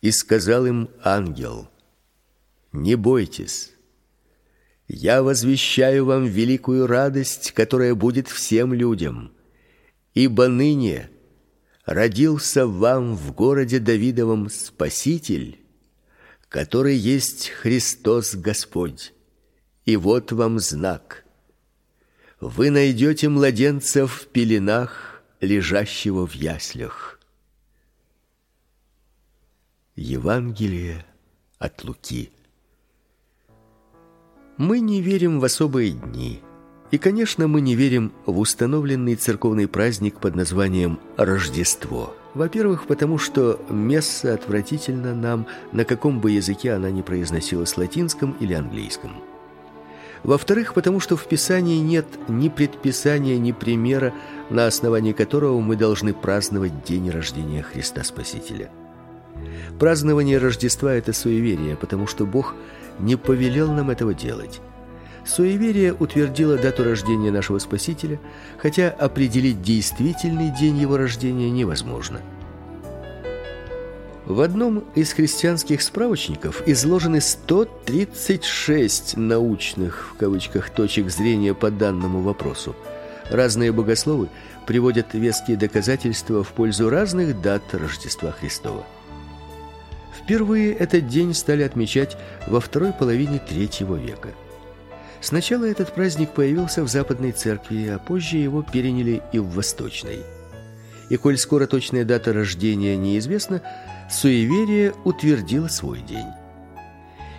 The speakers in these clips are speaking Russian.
И сказал им ангел: Не бойтесь. Я возвещаю вам великую радость, которая будет всем людям. Ибо ныне родился вам в городе Давидовом Спаситель, который есть Христос Господь. И вот вам знак: вы найдете младенца в пеленах, лежащего в яслях. Евангелие от Луки. Мы не верим в особые дни. И, конечно, мы не верим в установленный церковный праздник под названием Рождество. Во-первых, потому что месса отвратительно нам, на каком бы языке она ни произносилась, латинском или английском. Во-вторых, потому что в Писании нет ни предписания, ни примера, на основании которого мы должны праздновать день рождения Христа Спасителя. Празднование Рождества это суеверие, потому что Бог не повелел нам этого делать. Суеверие утвердило дату рождения нашего Спасителя, хотя определить действительный день его рождения невозможно. В одном из христианских справочников изложены 136 научных в кавычках точек зрения по данному вопросу. Разные богословы приводят веские доказательства в пользу разных дат Рождества Христова. Впервые этот день стали отмечать во второй половине третьего века. Сначала этот праздник появился в Западной церкви, а позже его переняли и в Восточной. И коль скоро точная дата рождения неизвестна, суеверие утвердило свой день.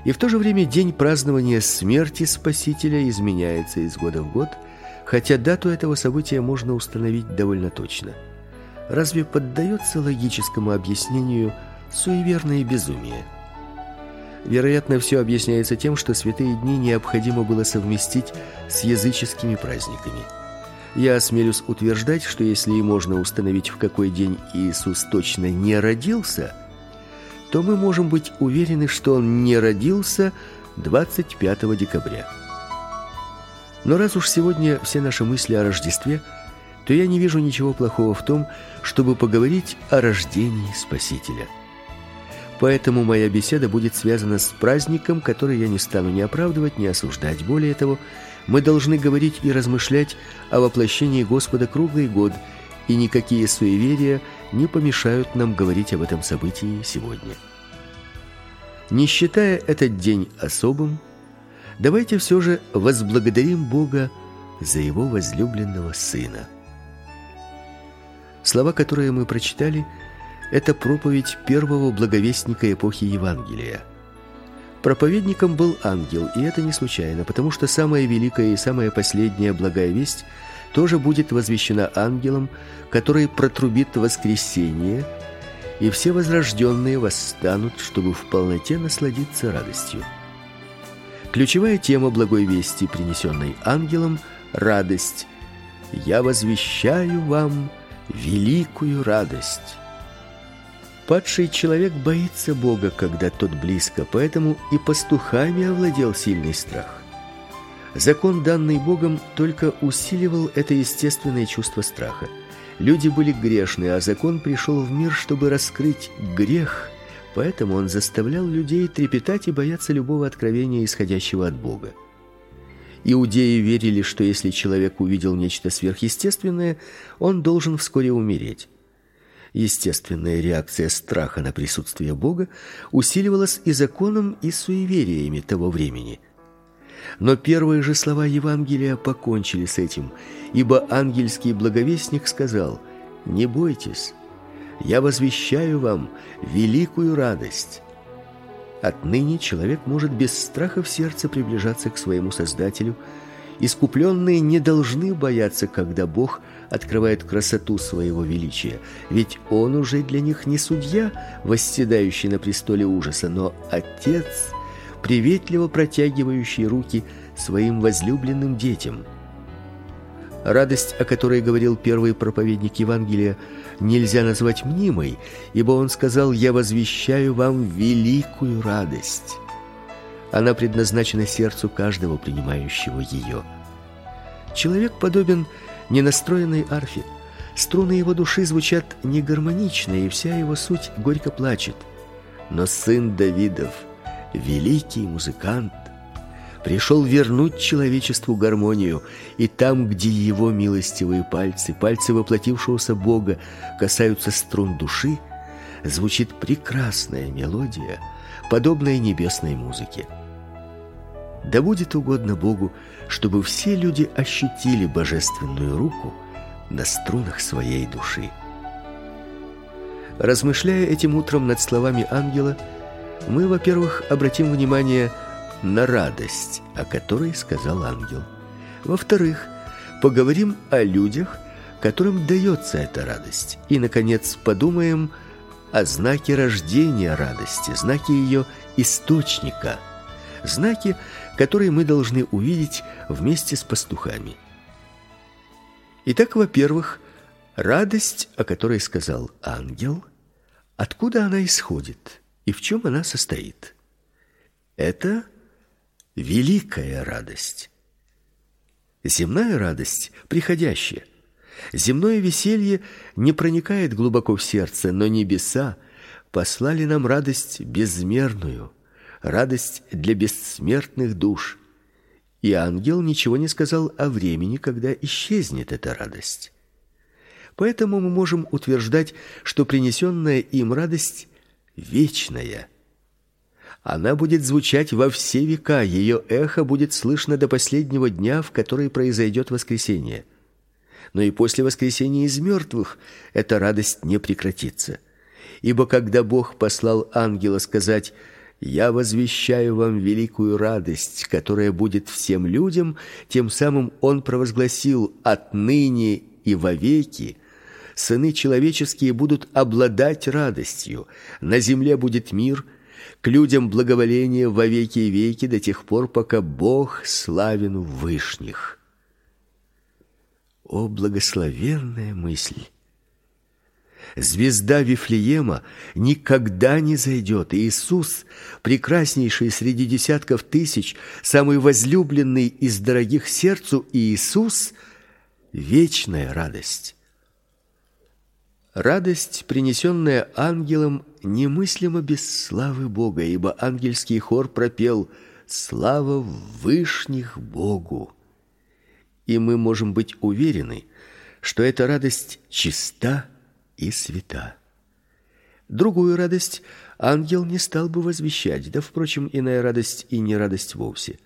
И в то же время день празднования смерти Спасителя изменяется из года в год, хотя дату этого события можно установить довольно точно. Разве поддается логическому объяснению – суеверное безумие. Вероятно, все объясняется тем, что святые дни необходимо было совместить с языческими праздниками. Я осмелюсь утверждать, что если и можно установить, в какой день Иисус точно не родился, то мы можем быть уверены, что он не родился 25 декабря. Но раз уж сегодня все наши мысли о Рождестве, то я не вижу ничего плохого в том, чтобы поговорить о рождении Спасителя. Поэтому моя беседа будет связана с праздником, который я не стану ни оправдывать, ни осуждать. Более того, мы должны говорить и размышлять о воплощении Господа круглый год, и никакие суеверия не помешают нам говорить об этом событии сегодня. Не считая этот день особым, давайте все же возблагодарим Бога за его возлюбленного сына. Слова, которые мы прочитали, это проповедь первого благовестника эпохи Евангелия. Проповедником был ангел, и это не случайно, потому что самая великая и самая последняя благая весть тоже будет возвещена ангелом, который протрубит воскресение, и все возрожденные восстанут, чтобы в полноте насладиться радостью. Ключевая тема благой вести, принесенной ангелом радость. Я возвещаю вам великую радость. Падший человек боится Бога, когда тот близко, поэтому и пастухами овладел сильный страх. Закон, данный Богом, только усиливал это естественное чувство страха. Люди были грешны, а закон пришел в мир, чтобы раскрыть грех, поэтому он заставлял людей трепетать и бояться любого откровения, исходящего от Бога. Иудеи верили, что если человек увидел нечто сверхъестественное, он должен вскоре умереть. Естественная реакция страха на присутствие Бога усиливалась и законом, и суевериями того времени. Но первые же слова Евангелия покончили с этим, ибо ангельский благовестник сказал: "Не бойтесь, я возвещаю вам великую радость". Отныне человек может без страха в сердце приближаться к своему Создателю. Искупленные не должны бояться, когда Бог открывает красоту своего величия, ведь он уже для них не судья, восседающий на престоле ужаса, но отец, приветливо протягивающий руки своим возлюбленным детям. Радость, о которой говорил первый проповедник Евангелия, нельзя назвать мнимой, ибо он сказал: "Я возвещаю вам великую радость". Она предназначена сердцу каждого принимающего ее. Человек подобен ненастроенной арфе. Струны его души звучат негармонично, и вся его суть горько плачет. Но сын Давидов, великий музыкант, пришел вернуть человечеству гармонию, и там, где его милостивые пальцы, пальцы воплотившегося Бога, касаются струн души, звучит прекрасная мелодия, подобная небесной музыке. Да будет угодно Богу, чтобы все люди ощутили божественную руку на струнах своей души. Размышляя этим утром над словами ангела, мы, во-первых, обратим внимание на радость, о которой сказал ангел. Во-вторых, поговорим о людях, которым дается эта радость. И наконец, подумаем о знаке рождения радости, знаке ее источника, знаке, который мы должны увидеть вместе с пастухами. Итак, во-первых, радость, о которой сказал ангел, откуда она исходит и в чем она состоит? Это великая радость. Земная радость приходящая. Земное веселье не проникает глубоко в сердце, но небеса послали нам радость безмерную, радость для бессмертных душ. И ангел ничего не сказал о времени, когда исчезнет эта радость. Поэтому мы можем утверждать, что принесенная им радость вечная – она будет звучать во все века, ее эхо будет слышно до последнего дня, в который произойдет воскресение. Но и после воскресения из мертвых эта радость не прекратится. Ибо когда Бог послал ангела сказать: "Я возвещаю вам великую радость, которая будет всем людям", тем самым он провозгласил: "Отныне и вовеки сыны человеческие будут обладать радостью. На земле будет мир, к людям благоволение во веки и веки до тех пор, пока Бог славен в вышних. О благословенная мысль! Звезда Вифлеема никогда не зайдет. Иисус, прекраснейший среди десятков тысяч, самый возлюбленный из дорогих сердцу Иисус вечная радость. Радость, принесенная ангелом, немыслимо без славы Бога, ибо ангельский хор пропел «Слава вышних Богу». И мы можем быть уверены, что эта радость чиста и свята. Другую радость ангел не стал бы возвещать, да, впрочем, иная радость и не радость вовсе.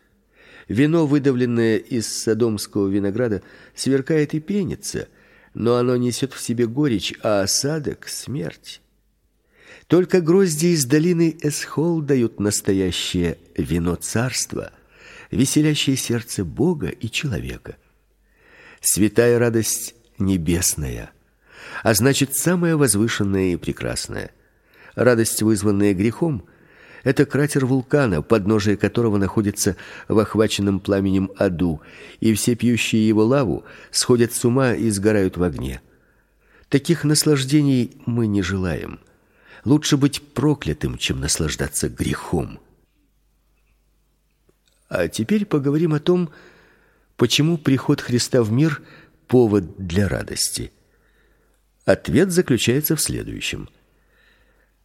Вино, выдавленное из содомского винограда, сверкает и пенится – но оно несет в себе горечь, а осадок смерть. Только грозди из долины Эсхол дают настоящее вино царства, веселящее сердце Бога и человека. Святая радость небесная, а значит, самая возвышенная и прекрасная. Радость, вызванная грехом, это кратер вулкана, подножие которого находится в охваченном пламенем аду, и все пьющие его лаву сходят с ума и сгорают в огне. Таких наслаждений мы не желаем. Лучше быть проклятым, чем наслаждаться грехом. А теперь поговорим о том, почему приход Христа в мир повод для радости. Ответ заключается в следующем.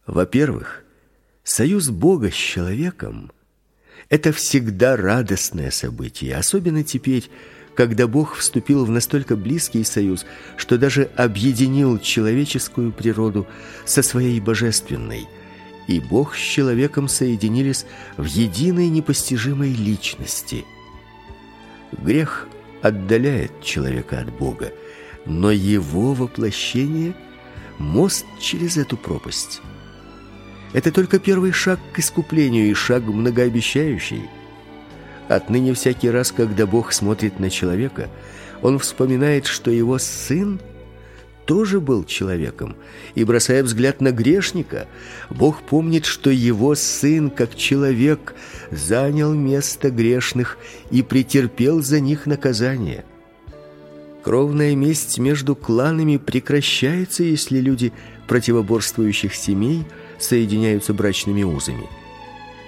Во-первых, Союз Бога с человеком это всегда радостное событие, особенно теперь, когда Бог вступил в настолько близкий союз, что даже объединил человеческую природу со своей божественной. И Бог с человеком соединились в единой непостижимой личности. Грех отдаляет человека от Бога, но его воплощение мост через эту пропасть. Это только первый шаг к искуплению и шаг многообещающий. Отныне всякий раз, когда Бог смотрит на человека, он вспоминает, что его сын тоже был человеком, и бросая взгляд на грешника, Бог помнит, что его сын, как человек, занял место грешных и претерпел за них наказание. Кровная месть между кланами прекращается, если люди противоборствующих семей – соединяются брачными узами.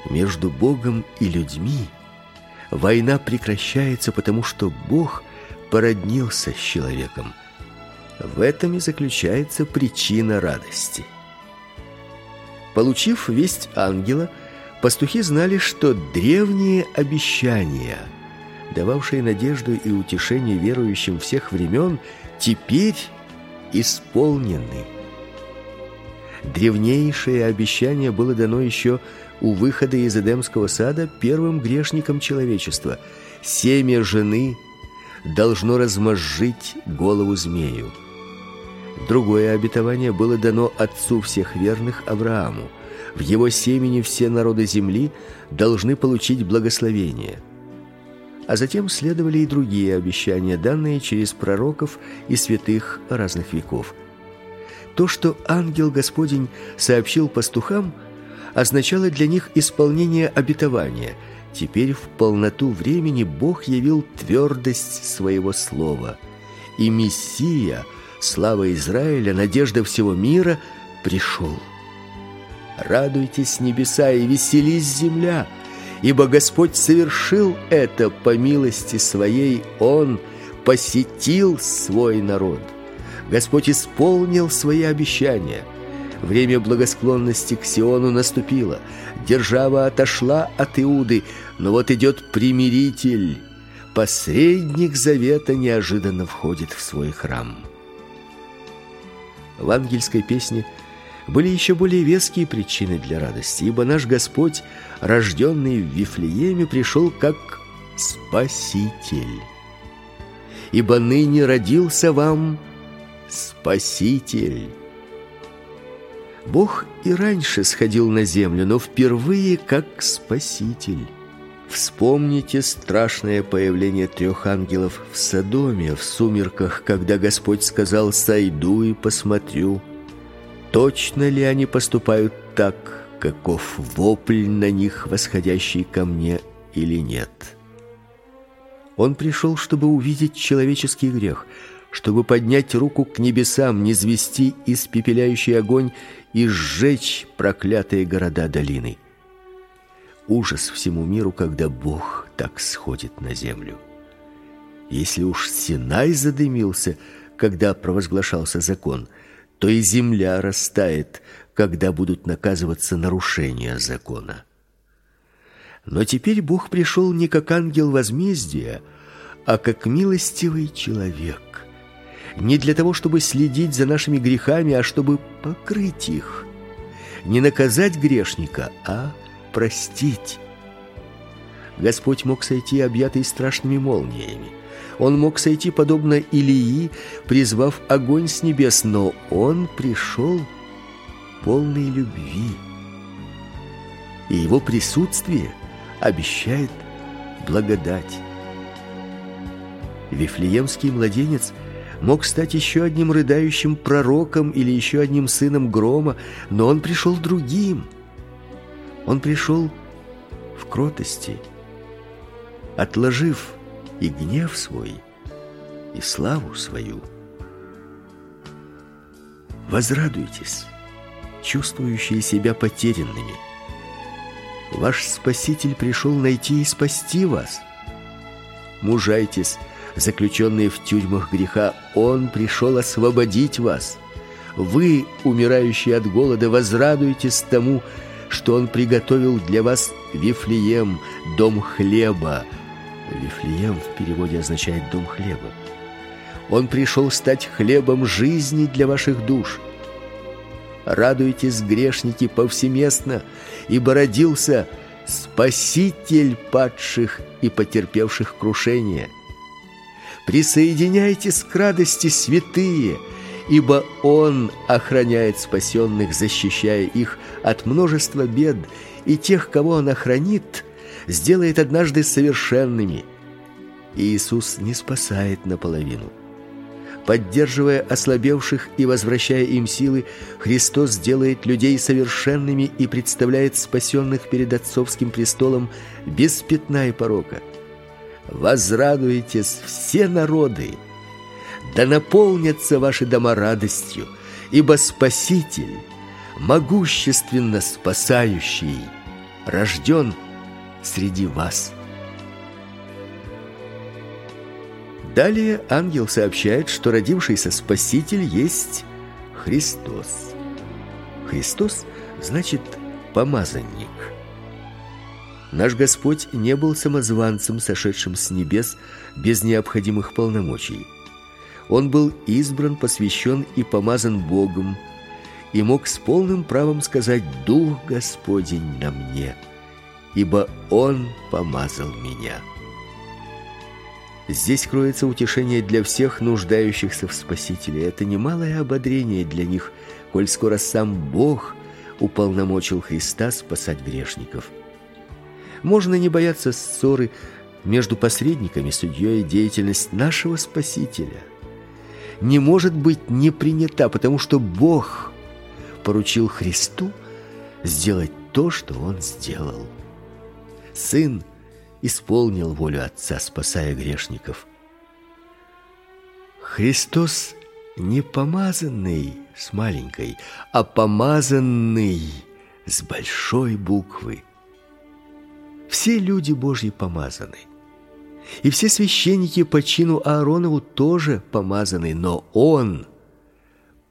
Между Богом и людьми война прекращается, потому что Бог породнился с человеком. В этом и заключается причина радости. Получив весть ангела, пастухи знали, что древние обещания, дававшие надежду и утешение верующим всех времен, теперь исполнены. Древнейшее обещание было дано еще у выхода из Эдемского сада первым грешникам человечества. Семя жены должно размозжить голову змею. Другое обетование было дано отцу всех верных Аврааму. В его семени все народы земли должны получить благословение. А затем следовали и другие обещания, данные через пророков и святых разных веков. То, что ангел Господень сообщил пастухам, означало для них исполнение обетования. Теперь в полноту времени Бог явил твердость своего слова, и Мессия – слава Израиля, надежда всего мира, пришел. Радуйтесь небеса и веселись земля, ибо Господь совершил это по милости своей, Он посетил свой народ. Господь исполнил свои обещания. Время благосклонности к Сиону наступило. Держава отошла от Иуды, но вот идет примиритель. Посредник завета неожиданно входит в свой храм в ангельской песне были еще более веские причины для радости, ибо наш Господь, рожденный в Вифлееме, пришел как Спаситель. Ибо ныне родился вам Спаситель. Бог и раньше сходил на землю, но впервые как Спаситель. Вспомните страшное появление трех ангелов в Содоме в сумерках, когда Господь сказал: "Сойду и посмотрю, точно ли они поступают так, каков вопль на них, восходящий ко мне, или нет". Он пришел, чтобы увидеть человеческий грех, чтобы поднять руку к небесам, не звести испепеляющий огонь и сжечь проклятые города долины ужас всему миру, когда Бог так сходит на землю. Если уж Синай задымился, когда провозглашался закон, то и земля растает, когда будут наказываться нарушения закона. Но теперь Бог пришел не как ангел возмездия, а как милостивый человек. Не для того, чтобы следить за нашими грехами, а чтобы покрыть их. Не наказать грешника, а простить. Господь мог сойти объятый страшными молниями. Он мог сойти подобно Илии, призвав огонь с небес, но он пришел полный любви. И его присутствие обещает благодать. Вифлеемский младенец мог стать еще одним рыдающим пророком или еще одним сыном грома, но он пришел другим – он пришел в кротости, отложив и гнев свой, и славу свою. Возрадуйтесь, чувствующие себя потерянными. Ваш Спаситель пришел найти и спасти вас. Мужайтесь, заключенные в тюрьмах греха, Он пришел освободить вас. Вы, умирающие от голода, возрадуйтесь тому, что он приготовил для вас Вифлеем, дом хлеба. Вифлеем в переводе означает дом хлеба. Он пришел стать хлебом жизни для ваших душ. Радуйтесь, грешники, повсеместно, ибо родился Спаситель падших и потерпевших крушение. Присоединяйтесь к радости, святые – ибо Он охраняет спасенных, защищая их от множества бед, и тех, кого Он охранит, сделает однажды совершенными. Иисус не спасает наполовину. Поддерживая ослабевших и возвращая им силы, Христос делает людей совершенными и представляет спасенных перед отцовским престолом без пятна и порока. Возрадуйтесь все народы, да наполнятся ваши дома радостью, ибо Спаситель, могущественно спасающий, рожден среди вас. Далее ангел сообщает, что родившийся Спаситель есть Христос. Христос значит помазанник. Наш Господь не был самозванцем, сошедшим с небес без необходимых полномочий. Он был избран, посвящен и помазан Богом, и мог с полным правом сказать «Дух Господень на мне, ибо Он помазал меня». Здесь кроется утешение для всех нуждающихся в Спасителе. Это немалое ободрение для них, коль скоро сам Бог уполномочил Христа спасать грешников. Можно не бояться ссоры между посредниками, судьей и деятельность нашего Спасителя не может быть не принята, потому что Бог поручил Христу сделать то, что он сделал. Сын исполнил волю Отца, спасая грешников. Христос не помазанный с маленькой, а помазанный с большой буквы. Все люди Божьи помазаны. И все священники по чину Ааронову тоже помазаны, но он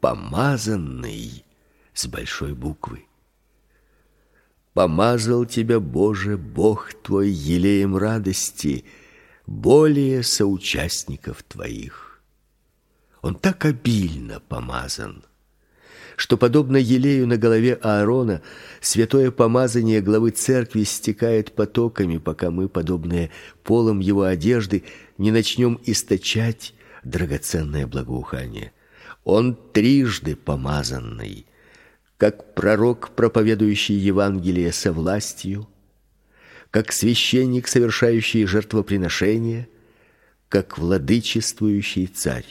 помазанный с большой буквы. Помазал тебя, Боже, Бог твой елеем радости, более соучастников твоих. Он так обильно помазан, что подобно елею на голове Аарона, святое помазание главы церкви стекает потоками, пока мы, подобные полом его одежды, не начнем источать драгоценное благоухание. Он трижды помазанный, как пророк, проповедующий Евангелие со властью, как священник, совершающий жертвоприношение, как владычествующий царь.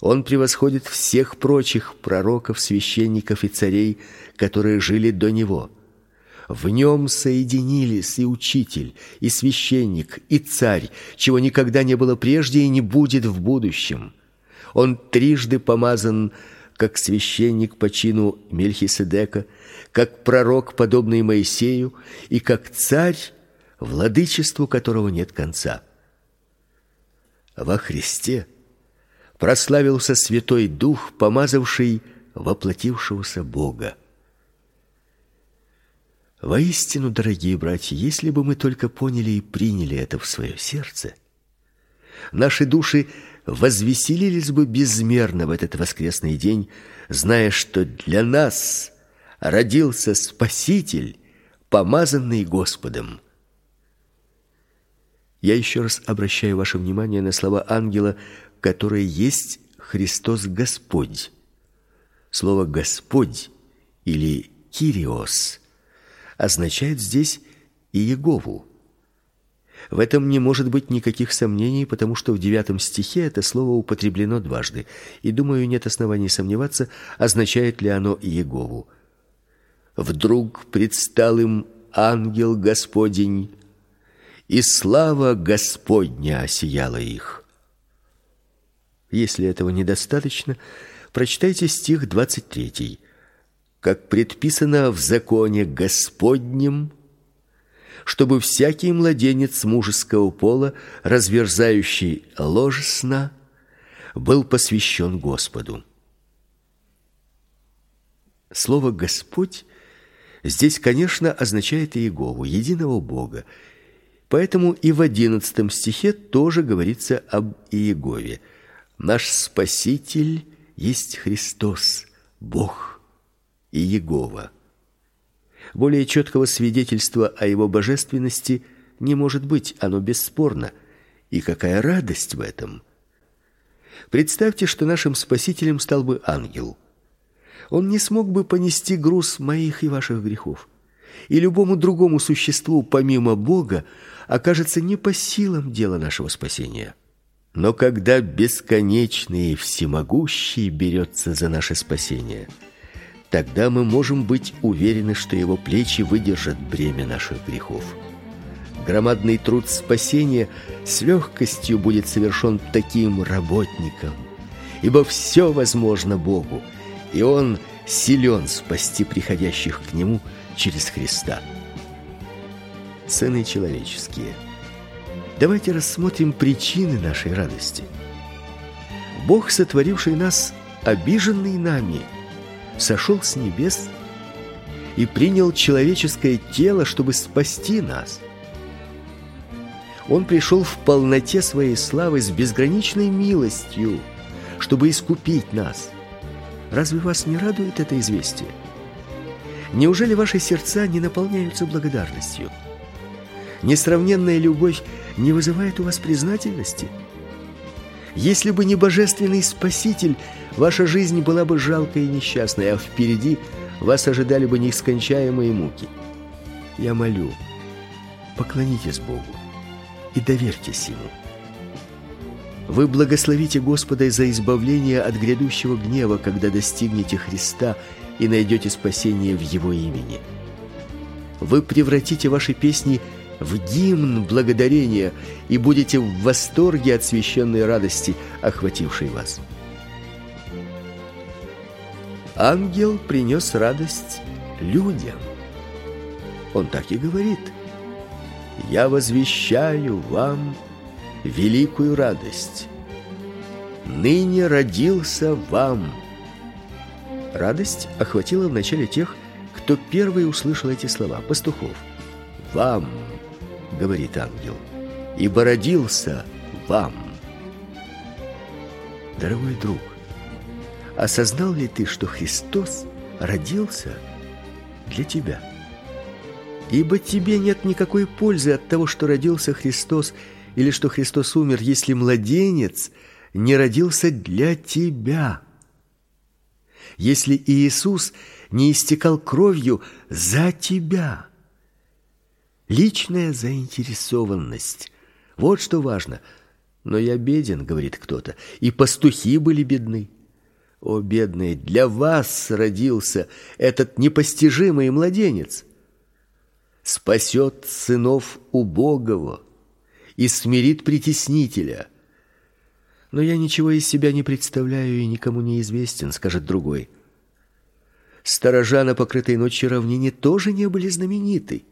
Он превосходит всех прочих пророков, священников и царей, которые жили до него. В нем соединились и учитель, и священник, и царь, чего никогда не было прежде и не будет в будущем. Он трижды помазан как священник по чину Мельхиседека, как пророк, подобный Моисею, и как царь, владычеству которого нет конца. Во Христе прославился Святой Дух, помазавший воплотившегося Бога. Воистину, дорогие братья, если бы мы только поняли и приняли это в свое сердце, наши души возвеселились бы безмерно в этот воскресный день, зная, что для нас родился Спаситель, помазанный Господом. Я еще раз обращаю ваше внимание на слова ангела, которые есть Христос Господь. Слово Господь или Кириос означает здесь и Иегову. В этом не может быть никаких сомнений, потому что в девятом стихе это слово употреблено дважды, и думаю, нет оснований сомневаться, означает ли оно Иегову. Вдруг предстал им ангел Господень, и слава Господня осияла их. Если этого недостаточно, прочитайте стих 23. Как предписано в законе Господнем, чтобы всякий младенец мужеского пола, разверзающий ложе сна, был посвящен Господу. Слово Господь здесь, конечно, означает Иегову, единого Бога. Поэтому и в одиннадцатом стихе тоже говорится об Иегове. Наш Спаситель есть Христос, Бог и Иегова. Более четкого свидетельства о его божественности не может быть, оно бесспорно. И какая радость в этом! Представьте, что нашим спасителем стал бы ангел. Он не смог бы понести груз моих и ваших грехов. И любому другому существу помимо Бога окажется не по силам дело нашего спасения. Но когда бесконечный и всемогущий берется за наше спасение – Тогда мы можем быть уверены, что его плечи выдержат бремя наших грехов. Громадный труд спасения с легкостью будет совершен таким работником, ибо все возможно Богу, и Он силен спасти приходящих к Нему через Христа. Сыны человеческие, давайте рассмотрим причины нашей радости. Бог, сотворивший нас, обиженный нами – сошел с небес и принял человеческое тело, чтобы спасти нас. Он пришел в полноте своей славы с безграничной милостью, чтобы искупить нас. Разве вас не радует это известие? Неужели ваши сердца не наполняются благодарностью? Несравненная любовь не вызывает у вас признательности? Если бы не божественный Спаситель, ваша жизнь была бы жалкой и несчастной, а впереди вас ожидали бы нескончаемые муки. Я молю, поклонитесь Богу и доверьтесь Ему. Вы благословите Господа за избавление от грядущего гнева, когда достигнете Христа и найдете спасение в Его имени. Вы превратите ваши песни в гимн благодарения и будете в восторге от священной радости, охватившей вас. Ангел принес радость людям. Он так и говорит. «Я возвещаю вам великую радость. Ныне родился вам». Радость охватила вначале тех, кто первый услышал эти слова, пастухов. «Вам», — говорит ангел, — «ибо родился вам». Дорогой друг, осознал ли ты, что Христос родился для тебя? Ибо тебе нет никакой пользы от того, что родился Христос, или что Христос умер, если младенец не родился для тебя. Если Иисус не истекал кровью за тебя. Личная заинтересованность. Вот что важно. Но я беден, говорит кто-то, и пастухи были бедны. О, бедные, для вас родился этот непостижимый младенец. Спасет сынов убогого и смирит притеснителя. Но я ничего из себя не представляю и никому не известен, скажет другой. Сторожа на покрытой ночью равнине тоже не были знамениты.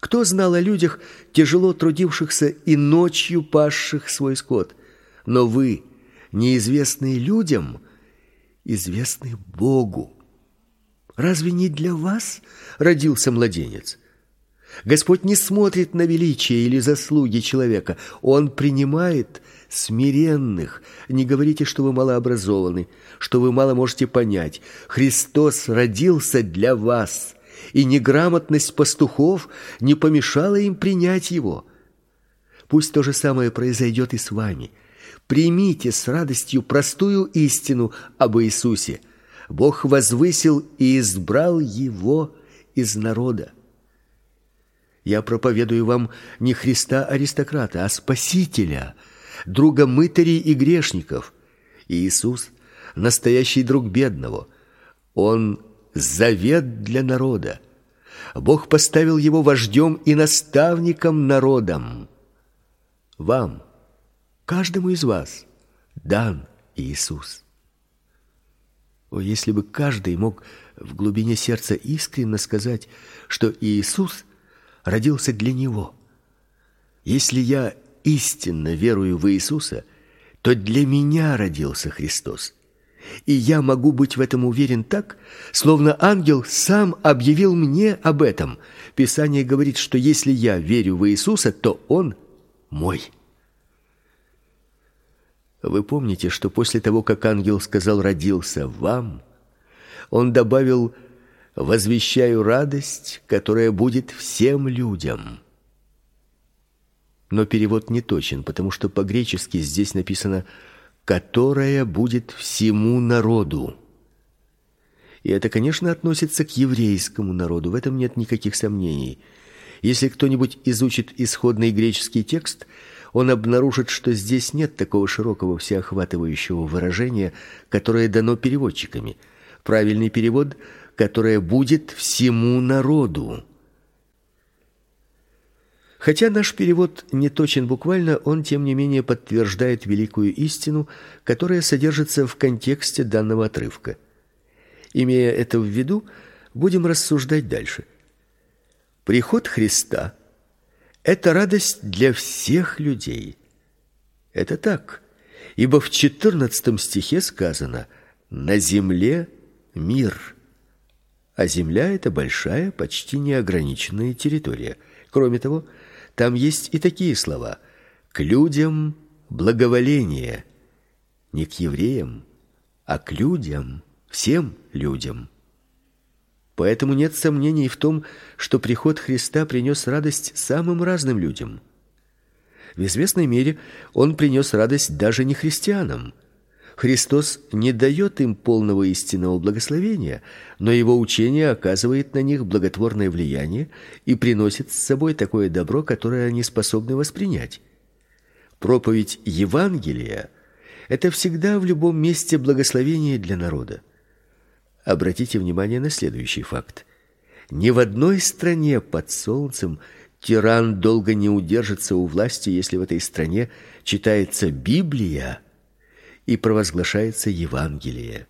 Кто знал о людях, тяжело трудившихся и ночью пасших свой скот? Но вы, неизвестные людям, — известны Богу. Разве не для вас родился младенец? Господь не смотрит на величие или заслуги человека. Он принимает смиренных. Не говорите, что вы малообразованы, что вы мало можете понять. Христос родился для вас, и неграмотность пастухов не помешала им принять его. Пусть то же самое произойдет и с вами – Примите с радостью простую истину об Иисусе. Бог возвысил и избрал его из народа. Я проповедую вам не Христа-аристократа, а Спасителя, друга мытарей и грешников. Иисус – настоящий друг бедного. Он – завет для народа. Бог поставил его вождем и наставником народам. Вам – Каждому из вас дан Иисус. О, если бы каждый мог в глубине сердца искренне сказать, что Иисус родился для него. Если я истинно верую в Иисуса, то для меня родился Христос. И я могу быть в этом уверен так, словно ангел сам объявил мне об этом. Писание говорит, что если я верю в Иисуса, то он мой. Вы помните, что после того, как ангел сказал родился вам, он добавил возвещаю радость, которая будет всем людям. Но перевод не точен, потому что по-гречески здесь написано которая будет всему народу. И это, конечно, относится к еврейскому народу, в этом нет никаких сомнений. Если кто-нибудь изучит исходный греческий текст, он обнаружит, что здесь нет такого широкого всеохватывающего выражения, которое дано переводчиками. Правильный перевод которое будет всему народу. Хотя наш перевод не точен буквально, он тем не менее подтверждает великую истину, которая содержится в контексте данного отрывка. Имея это в виду, будем рассуждать дальше. Приход Христа это радость для всех людей. Это так, ибо в 14 стихе сказано: "На земле мир". А земля это большая, почти неограниченная территория. Кроме того, там есть и такие слова: к людям благоволение, не к евреям, а к людям, всем людям. Поэтому нет сомнений в том, что приход Христа принес радость самым разным людям. В известной мере он принес радость даже не христианам. Христос не дает им полного истинного благословения, но его учение оказывает на них благотворное влияние и приносит с собой такое добро, которое они способны воспринять. Проповедь Евангелия это всегда в любом месте благословение для народа. Обратите внимание на следующий факт. Ни в одной стране под солнцем тиран долго не удержится у власти, если в этой стране читается Библия и провозглашается Евангелие.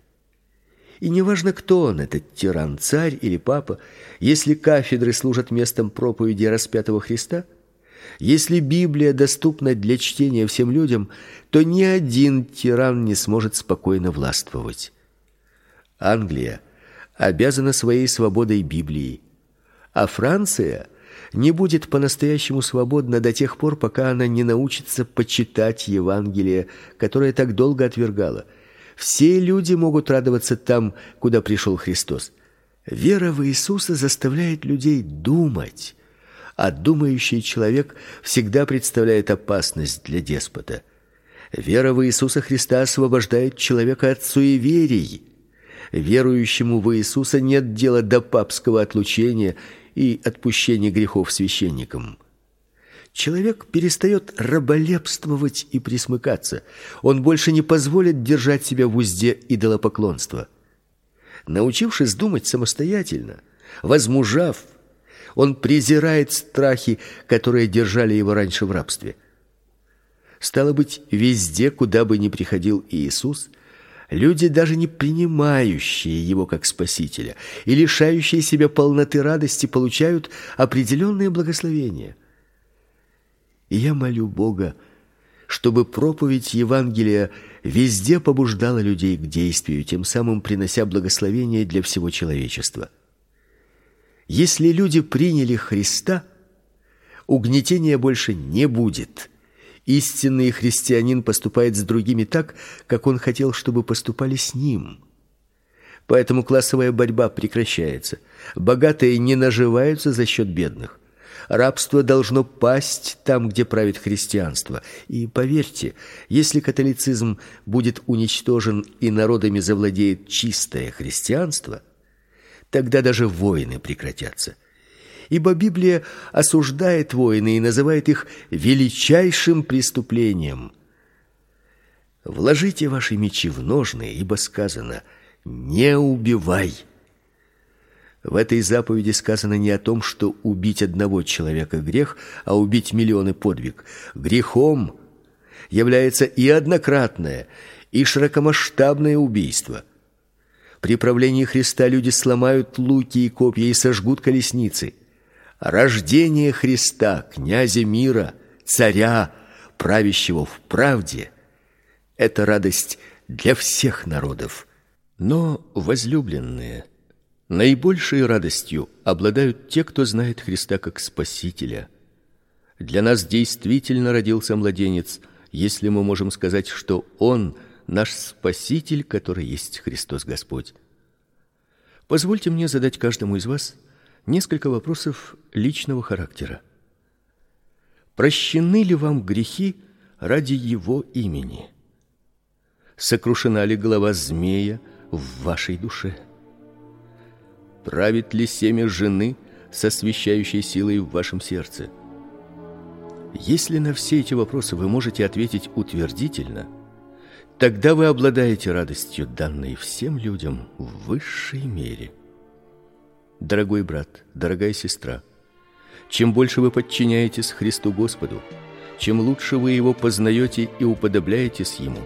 И неважно, кто он, этот тиран, царь или папа, если кафедры служат местом проповеди распятого Христа, если Библия доступна для чтения всем людям, то ни один тиран не сможет спокойно властвовать. Англия обязана своей свободой Библии, а Франция не будет по-настоящему свободна до тех пор, пока она не научится почитать Евангелие, которое так долго отвергала. Все люди могут радоваться там, куда пришел Христос. Вера в Иисуса заставляет людей думать, а думающий человек всегда представляет опасность для деспота. Вера в Иисуса Христа освобождает человека от суеверий. Верующему в Иисуса нет дела до папского отлучения и отпущения грехов священникам. Человек перестает раболепствовать и присмыкаться. Он больше не позволит держать себя в узде идолопоклонства. Научившись думать самостоятельно, возмужав, он презирает страхи, которые держали его раньше в рабстве. Стало быть, везде, куда бы ни приходил Иисус, Люди, даже не принимающие его как спасителя и лишающие себя полноты радости, получают определенные благословения. И я молю Бога, чтобы проповедь Евангелия везде побуждала людей к действию, тем самым принося благословение для всего человечества. Если люди приняли Христа, угнетения больше не будет. Истинный христианин поступает с другими так, как он хотел, чтобы поступали с ним. Поэтому классовая борьба прекращается. Богатые не наживаются за счет бедных. Рабство должно пасть там, где правит христианство. И поверьте, если католицизм будет уничтожен и народами завладеет чистое христианство, тогда даже войны прекратятся ибо Библия осуждает войны и называет их величайшим преступлением. Вложите ваши мечи в ножны, ибо сказано: не убивай. В этой заповеди сказано не о том, что убить одного человека грех, а убить миллионы подвиг. Грехом является и однократное, и широкомасштабное убийство. При правлении Христа люди сломают луки и копья и сожгут колесницы рождение Христа, князя мира, царя, правящего в правде это радость для всех народов. Но возлюбленные, наибольшей радостью обладают те, кто знает Христа как Спасителя. Для нас действительно родился младенец, если мы можем сказать, что он наш Спаситель, который есть Христос Господь. Позвольте мне задать каждому из вас несколько вопросов личного характера. Прощены ли вам грехи ради его имени? Сокрушена ли голова змея в вашей душе? Правит ли семя жены со освящающей силой в вашем сердце? Если на все эти вопросы вы можете ответить утвердительно, тогда вы обладаете радостью, данной всем людям в высшей мере. Дорогой брат, дорогая сестра, чем больше вы подчиняетесь Христу Господу, чем лучше вы его познаете и уподобляетесь ему,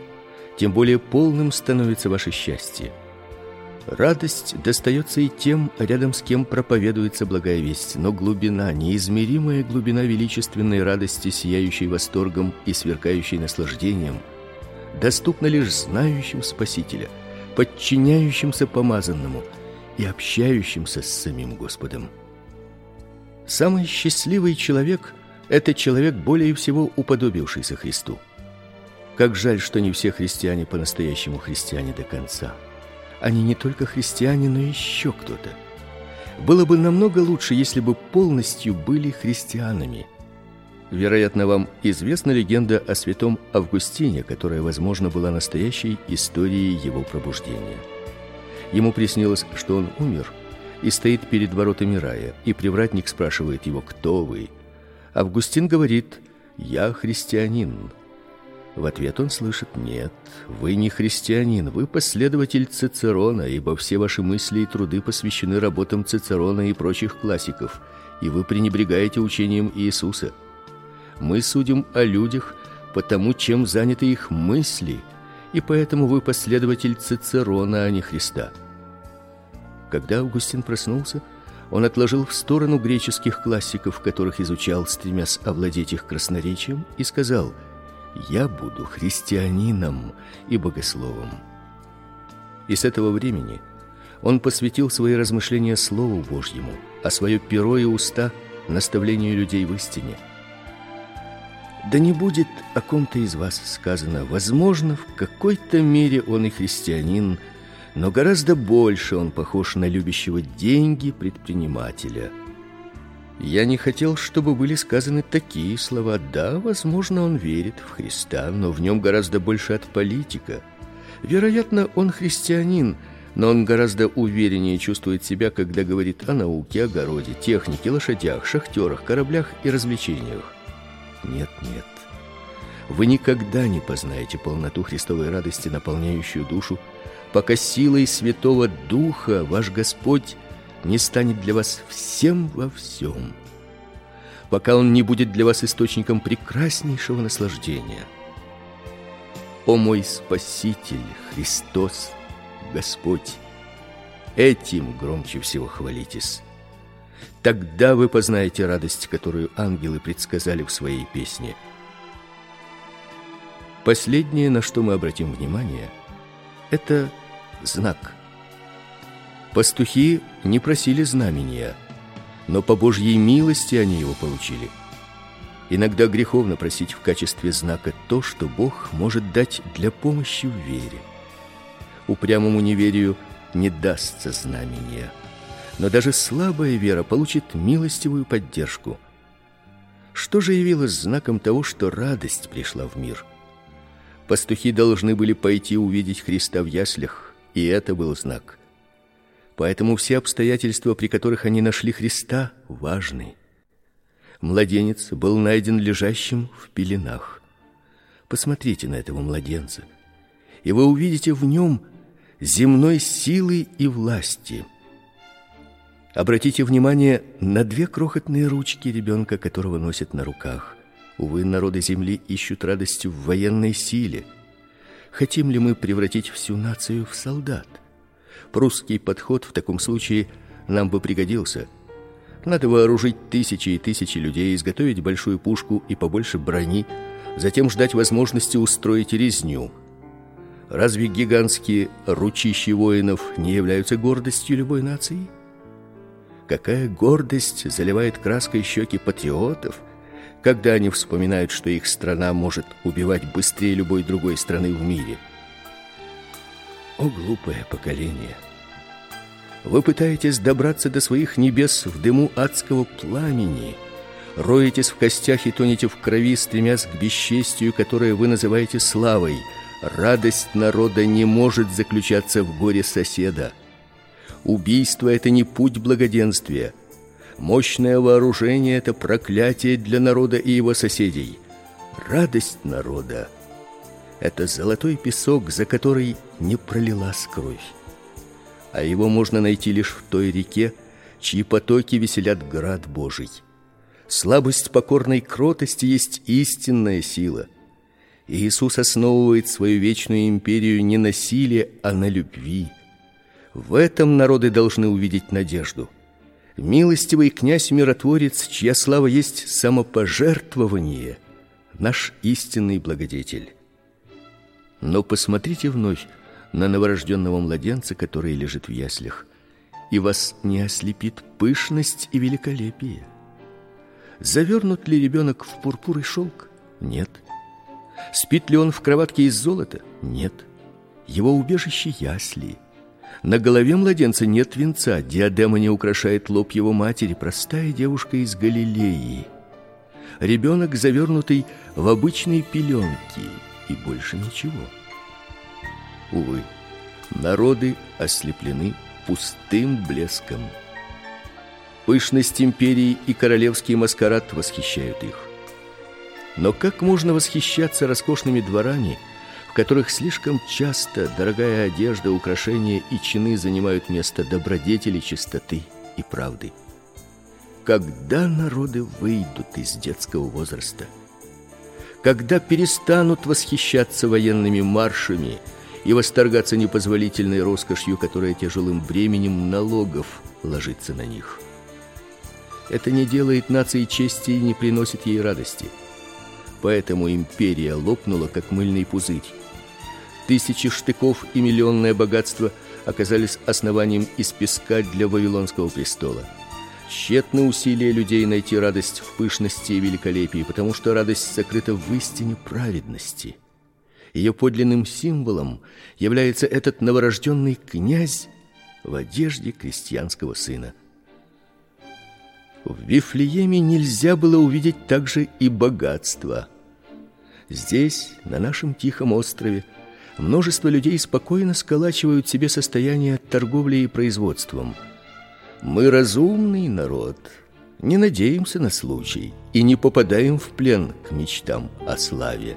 тем более полным становится ваше счастье. Радость достается и тем, рядом с кем проповедуется благая весть, но глубина, неизмеримая глубина величественной радости, сияющей восторгом и сверкающей наслаждением, доступна лишь знающим Спасителя, подчиняющимся помазанному – и общающимся с самим Господом. Самый счастливый человек это человек более всего уподобившийся Христу. Как жаль, что не все христиане по-настоящему христиане до конца. Они не только христиане, но еще кто-то. Было бы намного лучше, если бы полностью были христианами. Вероятно, вам известна легенда о святом Августине, которая, возможно, была настоящей историей его пробуждения. Ему приснилось, что он умер и стоит перед воротами рая, и привратник спрашивает его: "Кто вы?" Августин говорит: "Я христианин". В ответ он слышит: "Нет, вы не христианин, вы последователь Цицерона, ибо все ваши мысли и труды посвящены работам Цицерона и прочих классиков, и вы пренебрегаете учением Иисуса. Мы судим о людях по тому, чем заняты их мысли, и поэтому вы последователь Цицерона, а не Христа". Когда Августин проснулся, он отложил в сторону греческих классиков, которых изучал, стремясь овладеть их красноречием, и сказал: "Я буду христианином и богословом". И с этого времени он посвятил свои размышления слову Божьему, а свое перо и уста наставлению людей в истине. Да не будет о ком-то из вас сказано: возможно, в какой-то мере он и христианин, но гораздо больше он похож на любящего деньги предпринимателя. Я не хотел, чтобы были сказаны такие слова. Да, возможно, он верит в Христа, но в нем гораздо больше от политика. Вероятно, он христианин, но он гораздо увереннее чувствует себя, когда говорит о науке, огороде, технике, лошадях, шахтерах, кораблях и развлечениях. Нет, нет. Вы никогда не познаете полноту Христовой радости, наполняющую душу, пока силой Святого Духа ваш Господь не станет для вас всем во всем, пока Он не будет для вас источником прекраснейшего наслаждения. О мой Спаситель, Христос, Господь, этим громче всего хвалитесь. Тогда вы познаете радость, которую ангелы предсказали в своей песне. Последнее, на что мы обратим внимание, это знак. Пастухи не просили знамения, но по Божьей милости они его получили. Иногда греховно просить в качестве знака то, что Бог может дать для помощи в вере. Упрямому неверию не дастся знамения, но даже слабая вера получит милостивую поддержку. Что же явилось знаком того, что радость пришла в мир? Пастухи должны были пойти увидеть Христа в яслях, и это был знак. Поэтому все обстоятельства, при которых они нашли Христа, важны. Младенец был найден лежащим в пеленах. Посмотрите на этого младенца, и вы увидите в нем земной силы и власти. Обратите внимание на две крохотные ручки ребенка, которого носят на руках. Увы, народы земли ищут радости в военной силе – Хотим ли мы превратить всю нацию в солдат? Прусский подход в таком случае нам бы пригодился. Надо вооружить тысячи и тысячи людей, изготовить большую пушку и побольше брони, затем ждать возможности устроить резню. Разве гигантские ручищи воинов не являются гордостью любой нации? Какая гордость заливает краской щеки патриотов, когда они вспоминают, что их страна может убивать быстрее любой другой страны в мире. О глупое поколение! Вы пытаетесь добраться до своих небес в дыму адского пламени, роетесь в костях и тонете в крови, стремясь к бесчестию, которое вы называете славой. Радость народа не может заключаться в горе соседа. Убийство это не путь благоденствия. Мощное вооружение это проклятие для народа и его соседей. Радость народа это золотой песок, за который не пролилась кровь. А его можно найти лишь в той реке, чьи потоки веселят град Божий. Слабость покорной кротости есть истинная сила. И Иисус основывает свою вечную империю не на силе, а на любви. В этом народы должны увидеть надежду милостивый князь-миротворец, чья слава есть самопожертвование, наш истинный благодетель. Но посмотрите вновь на новорожденного младенца, который лежит в яслях, и вас не ослепит пышность и великолепие. Завернут ли ребенок в пурпур и шелк? Нет. Спит ли он в кроватке из золота? Нет. Его убежище ясли. На голове младенца нет венца, диадема не украшает лоб его матери, простая девушка из Галилеи. Ребенок, завернутый в обычные пеленки, и больше ничего. Увы, народы ослеплены пустым блеском. Пышность империи и королевский маскарад восхищают их. Но как можно восхищаться роскошными дворами, которых слишком часто дорогая одежда, украшения и чины занимают место добродетели, чистоты и правды? Когда народы выйдут из детского возраста, когда перестанут восхищаться военными маршами и восторгаться непозволительной роскошью, которая тяжелым бременем налогов ложится на них. Это не делает нации чести и не приносит ей радости. Поэтому империя лопнула как мыльный пузырь. Тысячи штыков и миллионное богатство оказались основанием из песка для вавилонского престола. Тщетны усилия людей найти радость в пышности и великолепии, потому что радость сокрыта в истине праведности. Ее подлинным символом является этот новорожденный князь в одежде крестьянского сына. В Вифлееме нельзя было увидеть также и богатство. Здесь, на нашем тихом острове, множество людей спокойно сколачивают себе состояние торговлей и производством – мы разумный народ, не надеемся на случай и не попадаем в плен к мечтам о славе.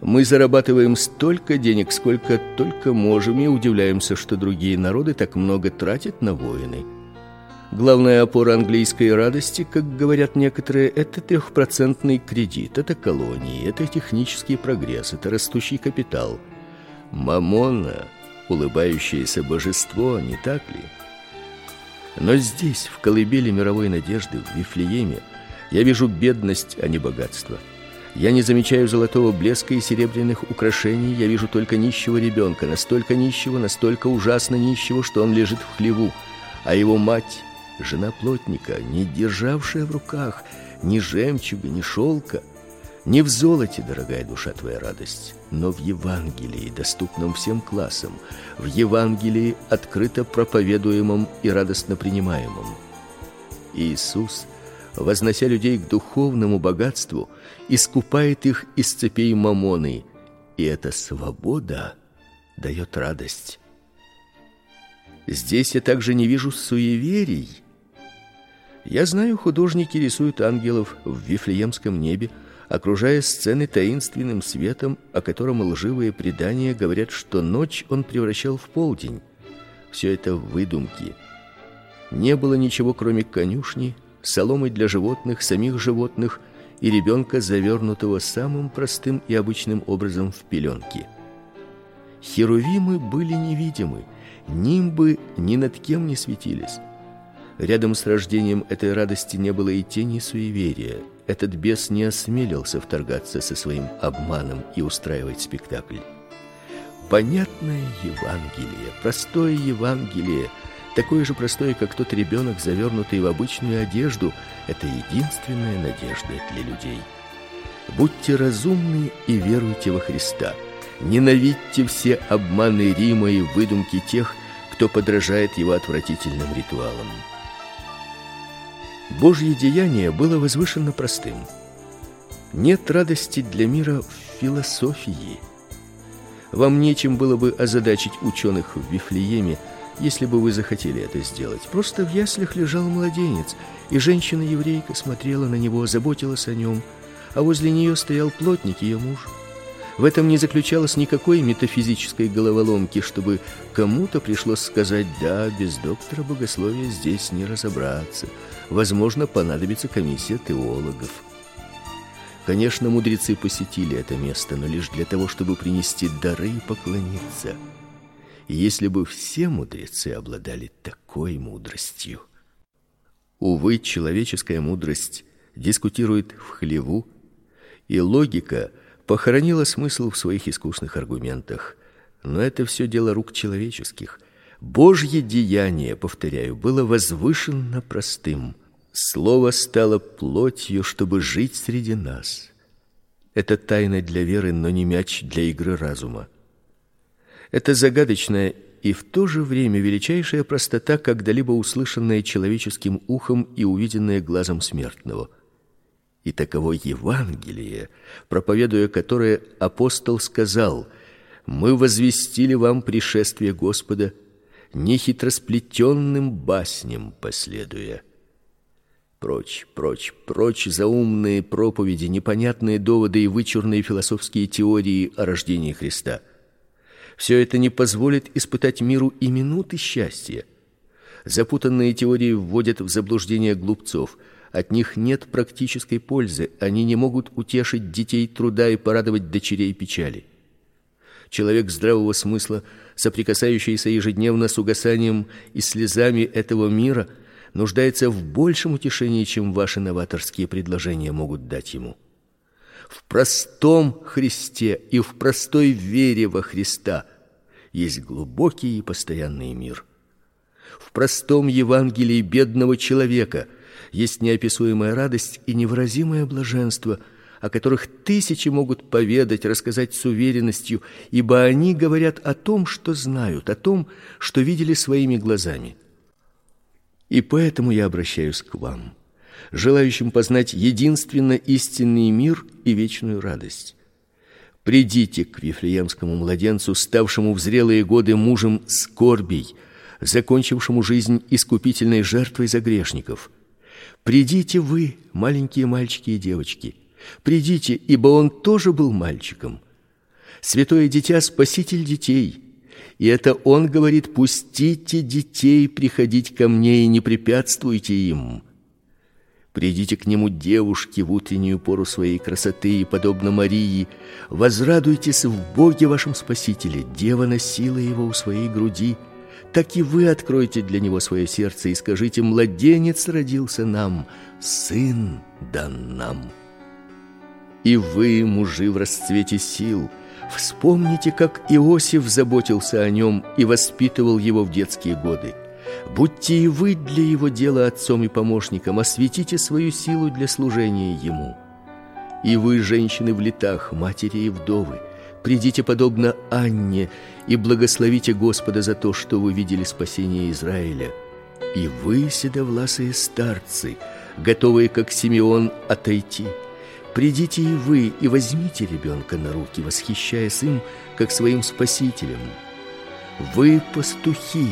Мы зарабатываем столько денег, сколько только можем, и удивляемся, что другие народы так много тратят на войны. Главная опора английской радости, как говорят некоторые, это трехпроцентный кредит, это колонии, это технический прогресс, это растущий капитал. Мамона, улыбающееся божество, не так ли? Но здесь, в колыбели мировой надежды, в Вифлееме, я вижу бедность, а не богатство. Я не замечаю золотого блеска и серебряных украшений, я вижу только нищего ребенка, настолько нищего, настолько ужасно нищего, что он лежит в хлеву, а его мать, жена плотника, не державшая в руках ни жемчуга, ни шелка, не в золоте, дорогая душа, твоя радость, но в Евангелии, доступном всем классам, в Евангелии, открыто проповедуемом и радостно принимаемом. Иисус, вознося людей к духовному богатству, искупает их из цепей мамоны, и эта свобода дает радость. Здесь я также не вижу суеверий. Я знаю, художники рисуют ангелов в Вифлеемском небе, окружая сцены таинственным светом, о котором лживые предания говорят, что ночь он превращал в полдень. Все это выдумки. Не было ничего, кроме конюшни, соломы для животных, самих животных и ребенка, завернутого самым простым и обычным образом в пеленки. Херувимы были невидимы, нимбы ни над кем не светились. Рядом с рождением этой радости не было и тени суеверия этот бес не осмелился вторгаться со своим обманом и устраивать спектакль. Понятное Евангелие, простое Евангелие, такое же простое, как тот ребенок, завернутый в обычную одежду, это единственная надежда для людей. Будьте разумны и веруйте во Христа. Ненавидьте все обманы Рима и выдумки тех, кто подражает его отвратительным ритуалам. Божье деяние было возвышенно простым. Нет радости для мира в философии. Вам нечем было бы озадачить ученых в Вифлееме, если бы вы захотели это сделать. Просто в яслях лежал младенец, и женщина-еврейка смотрела на него, заботилась о нем, а возле нее стоял плотник, ее муж. В этом не заключалось никакой метафизической головоломки, чтобы кому-то пришлось сказать: "Да, без доктора богословия здесь не разобраться" возможно, понадобится комиссия теологов. Конечно, мудрецы посетили это место, но лишь для того, чтобы принести дары и поклониться. И если бы все мудрецы обладали такой мудростью. Увы, человеческая мудрость дискутирует в хлеву, и логика похоронила смысл в своих искусных аргументах. Но это все дело рук человеческих. Божье деяние, повторяю, было возвышенно простым. Слово стало плотью, чтобы жить среди нас. Это тайна для веры, но не мяч для игры разума. Это загадочная и в то же время величайшая простота, когда-либо услышанная человеческим ухом и увиденная глазом смертного. И таково Евангелие, проповедуя которое апостол сказал: "Мы возвестили вам пришествие Господа, не хитросплетенным басням последуя". Прочь, прочь, прочь заумные проповеди, непонятные доводы и вычурные философские теории о рождении Христа. Все это не позволит испытать миру и минуты счастья. Запутанные теории вводят в заблуждение глупцов. От них нет практической пользы, они не могут утешить детей труда и порадовать дочерей печали. Человек здравого смысла, соприкасающийся ежедневно с угасанием и слезами этого мира, нуждается в большем утешении, чем ваши новаторские предложения могут дать ему. В простом Христе и в простой вере во Христа есть глубокий и постоянный мир. В простом Евангелии бедного человека есть неописуемая радость и невыразимое блаженство, о которых тысячи могут поведать, рассказать с уверенностью, ибо они говорят о том, что знают, о том, что видели своими глазами. И поэтому я обращаюсь к вам, желающим познать единственно истинный мир и вечную радость. Придите к Вифлеемскому младенцу, ставшему в зрелые годы мужем скорбей, закончившему жизнь искупительной жертвой за грешников. Придите вы, маленькие мальчики и девочки. Придите, ибо он тоже был мальчиком. Святое дитя спаситель детей. И это он говорит: "Пустите детей приходить ко мне и не препятствуйте им". Придите к нему, девушки, в утреннюю пору своей красоты, и подобно Марии, возрадуйтесь в Боге вашем Спасителе. Дева носила его у своей груди, так и вы откройте для него свое сердце и скажите: младенец родился нам, сын дан нам. И вы, мужи в расцвете сил, Вспомните, как Иосиф заботился о нем и воспитывал его в детские годы. Будьте и вы для его дела отцом и помощником, осветите свою силу для служения ему. И вы, женщины в летах, матери и вдовы, придите подобно Анне и благословите Господа за то, что вы видели спасение Израиля. И вы, седовласые старцы, готовые, как Симеон, отойти – Придите и вы и возьмите ребенка на руки, восхищаясь им, как своим спасителем. Вы пастухи,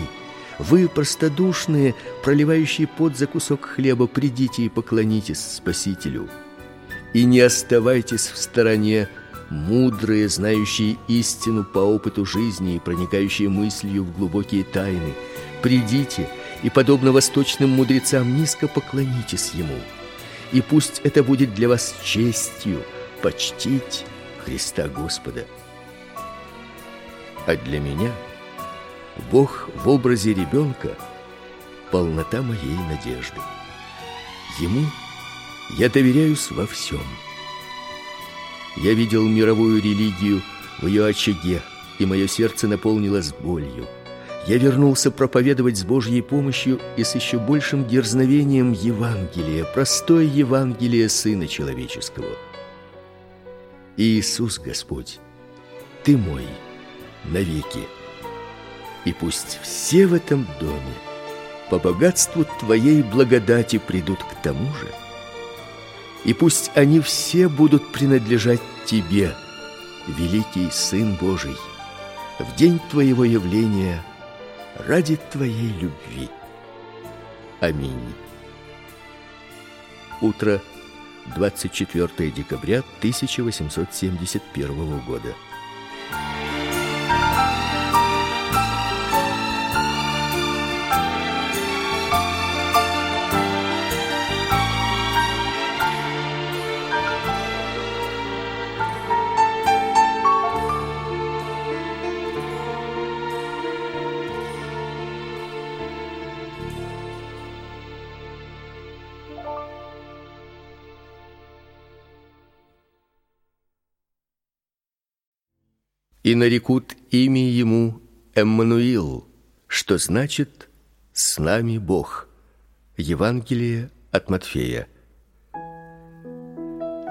вы простодушные, проливающие пот за кусок хлеба, придите и поклонитесь Спасителю. И не оставайтесь в стороне, мудрые, знающие истину по опыту жизни и проникающие мыслью в глубокие тайны. Придите и подобно восточным мудрецам низко поклонитесь ему и пусть это будет для вас честью почтить Христа Господа. А для меня Бог в образе ребенка полнота моей надежды. Ему я доверяюсь во всем. Я видел мировую религию в ее очаге, и мое сердце наполнилось болью. Я вернулся проповедовать с Божьей помощью и с еще большим дерзновением Евангелие, простое Евангелие Сына Человеческого. Иисус Господь, Ты мой навеки. И пусть все в этом доме по богатству Твоей благодати придут к тому же, и пусть они все будут принадлежать Тебе, великий Сын Божий, в день Твоего явления – ради Твоей любви. Аминь. Утро 24 декабря 1871 года. И нарекут имя ему Эммануил, что значит с нами Бог. Евангелие от Матфея.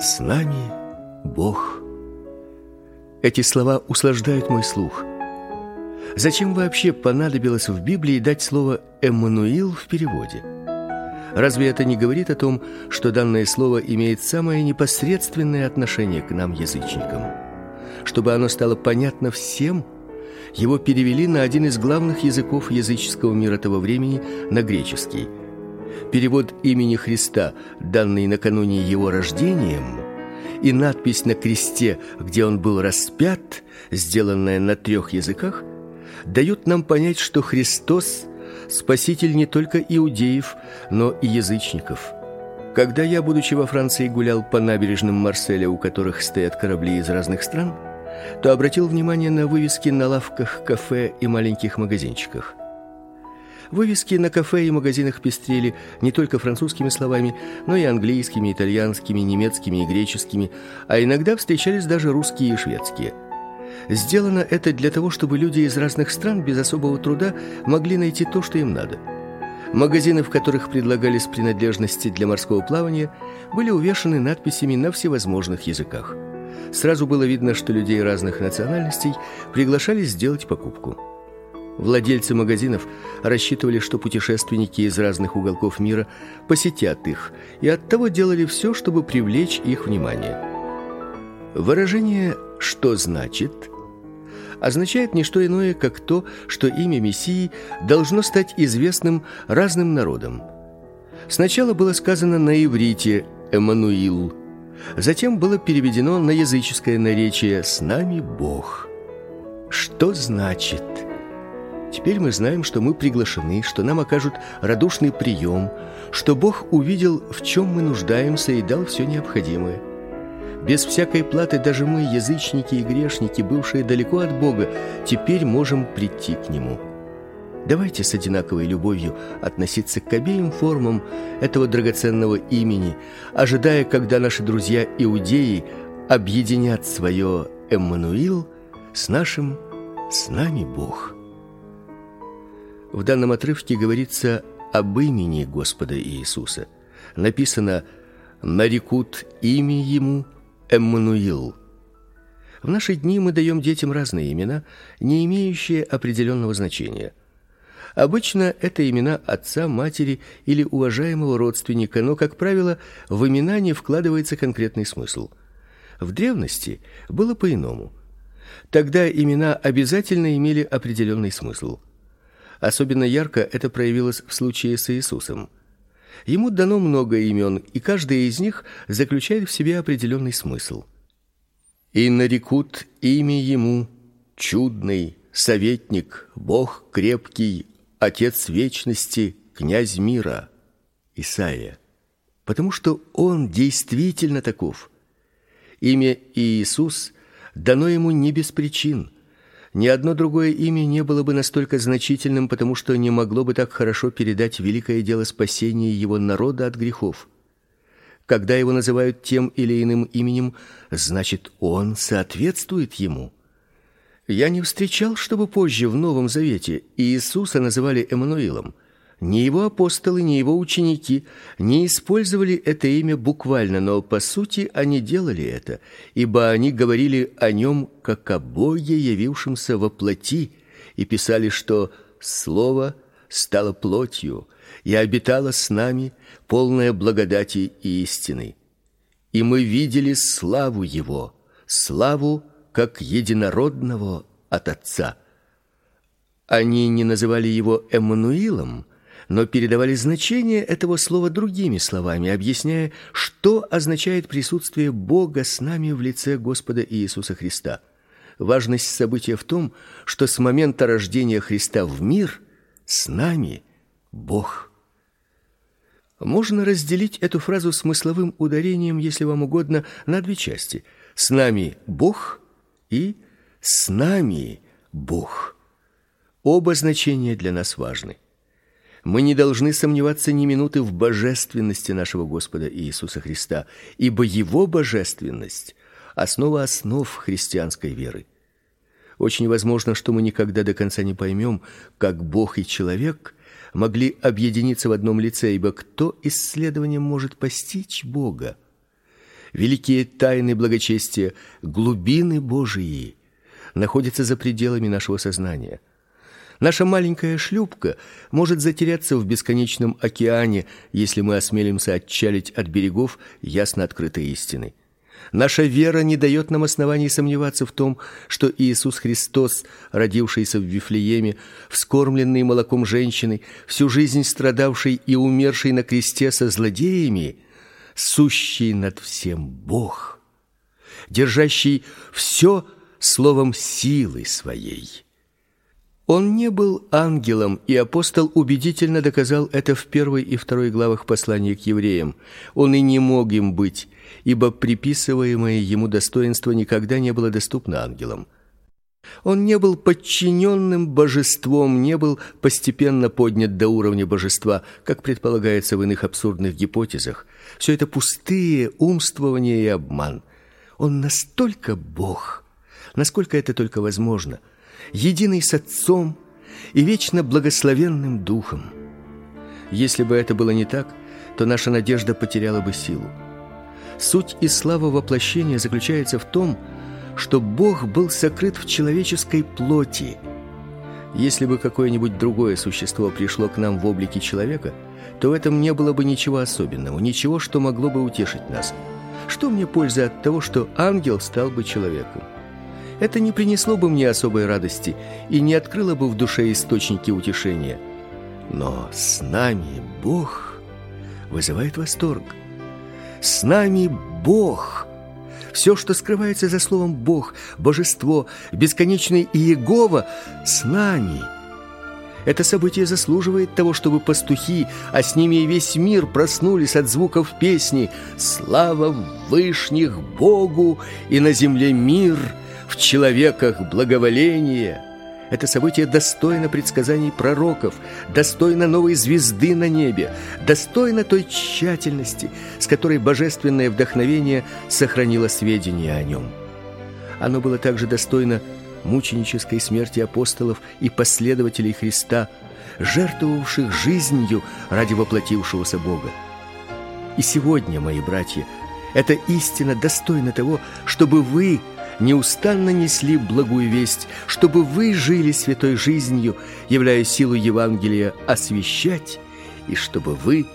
С нами Бог. Эти слова услаждают мой слух. Зачем вообще понадобилось в Библии дать слово Эммануил в переводе? Разве это не говорит о том, что данное слово имеет самое непосредственное отношение к нам язычникам? Чтобы оно стало понятно всем, его перевели на один из главных языков языческого мира того времени, на греческий. Перевод имени Христа, данный накануне его рождением, и надпись на кресте, где он был распят, сделанная на трех языках, дают нам понять, что Христос спаситель не только иудеев, но и язычников. Когда я, будучи во Франции, гулял по набережным Марселя, у которых стоят корабли из разных стран, то обратил внимание на вывески на лавках, кафе и маленьких магазинчиках. Вывески на кафе и магазинах пестрели не только французскими словами, но и английскими, итальянскими, немецкими и греческими, а иногда встречались даже русские и шведские. Сделано это для того, чтобы люди из разных стран без особого труда могли найти то, что им надо. Магазины, в которых предлагались принадлежности для морского плавания, были увешаны надписями на всевозможных языках. Сразу было видно, что людей разных национальностей приглашали сделать покупку. Владельцы магазинов рассчитывали, что путешественники из разных уголков мира посетят их, и оттого делали все, чтобы привлечь их внимание. Выражение что значит означает не что иное, как то, что имя Мессии должно стать известным разным народам. Сначала было сказано на иврите Эммануил, затем было переведено на языческое наречие «С нами Бог». Что значит? Теперь мы знаем, что мы приглашены, что нам окажут радушный прием, что Бог увидел, в чем мы нуждаемся и дал все необходимое. Без всякой платы даже мы, язычники и грешники, бывшие далеко от Бога, теперь можем прийти к нему. Давайте с одинаковой любовью относиться к обеим формам этого драгоценного имени, ожидая, когда наши друзья иудеи объединят свое Эммануил с нашим с нами Бог. В данном отрывке говорится об имени Господа Иисуса. Написано: нарекут имя ему Эммануил. В наши дни мы даем детям разные имена, не имеющие определенного значения. Обычно это имена отца, матери или уважаемого родственника, но, как правило, в имена не вкладывается конкретный смысл. В древности было по-иному. Тогда имена обязательно имели определенный смысл. Особенно ярко это проявилось в случае с Иисусом. Ему дано много имен, и каждое из них заключает в себе определенный смысл. И нарекут имя ему чудный, советник, Бог крепкий, Отец вечности, князь мира. Исаия. Потому что он действительно таков. Имя Иисус дано ему не без причин. Ни одно другое имя не было бы настолько значительным, потому что не могло бы так хорошо передать великое дело спасения его народа от грехов. Когда его называют тем или иным именем, значит, он соответствует ему. Я не встречал, чтобы позже в Новом Завете Иисуса называли Эммануилом. Ни его апостолы, ни его ученики не использовали это имя буквально, но по сути они делали это, ибо они говорили о нем как о Боге, явившемся во плоти, и писали, что слово стало плотью и обитало с нами, полное благодати и истины. И мы видели славу его, славу как единородного от Отца. Они не называли его Эммануилом, но передавали значение этого слова другими словами, объясняя, что означает присутствие Бога с нами в лице Господа Иисуса Христа. Важность события в том, что с момента рождения Христа в мир с нами Бог. Можно разделить эту фразу смысловым ударением, если вам угодно, на две части. С нами Бог и с нами Бог. Оба значения для нас важны. Мы не должны сомневаться ни минуты в божественности нашего Господа Иисуса Христа, ибо его божественность основа основ христианской веры. Очень возможно, что мы никогда до конца не поймем, как Бог и человек могли объединиться в одном лице, ибо кто исследованием может постичь Бога? Великие тайны благочестия, глубины Божии находятся за пределами нашего сознания. Наша маленькая шлюпка может затеряться в бесконечном океане, если мы осмелимся отчалить от берегов ясно открытой истины. Наша вера не дает нам оснований сомневаться в том, что Иисус Христос, родившийся в Вифлееме, вскормленный молоком женщины, всю жизнь страдавший и умерший на кресте со злодеями, сущий над всем Бог, держащий все словом силы своей. Он не был ангелом, и апостол убедительно доказал это в первой и второй главах послания к евреям. Он и не мог им быть, ибо приписываемое ему достоинство никогда не было доступно ангелам. Он не был подчиненным божеством, не был постепенно поднят до уровня божества, как предполагается в иных абсурдных гипотезах. Все это пустые умствования и обман. Он настолько Бог, насколько это только возможно – единый с Отцом и вечно благословенным Духом. Если бы это было не так, то наша надежда потеряла бы силу. Суть и слава воплощения заключается в том, что Бог был сокрыт в человеческой плоти. Если бы какое-нибудь другое существо пришло к нам в облике человека, то в этом не было бы ничего особенного, ничего, что могло бы утешить нас. Что мне пользы от того, что ангел стал бы человеком? это не принесло бы мне особой радости и не открыло бы в душе источники утешения. Но с нами Бог вызывает восторг. С нами Бог. Все, что скрывается за словом Бог, божество, бесконечный Иегова, с нами. Это событие заслуживает того, чтобы пастухи, а с ними и весь мир проснулись от звуков песни «Слава Вышних Богу и на земле мир!» в человеках благоволение. Это событие достойно предсказаний пророков, достойно новой звезды на небе, достойно той тщательности, с которой божественное вдохновение сохранило сведения о нем. Оно было также достойно мученической смерти апостолов и последователей Христа, жертвовавших жизнью ради воплотившегося Бога. И сегодня, мои братья, эта истина достойна того, чтобы вы неустанно несли благую весть, чтобы вы жили святой жизнью, являя силу Евангелия освещать, и чтобы вы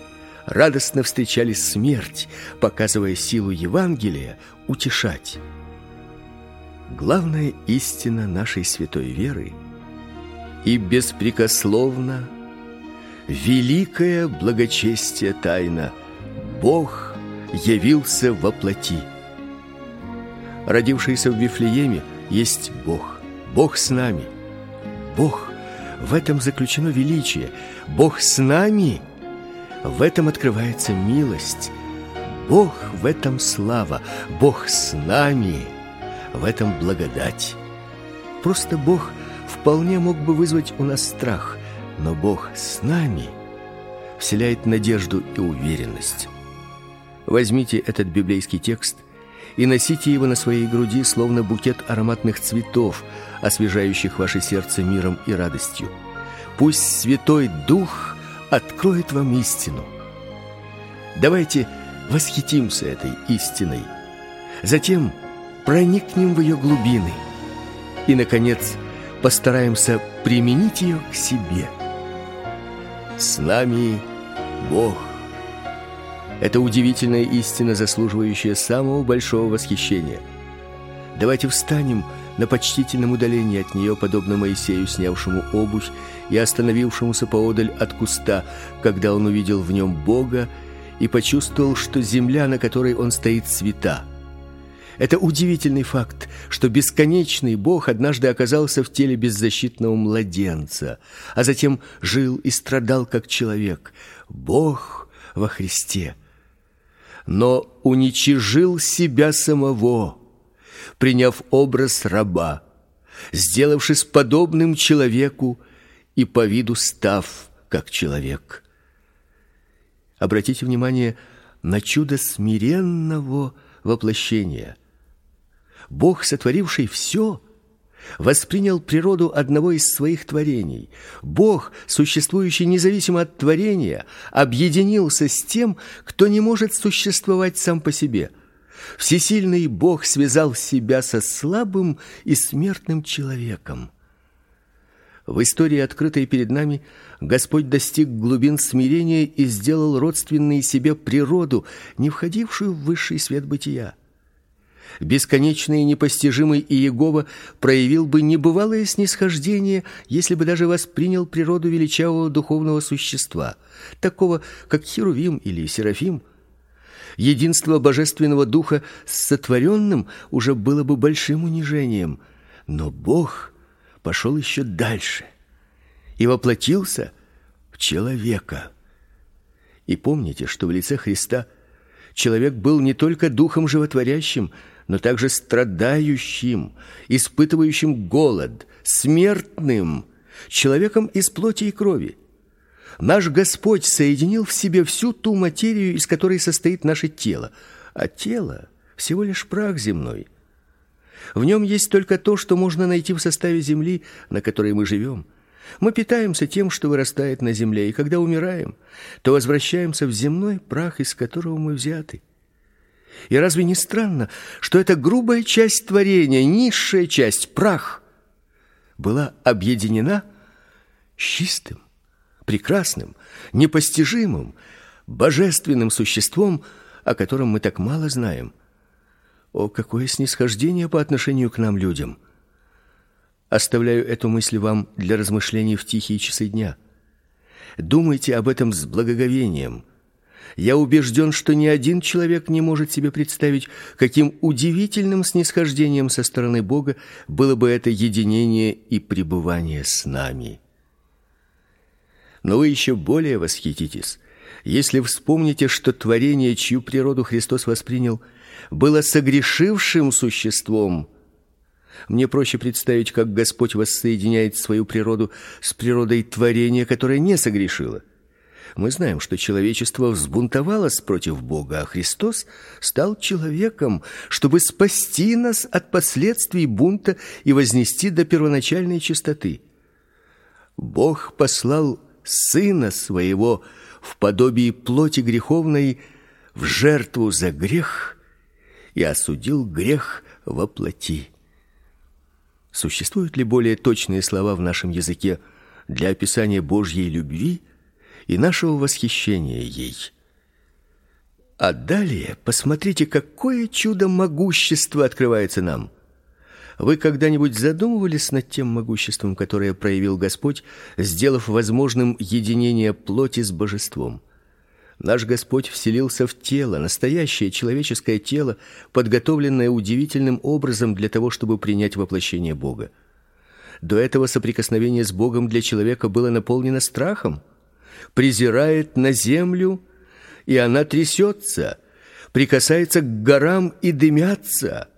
радостно встречали смерть, показывая силу Евангелия утешать. Главная истина нашей святой веры и беспрекословно великое благочестие тайна Бог явился во плоти родившийся в Вифлееме, есть Бог. Бог с нами. Бог в этом заключено величие. Бог с нами. В этом открывается милость. Бог в этом слава. Бог с нами. В этом благодать. Просто Бог вполне мог бы вызвать у нас страх, но Бог с нами вселяет надежду и уверенность. Возьмите этот библейский текст – и носите его на своей груди, словно букет ароматных цветов, освежающих ваше сердце миром и радостью. Пусть Святой Дух откроет вам истину. Давайте восхитимся этой истиной. Затем проникнем в ее глубины. И наконец, постараемся применить ее к себе. С нами Бог это удивительная истина, заслуживающая самого большого восхищения. Давайте встанем на почтительном удалении от нее, подобно Моисею, снявшему обувь и остановившемуся поодаль от куста, когда он увидел в нем Бога и почувствовал, что земля, на которой он стоит, свята. Это удивительный факт, что бесконечный Бог однажды оказался в теле беззащитного младенца, а затем жил и страдал как человек. Бог во Христе но уничижил себя самого, приняв образ раба, сделавшись подобным человеку и по виду став как человек. Обратите внимание на чудо смиренного воплощения. Бог, сотворивший все, воспринял природу одного из своих творений. Бог, существующий независимо от творения, объединился с тем, кто не может существовать сам по себе. Всесильный Бог связал себя со слабым и смертным человеком. В истории, открытой перед нами, Господь достиг глубин смирения и сделал родственной себе природу, не входившую в высший свет бытия. Бесконечный и непостижимый Иегова проявил бы небывалое снисхождение, если бы даже воспринял природу величавого духовного существа, такого как херувим или серафим. Единство божественного духа с сотворенным уже было бы большим унижением, но Бог пошел еще дальше и воплотился в человека. И помните, что в лице Христа человек был не только духом животворящим, но также страдающим, испытывающим голод, смертным, человеком из плоти и крови. Наш Господь соединил в себе всю ту материю, из которой состоит наше тело, а тело всего лишь прах земной. В нем есть только то, что можно найти в составе земли, на которой мы живем. Мы питаемся тем, что вырастает на земле, и когда умираем, то возвращаемся в земной прах, из которого мы взяты. И разве не странно, что эта грубая часть творения, низшая часть, прах, была объединена с чистым, прекрасным, непостижимым, божественным существом, о котором мы так мало знаем? О, какое снисхождение по отношению к нам, людям! Оставляю эту мысль вам для размышлений в тихие часы дня. Думайте об этом с благоговением – я убежден, что ни один человек не может себе представить, каким удивительным снисхождением со стороны Бога было бы это единение и пребывание с нами. Но вы еще более восхититесь, если вспомните, что творение, чью природу Христос воспринял, было согрешившим существом. Мне проще представить, как Господь воссоединяет свою природу с природой творения, которое не согрешило. Мы знаем, что человечество взбунтовалось против Бога, а Христос стал человеком, чтобы спасти нас от последствий бунта и вознести до первоначальной чистоты. Бог послал сына своего в подобии плоти греховной в жертву за грех и осудил грех во плоти. Существуют ли более точные слова в нашем языке для описания Божьей любви? И нашего восхищения ей. А далее посмотрите, какое чудо могущества открывается нам. Вы когда-нибудь задумывались над тем могуществом, которое проявил Господь, сделав возможным единение плоти с божеством? Наш Господь вселился в тело, настоящее человеческое тело, подготовленное удивительным образом для того, чтобы принять воплощение Бога. До этого соприкосновение с Богом для человека было наполнено страхом презирает на землю, и она трясется, прикасается к горам и дымятся.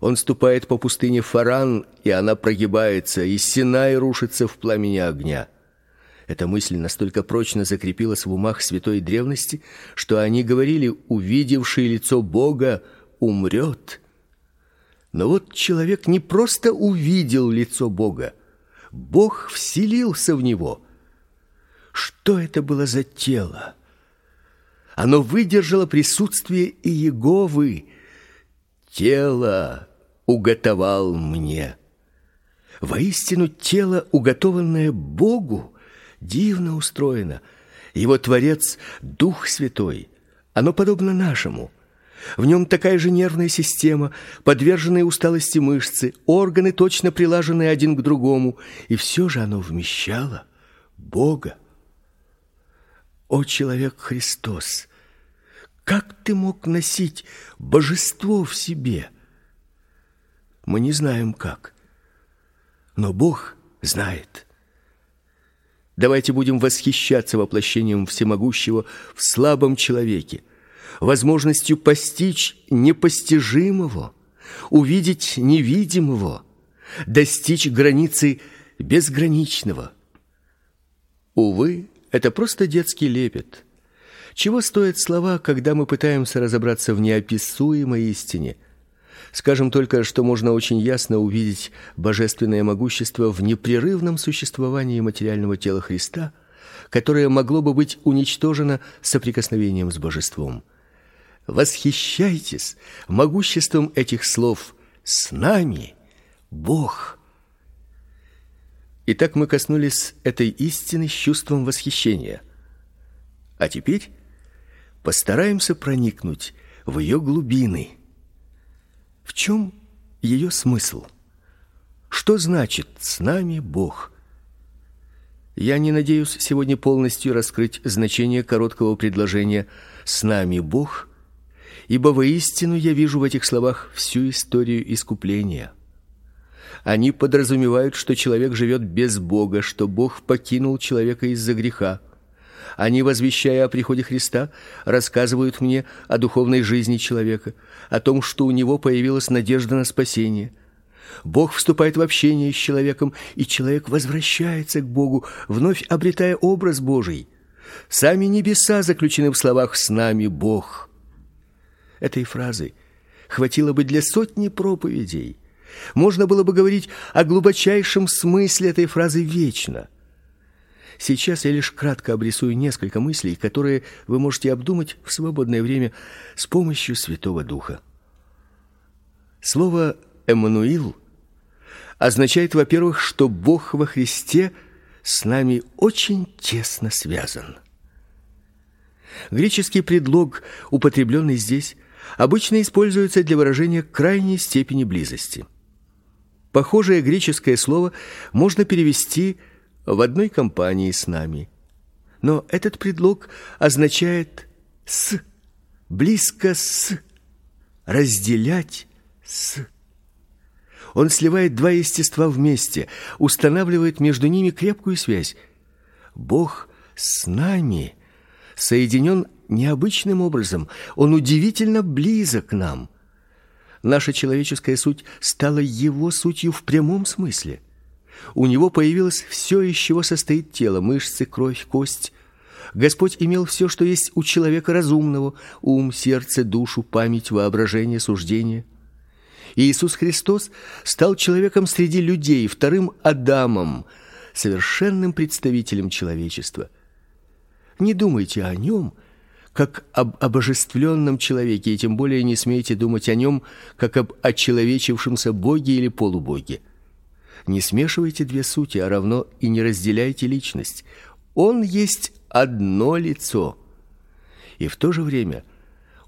Он ступает по пустыне Фаран, и она прогибается, и Синай рушится в пламени огня. Эта мысль настолько прочно закрепилась в умах святой древности, что они говорили: увидевший лицо Бога умрет. Но вот человек не просто увидел лицо Бога, Бог вселился в него. Что это было за тело? Оно выдержало присутствие Иеговы. Тело уготовал мне. Воистину тело, уготованное Богу, дивно устроено. Его творец Дух Святой. Оно подобно нашему. В нем такая же нервная система, подверженные усталости мышцы, органы точно прилажены один к другому, и все же оно вмещало Бога. О человек Христос, как ты мог носить божество в себе? Мы не знаем как, но Бог знает. Давайте будем восхищаться воплощением всемогущего в слабом человеке, возможностью постичь непостижимого, увидеть невидимого, достичь границы безграничного. Увы, это просто детский лепет. Чего стоят слова, когда мы пытаемся разобраться в неописуемой истине? Скажем только, что можно очень ясно увидеть божественное могущество в непрерывном существовании материального тела Христа, которое могло бы быть уничтожено соприкосновением с божеством. Восхищайтесь могуществом этих слов. С нами Бог. Итак, мы коснулись этой истины с чувством восхищения. А теперь постараемся проникнуть в ее глубины. В чем ее смысл? Что значит с нами Бог? Я не надеюсь сегодня полностью раскрыть значение короткого предложения с нами Бог, ибо воистину я вижу в этих словах всю историю искупления. Они подразумевают, что человек живет без Бога, что Бог покинул человека из-за греха. Они, возвещая о приходе Христа, рассказывают мне о духовной жизни человека, о том, что у него появилась надежда на спасение. Бог вступает в общение с человеком, и человек возвращается к Богу, вновь обретая образ Божий. Сами небеса заключены в словах с нами Бог. Этой фразы хватило бы для сотни проповедей. Можно было бы говорить о глубочайшем смысле этой фразы вечно. Сейчас я лишь кратко обрисую несколько мыслей, которые вы можете обдумать в свободное время с помощью Святого Духа. Слово Эммануил означает, во-первых, что Бог во Христе с нами очень тесно связан. Греческий предлог, употребленный здесь, обычно используется для выражения крайней степени близости. Похожее греческое слово можно перевести в одной компании с нами. Но этот предлог означает с близко с разделять с он сливает два естества вместе, устанавливает между ними крепкую связь. Бог с нами соединен необычным образом. Он удивительно близок к нам. Наша человеческая суть стала его сутью в прямом смысле. У него появилось все, из чего состоит тело: мышцы, кровь, кость. Господь имел все, что есть у человека разумного: ум, сердце, душу, память, воображение, суждение. Иисус Христос стал человеком среди людей, вторым Адамом, совершенным представителем человечества. Не думайте о нем как об обожествленном человеке, и тем более не смейте думать о нем как об очеловечившемся боге или полубоге. Не смешивайте две сути, а равно и не разделяйте личность. Он есть одно лицо. И в то же время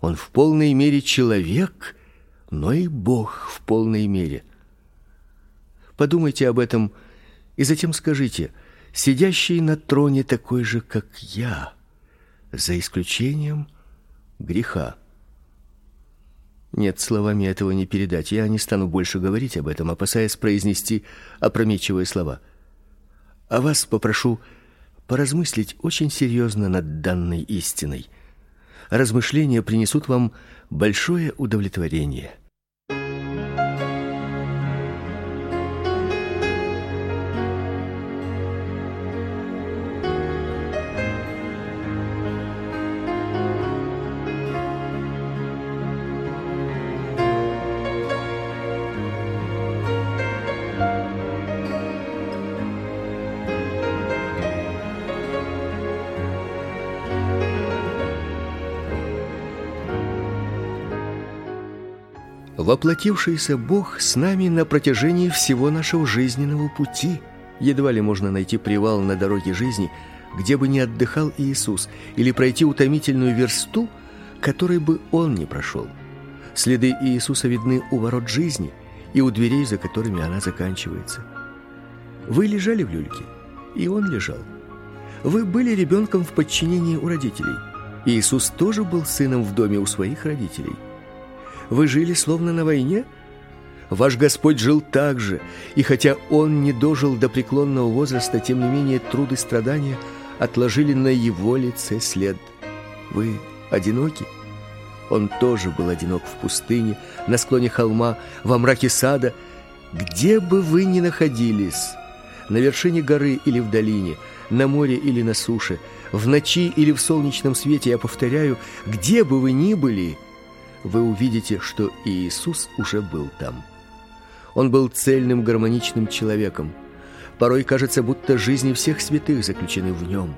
он в полной мере человек, но и Бог в полной мере. Подумайте об этом и затем скажите: сидящий на троне такой же, как я за исключением греха. Нет, словами этого не передать. Я не стану больше говорить об этом, опасаясь произнести опрометчивые слова. А вас попрошу поразмыслить очень серьезно над данной истиной. Размышления принесут вам большое удовлетворение. Воплотившийся Бог с нами на протяжении всего нашего жизненного пути. Едва ли можно найти привал на дороге жизни, где бы не отдыхал Иисус, или пройти утомительную версту, которой бы он не прошел. Следы Иисуса видны у ворот жизни и у дверей, за которыми она заканчивается. Вы лежали в люльке, и он лежал. Вы были ребенком в подчинении у родителей. Иисус тоже был сыном в доме у своих родителей. Вы жили словно на войне? Ваш Господь жил так же, и хотя он не дожил до преклонного возраста, тем не менее труды и страдания отложили на его лице след. Вы одиноки? Он тоже был одинок в пустыне, на склоне холма, во мраке сада, где бы вы ни находились, на вершине горы или в долине, на море или на суше, в ночи или в солнечном свете, я повторяю, где бы вы ни были, вы увидите, что Иисус уже был там. Он был цельным, гармоничным человеком. Порой кажется, будто жизни всех святых заключены в нем.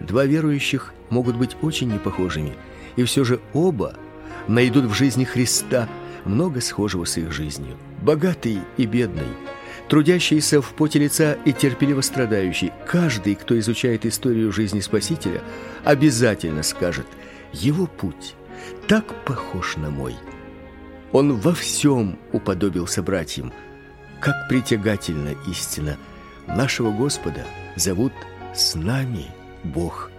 Два верующих могут быть очень непохожими, и все же оба найдут в жизни Христа много схожего с их жизнью. Богатый и бедный, трудящийся в поте лица и терпеливо страдающий, каждый, кто изучает историю жизни Спасителя, обязательно скажет: его путь так похож на мой. Он во всем уподобился братьям. Как притягательна истина нашего Господа зовут с нами Бог.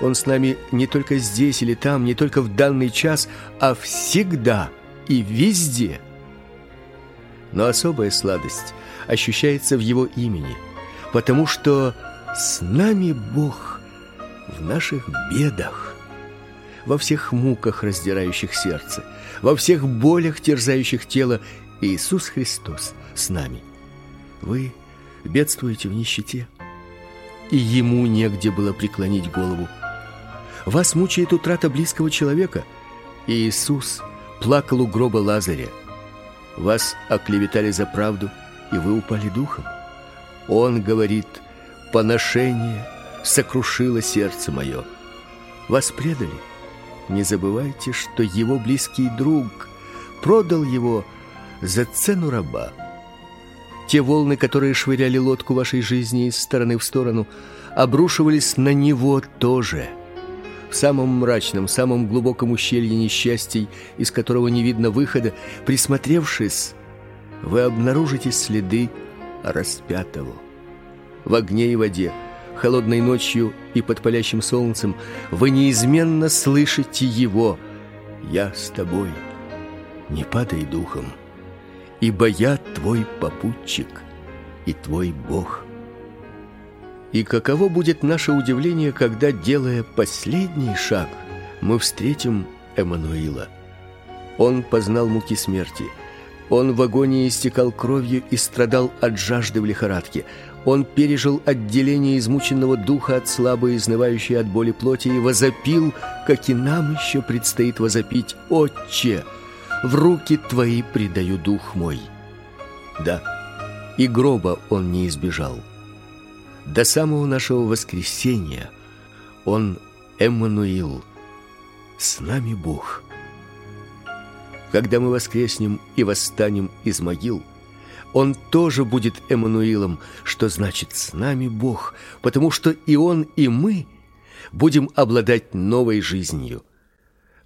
Он с нами не только здесь или там, не только в данный час, а всегда и везде. Но особая сладость ощущается в его имени, потому что с нами Бог в наших бедах, во всех муках, раздирающих сердце, во всех болях, терзающих тело, Иисус Христос с нами. Вы бедствуете в нищете, и ему негде было преклонить голову. Вас мучает утрата близкого человека. Иисус плакал у гроба Лазаря. Вас оклеветали за правду, и вы упали духом. Он говорит: "Поношение сокрушило сердце мое". Вас предали. Не забывайте, что его близкий друг продал его за цену раба. Те волны, которые швыряли лодку вашей жизни из стороны в сторону, обрушивались на него тоже в самом мрачном, самом глубоком ущелье несчастий, из которого не видно выхода, присмотревшись, вы обнаружите следы распятого. В огне и воде, холодной ночью и под палящим солнцем вы неизменно слышите его: "Я с тобой. Не падай духом, ибо я твой попутчик и твой Бог". И каково будет наше удивление, когда, делая последний шаг, мы встретим Эммануила. Он познал муки смерти. Он в агонии истекал кровью и страдал от жажды в лихорадке. Он пережил отделение измученного духа от слабой, изнывающей от боли плоти и возопил, как и нам еще предстоит возопить: "Отче, в руки твои предаю дух мой". Да. И гроба он не избежал. До самого нашего воскресения он Эммануил. С нами Бог. Когда мы воскреснем и восстанем из могил, он тоже будет Эммануилом, что значит с нами Бог, потому что и он, и мы будем обладать новой жизнью.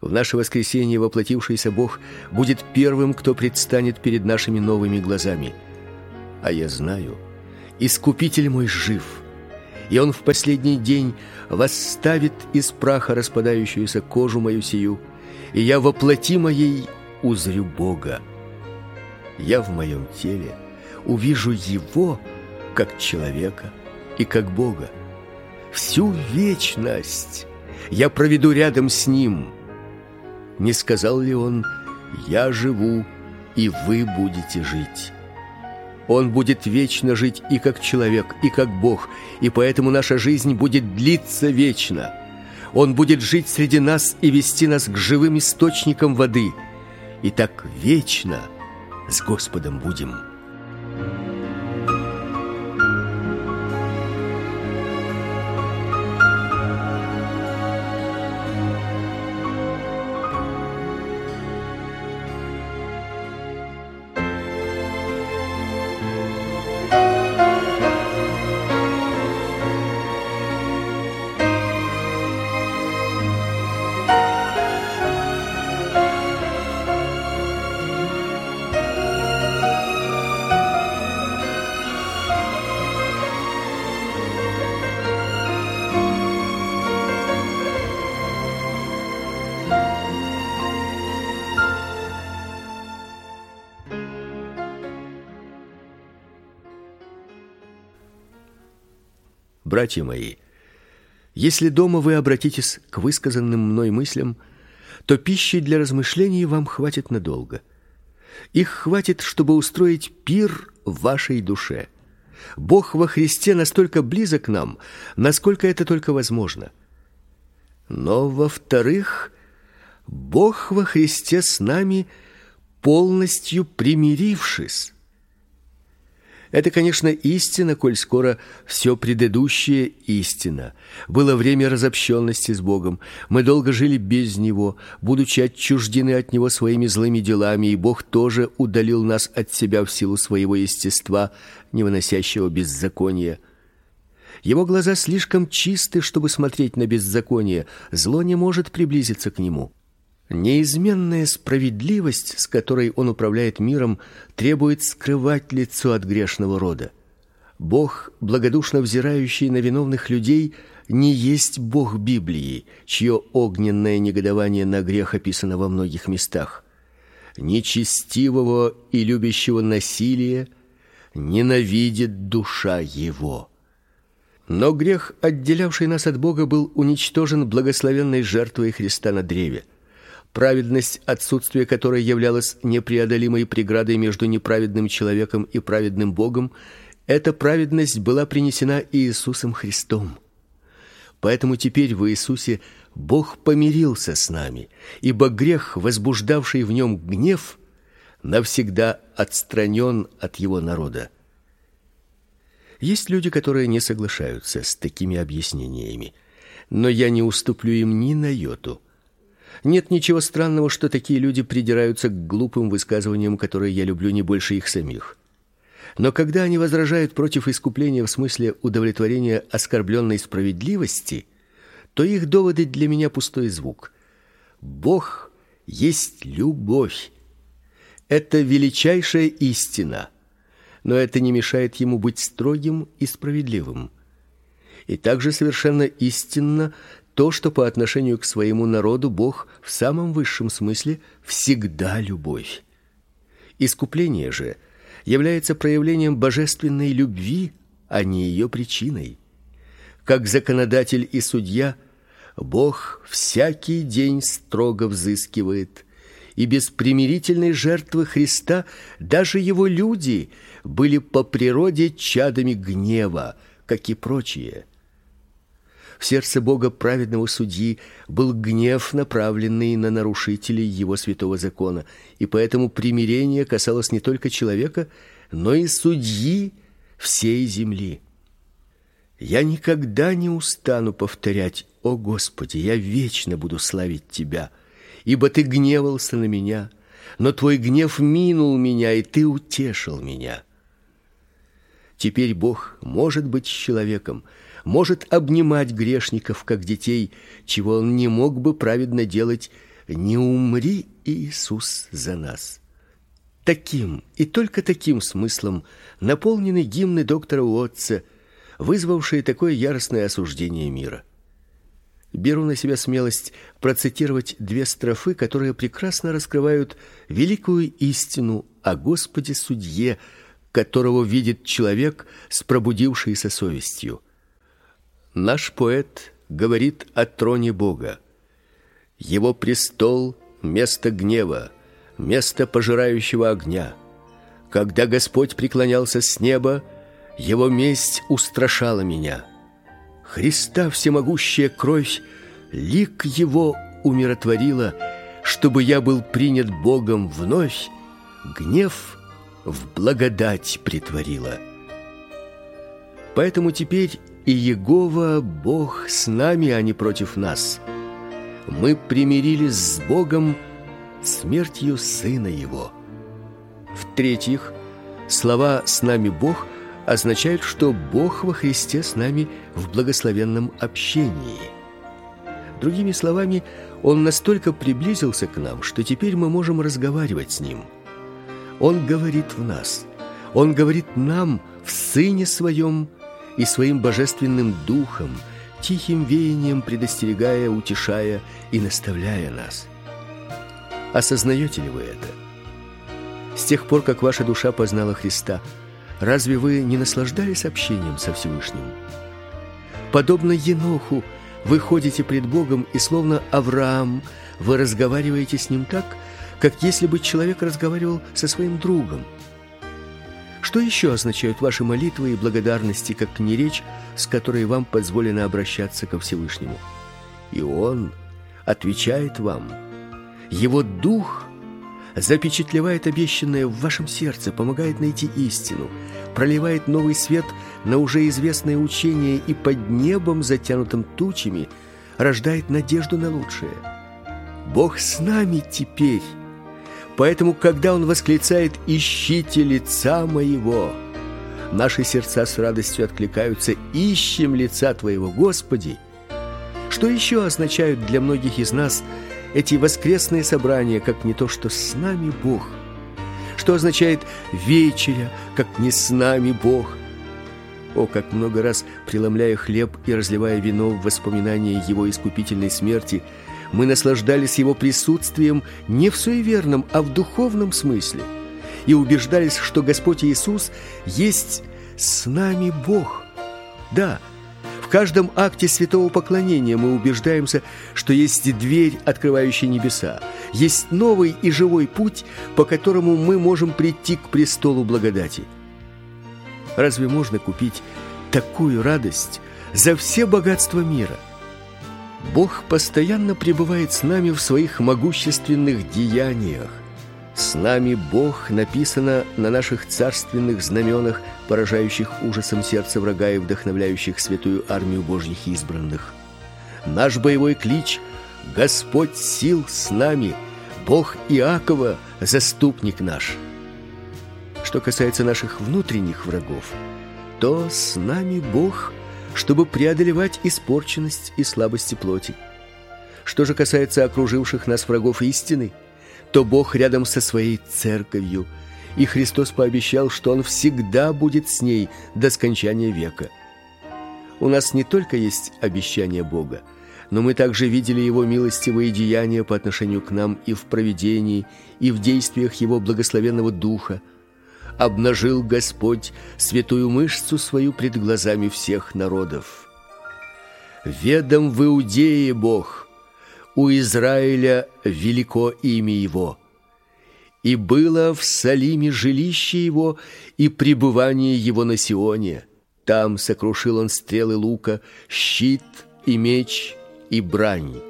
В наше воскресение воплотившийся Бог будет первым, кто предстанет перед нашими новыми глазами. А я знаю, Искупитель мой жив, и он в последний день восставит из праха распадающуюся кожу мою сию, и я воплоти моей узрю Бога. Я в моем теле увижу его как человека и как Бога. Всю вечность я проведу рядом с ним. Не сказал ли он: "Я живу, и вы будете жить"? Он будет вечно жить и как человек, и как Бог, и поэтому наша жизнь будет длиться вечно. Он будет жить среди нас и вести нас к живым источникам воды. И так вечно с Господом будем. Братья мои, если дома вы обратитесь к высказанным мной мыслям, то пищи для размышлений вам хватит надолго. Их хватит, чтобы устроить пир в вашей душе. Бог во Христе настолько близок к нам, насколько это только возможно. Но во-вторых, Бог во Христе с нами, полностью примирившись. Это, конечно, истина, коль скоро все предыдущее истина. Было время разобщенности с Богом. Мы долго жили без него, будучи отчуждены от него своими злыми делами, и Бог тоже удалил нас от себя в силу своего естества, не выносящего беззакония. Его глаза слишком чисты, чтобы смотреть на беззаконие. Зло не может приблизиться к нему. Неизменная справедливость, с которой он управляет миром, требует скрывать лицо от грешного рода. Бог, благодушно взирающий на виновных людей, не есть Бог Библии, чье огненное негодование на грех описано во многих местах. Нечестивого и любящего насилие ненавидит душа его. Но грех, отделявший нас от Бога, был уничтожен благословенной жертвой Христа на древе праведность, отсутствие которой являлось непреодолимой преградой между неправедным человеком и праведным Богом, эта праведность была принесена Иисусом Христом. Поэтому теперь в Иисусе Бог помирился с нами, ибо грех, возбуждавший в нем гнев, навсегда отстранен от его народа. Есть люди, которые не соглашаются с такими объяснениями, но я не уступлю им ни на йоту. Нет ничего странного, что такие люди придираются к глупым высказываниям, которые я люблю не больше их самих. Но когда они возражают против искупления в смысле удовлетворения оскорбленной справедливости, то их доводы для меня пустой звук. Бог есть любовь. Это величайшая истина. Но это не мешает ему быть строгим и справедливым. И также совершенно истинно то, что по отношению к своему народу Бог в самом высшем смысле всегда любовь. Искупление же является проявлением божественной любви, а не ее причиной. Как законодатель и судья, Бог всякий день строго взыскивает, и без примирительной жертвы Христа даже его люди были по природе чадами гнева, как и прочие. В сердце Бога праведного судьи был гнев, направленный на нарушителей его святого закона, и поэтому примирение касалось не только человека, но и судьи всей земли. Я никогда не устану повторять: "О Господи, я вечно буду славить тебя, ибо ты гневался на меня, но твой гнев минул меня, и ты утешил меня". Теперь Бог может быть человеком, может обнимать грешников как детей, чего он не мог бы праведно делать, не умри, Иисус, за нас. Таким и только таким смыслом наполнены гимны доктора Уотса, вызвавшие такое яростное осуждение мира. Беру на себя смелость процитировать две строфы, которые прекрасно раскрывают великую истину о Господе судье, которого видит человек с пробудившейся совестью. Наш поэт говорит о троне Бога. Его престол место гнева, место пожирающего огня. Когда Господь преклонялся с неба, его месть устрашала меня. Христа всемогущая кровь лик его умиротворила, чтобы я был принят Богом вновь, гнев в благодать притворила. Поэтому теперь и Егова Бог с нами, а не против нас. Мы примирились с Богом смертью сына его. В-третьих, слова с нами Бог означают, что Бог во Христе с нами в благословенном общении. Другими словами, он настолько приблизился к нам, что теперь мы можем разговаривать с ним. Он говорит в нас. Он говорит нам в сыне своем и своим божественным духом, тихим веянием предостерегая, утешая и наставляя нас. Осознаете ли вы это? С тех пор, как ваша душа познала Христа, разве вы не наслаждались общением со Всевышним? Подобно Еноху, вы ходите пред Богом, и словно Авраам, вы разговариваете с ним так, как если бы человек разговаривал со своим другом. Что еще означают ваши молитвы и благодарности, как не речь, с которой вам позволено обращаться ко Всевышнему? И он отвечает вам: Его дух запечатлевает обещанное в вашем сердце, помогает найти истину, проливает новый свет на уже известное учение и под небом, затянутым тучами, рождает надежду на лучшее. Бог с нами теперь. Поэтому, когда Он восклицает «Ищите лица моего», наши сердца с радостью откликаются «Ищем лица Твоего, Господи». Что еще означают для многих из нас эти воскресные собрания, как не то, что с нами Бог? Что означает вечеря, как не с нами Бог? О, как много раз, преломляя хлеб и разливая вино в воспоминания Его искупительной смерти, мы наслаждались Его присутствием не в суеверном, а в духовном смысле и убеждались, что Господь Иисус есть с нами Бог. Да, в каждом акте святого поклонения мы убеждаемся, что есть дверь, открывающая небеса, есть новый и живой путь, по которому мы можем прийти к престолу благодати. Разве можно купить такую радость за все богатства мира? Бог постоянно пребывает с нами в своих могущественных деяниях. С нами Бог написано на наших царственных знаменах, поражающих ужасом сердце врага и вдохновляющих святую армию Божьих избранных. Наш боевой клич Господь сил с нами, Бог Иакова заступник наш. Что касается наших внутренних врагов, то с нами Бог, чтобы преодолевать испорченность и слабости плоти. Что же касается окруживших нас врагов истины, то Бог рядом со своей церковью, и Христос пообещал, что он всегда будет с ней до скончания века. У нас не только есть обещание Бога, но мы также видели его милостивые деяния по отношению к нам и в провидении, и в действиях его благословенного духа. Обнажил Господь святую мышцу свою пред глазами всех народов. Ведом в Иудее Бог, у Израиля велико имя его. И было в Салиме жилище его и пребывание его на Сионе. Там сокрушил он стрелы лука, щит и меч и брань.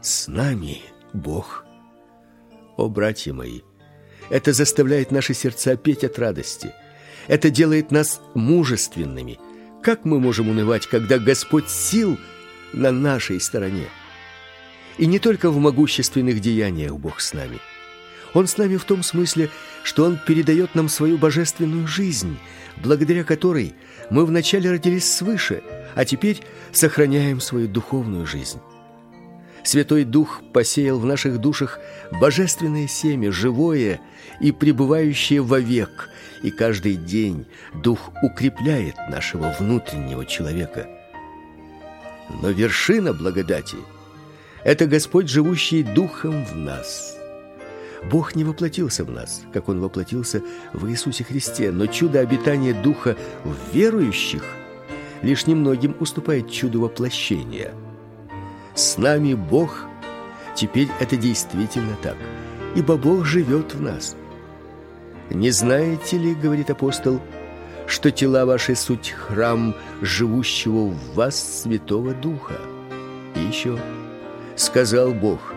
С нами Бог. О, братья мои, это заставляет наши сердца петь от радости. Это делает нас мужественными. Как мы можем унывать, когда Господь сил на нашей стороне? И не только в могущественных деяниях Бог с нами. Он с нами в том смысле, что Он передает нам свою божественную жизнь, благодаря которой мы вначале родились свыше, а теперь сохраняем свою духовную жизнь. Святой Дух посеял в наших душах божественное семя, живое и пребывающее вовек, и каждый день Дух укрепляет нашего внутреннего человека. Но вершина благодати – это Господь, живущий Духом в нас. Бог не воплотился в нас, как Он воплотился в Иисусе Христе, но чудо обитания Духа в верующих лишь немногим уступает чуду воплощения. С нами Бог, теперь это действительно так, ибо Бог живет в нас. Не знаете ли, говорит апостол, что тела ваши суть храм живущего в вас Святого Духа? И еще – сказал Бог: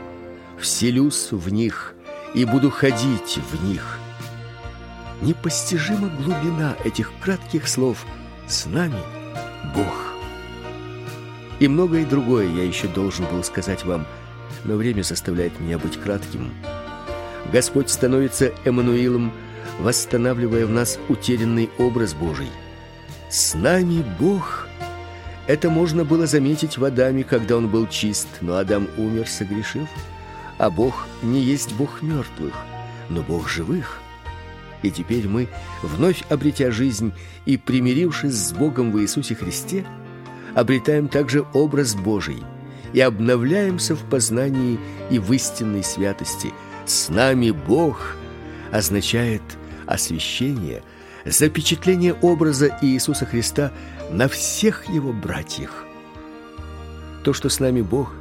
"Вселюсь в них и буду ходить в них". Непостижима глубина этих кратких слов. С нами Бог. И многое другое я еще должен был сказать вам, но время заставляет меня быть кратким. Господь становится Эммануилом, восстанавливая в нас утерянный образ Божий. С нами Бог это можно было заметить в Адаме, когда он был чист, но Адам умер, согрешив. А Бог не есть Бог мертвых, но Бог живых. И теперь мы, вновь обретя жизнь и примирившись с Богом в Иисусе Христе, обретаем также образ Божий и обновляемся в познании и в истинной святости. С нами Бог означает освящение, запечатление образа Иисуса Христа – на всех его братьях. То, что с нами Бог,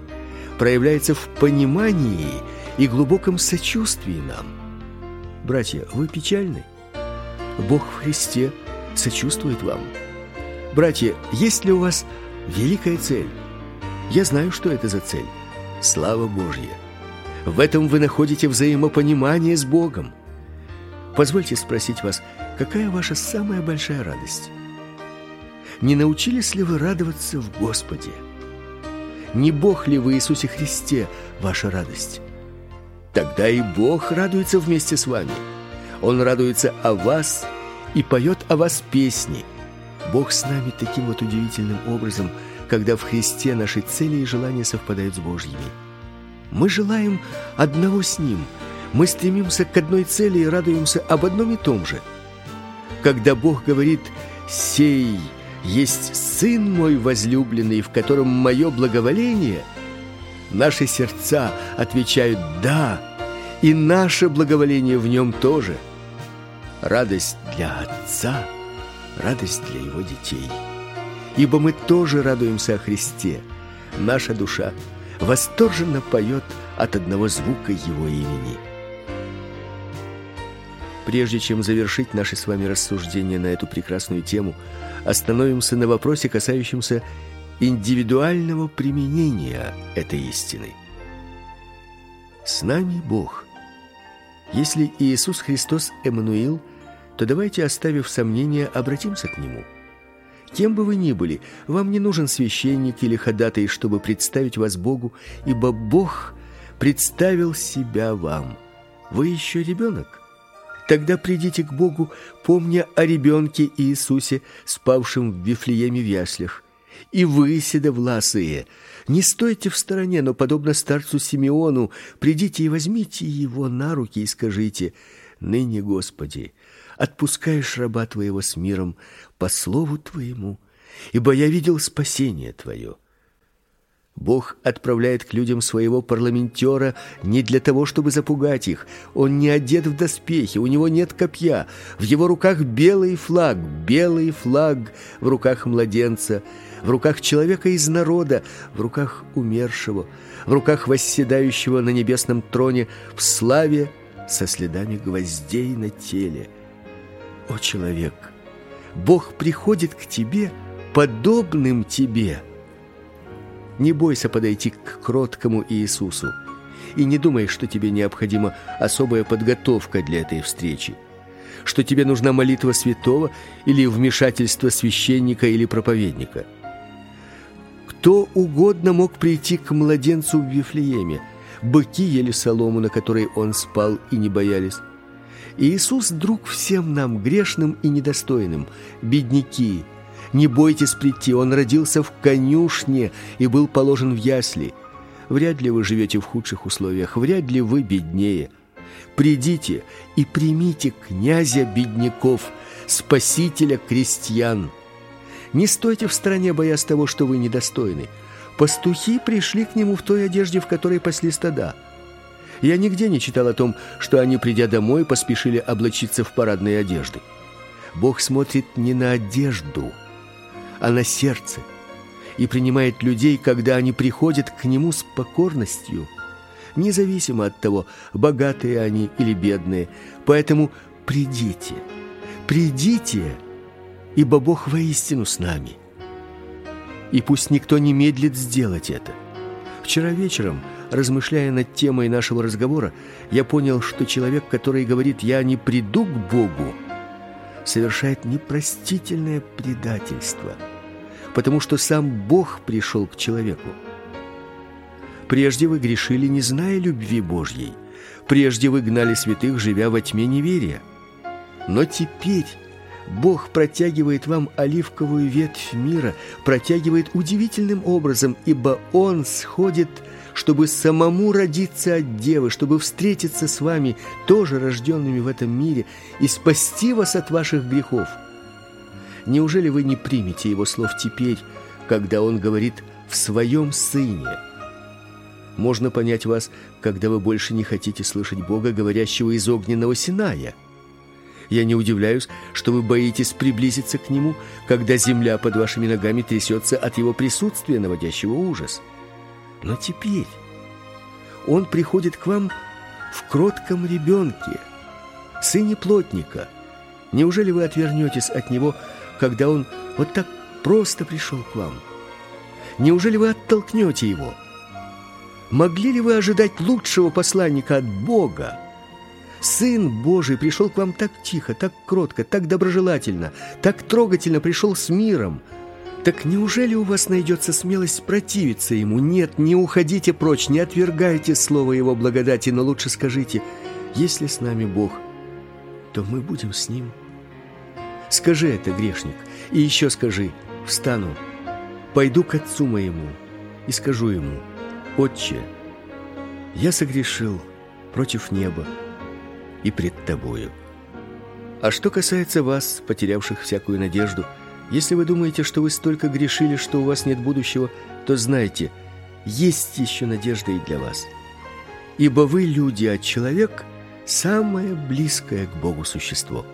проявляется в понимании и глубоком сочувствии нам. Братья, вы печальны? Бог в Христе сочувствует вам. Братья, есть ли у вас великая цель? Я знаю, что это за цель. Слава Божья. В этом вы находите взаимопонимание с Богом. Позвольте спросить вас, какая ваша самая большая радость? Не научились ли вы радоваться в Господе? Не Бог ли в Иисусе Христе ваша радость? Тогда и Бог радуется вместе с вами. Он радуется о вас и поет о вас песни. Бог с нами таким вот удивительным образом, когда в Христе наши цели и желания совпадают с Божьими. Мы желаем одного с Ним. Мы стремимся к одной цели и радуемся об одном и том же. Когда Бог говорит «Сей есть Сын мой возлюбленный, в котором мое благоволение», наши сердца отвечают «Да», и наше благоволение в нем тоже. Радость для Отца, радость для Его детей. Ибо мы тоже радуемся о Христе. Наша душа – восторженно поет от одного звука его имени. Прежде чем завершить наши с вами рассуждения на эту прекрасную тему, остановимся на вопросе, касающемся индивидуального применения этой истины. С нами Бог. Если Иисус Христос Эммануил, то давайте, оставив сомнения, обратимся к Нему – Кем бы вы ни были, вам не нужен священник или ходатай, чтобы представить вас Богу, ибо Бог представил себя вам. Вы еще ребенок. Тогда придите к Богу, помня о ребенке Иисусе, спавшем в Вифлееме в яслях. И вы, седовласые, не стойте в стороне, но, подобно старцу Симеону, придите и возьмите его на руки и скажите «Ныне, Господи, отпускаешь раба Твоего с миром по слову Твоему, ибо я видел спасение Твое». Бог отправляет к людям своего парламентера не для того, чтобы запугать их. Он не одет в доспехи, у него нет копья. В его руках белый флаг, белый флаг в руках младенца, в руках человека из народа, в руках умершего, в руках восседающего на небесном троне в славе со следами гвоздей на теле. О, человек, Бог приходит к тебе, подобным тебе. Не бойся подойти к кроткому Иисусу. И не думай, что тебе необходима особая подготовка для этой встречи. Что тебе нужна молитва святого или вмешательство священника или проповедника. Кто угодно мог прийти к младенцу в Вифлееме. Быки ели солому, на которой он спал, и не боялись. Иисус – друг всем нам, грешным и недостойным, бедняки. Не бойтесь прийти, Он родился в конюшне и был положен в ясли. Вряд ли вы живете в худших условиях, вряд ли вы беднее. Придите и примите князя бедняков, спасителя крестьян. Не стойте в стороне, боясь того, что вы недостойны. Пастухи пришли к нему в той одежде, в которой пасли стада – я нигде не читал о том, что они, придя домой, поспешили облачиться в парадные одежды. Бог смотрит не на одежду, а на сердце и принимает людей, когда они приходят к Нему с покорностью, независимо от того, богатые они или бедные. Поэтому придите, придите, ибо Бог воистину с нами. И пусть никто не медлит сделать это. Вчера вечером – Размышляя над темой нашего разговора, я понял, что человек, который говорит «я не приду к Богу», совершает непростительное предательство, потому что сам Бог пришел к человеку. Прежде вы грешили, не зная любви Божьей. Прежде вы гнали святых, живя во тьме неверия. Но теперь Бог протягивает вам оливковую ветвь мира, протягивает удивительным образом, ибо Он сходит чтобы самому родиться от девы, чтобы встретиться с вами, тоже рожденными в этом мире, и спасти вас от ваших грехов. Неужели вы не примете его слов теперь, когда он говорит «в своем Сыне»? Можно понять вас, когда вы больше не хотите слышать Бога, говорящего из огненного Синая. Я не удивляюсь, что вы боитесь приблизиться к Нему, когда земля под вашими ногами трясется от Его присутствия, наводящего ужас. Но теперь он приходит к вам в кротком ребенке, сыне плотника. Неужели вы отвернетесь от него, когда он вот так просто пришел к вам? Неужели вы оттолкнете его? Могли ли вы ожидать лучшего посланника от Бога? Сын Божий пришел к вам так тихо, так кротко, так доброжелательно, так трогательно пришел с миром. Так неужели у вас найдется смелость противиться ему? Нет, не уходите прочь, не отвергайте слово его благодати, но лучше скажите, если с нами Бог, то мы будем с ним. Скажи это, грешник, и еще скажи, встану, пойду к отцу моему и скажу ему, «Отче, я согрешил против неба и пред тобою». А что касается вас, потерявших всякую надежду, если вы думаете, что вы столько грешили, что у вас нет будущего, то знайте, есть еще надежда и для вас. Ибо вы люди, а человек – самое близкое к Богу существо.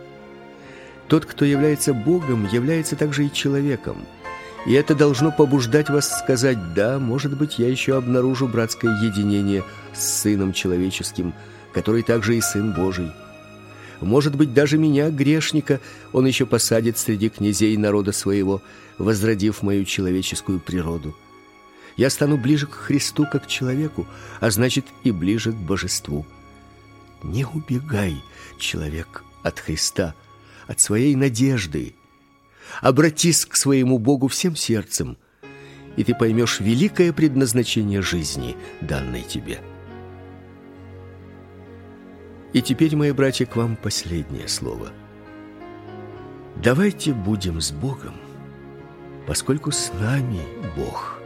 Тот, кто является Богом, является также и человеком – и это должно побуждать вас сказать «Да, может быть, я еще обнаружу братское единение с Сыном Человеческим, который также и Сын Божий. Может быть, даже меня, грешника, Он еще посадит среди князей народа своего, возродив мою человеческую природу. Я стану ближе к Христу, как к человеку, а значит и ближе к божеству. Не убегай, человек, от Христа, от своей надежды, Обратись к своему Богу всем сердцем, и ты поймешь великое предназначение жизни, данной тебе. И теперь, мои братья, к вам последнее слово. Давайте будем с Богом, поскольку с нами Бог.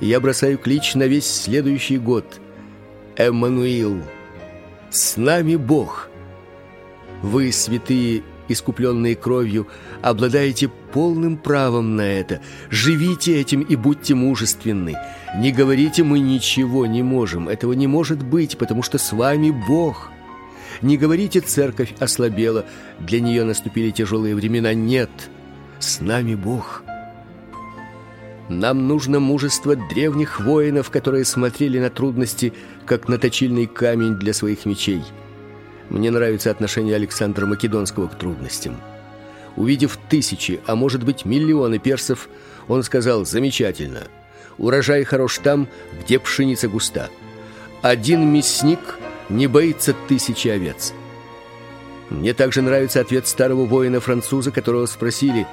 И я бросаю клич на весь следующий год. Эммануил, с нами Бог. Вы, святые искупленные кровью, обладаете полным правом на это. Живите этим и будьте мужественны. Не говорите «мы ничего не можем». Этого не может быть, потому что с вами Бог. Не говорите «церковь ослабела», для нее наступили тяжелые времена. Нет, с нами Бог. Нам нужно мужество древних воинов, которые смотрели на трудности, как на точильный камень для своих мечей. Мне нравится отношение Александра Македонского к трудностям. Увидев тысячи, а может быть миллионы персов, он сказал «Замечательно. Урожай хорош там, где пшеница густа. Один мясник не боится тысячи овец». Мне также нравится ответ старого воина-француза, которого спросили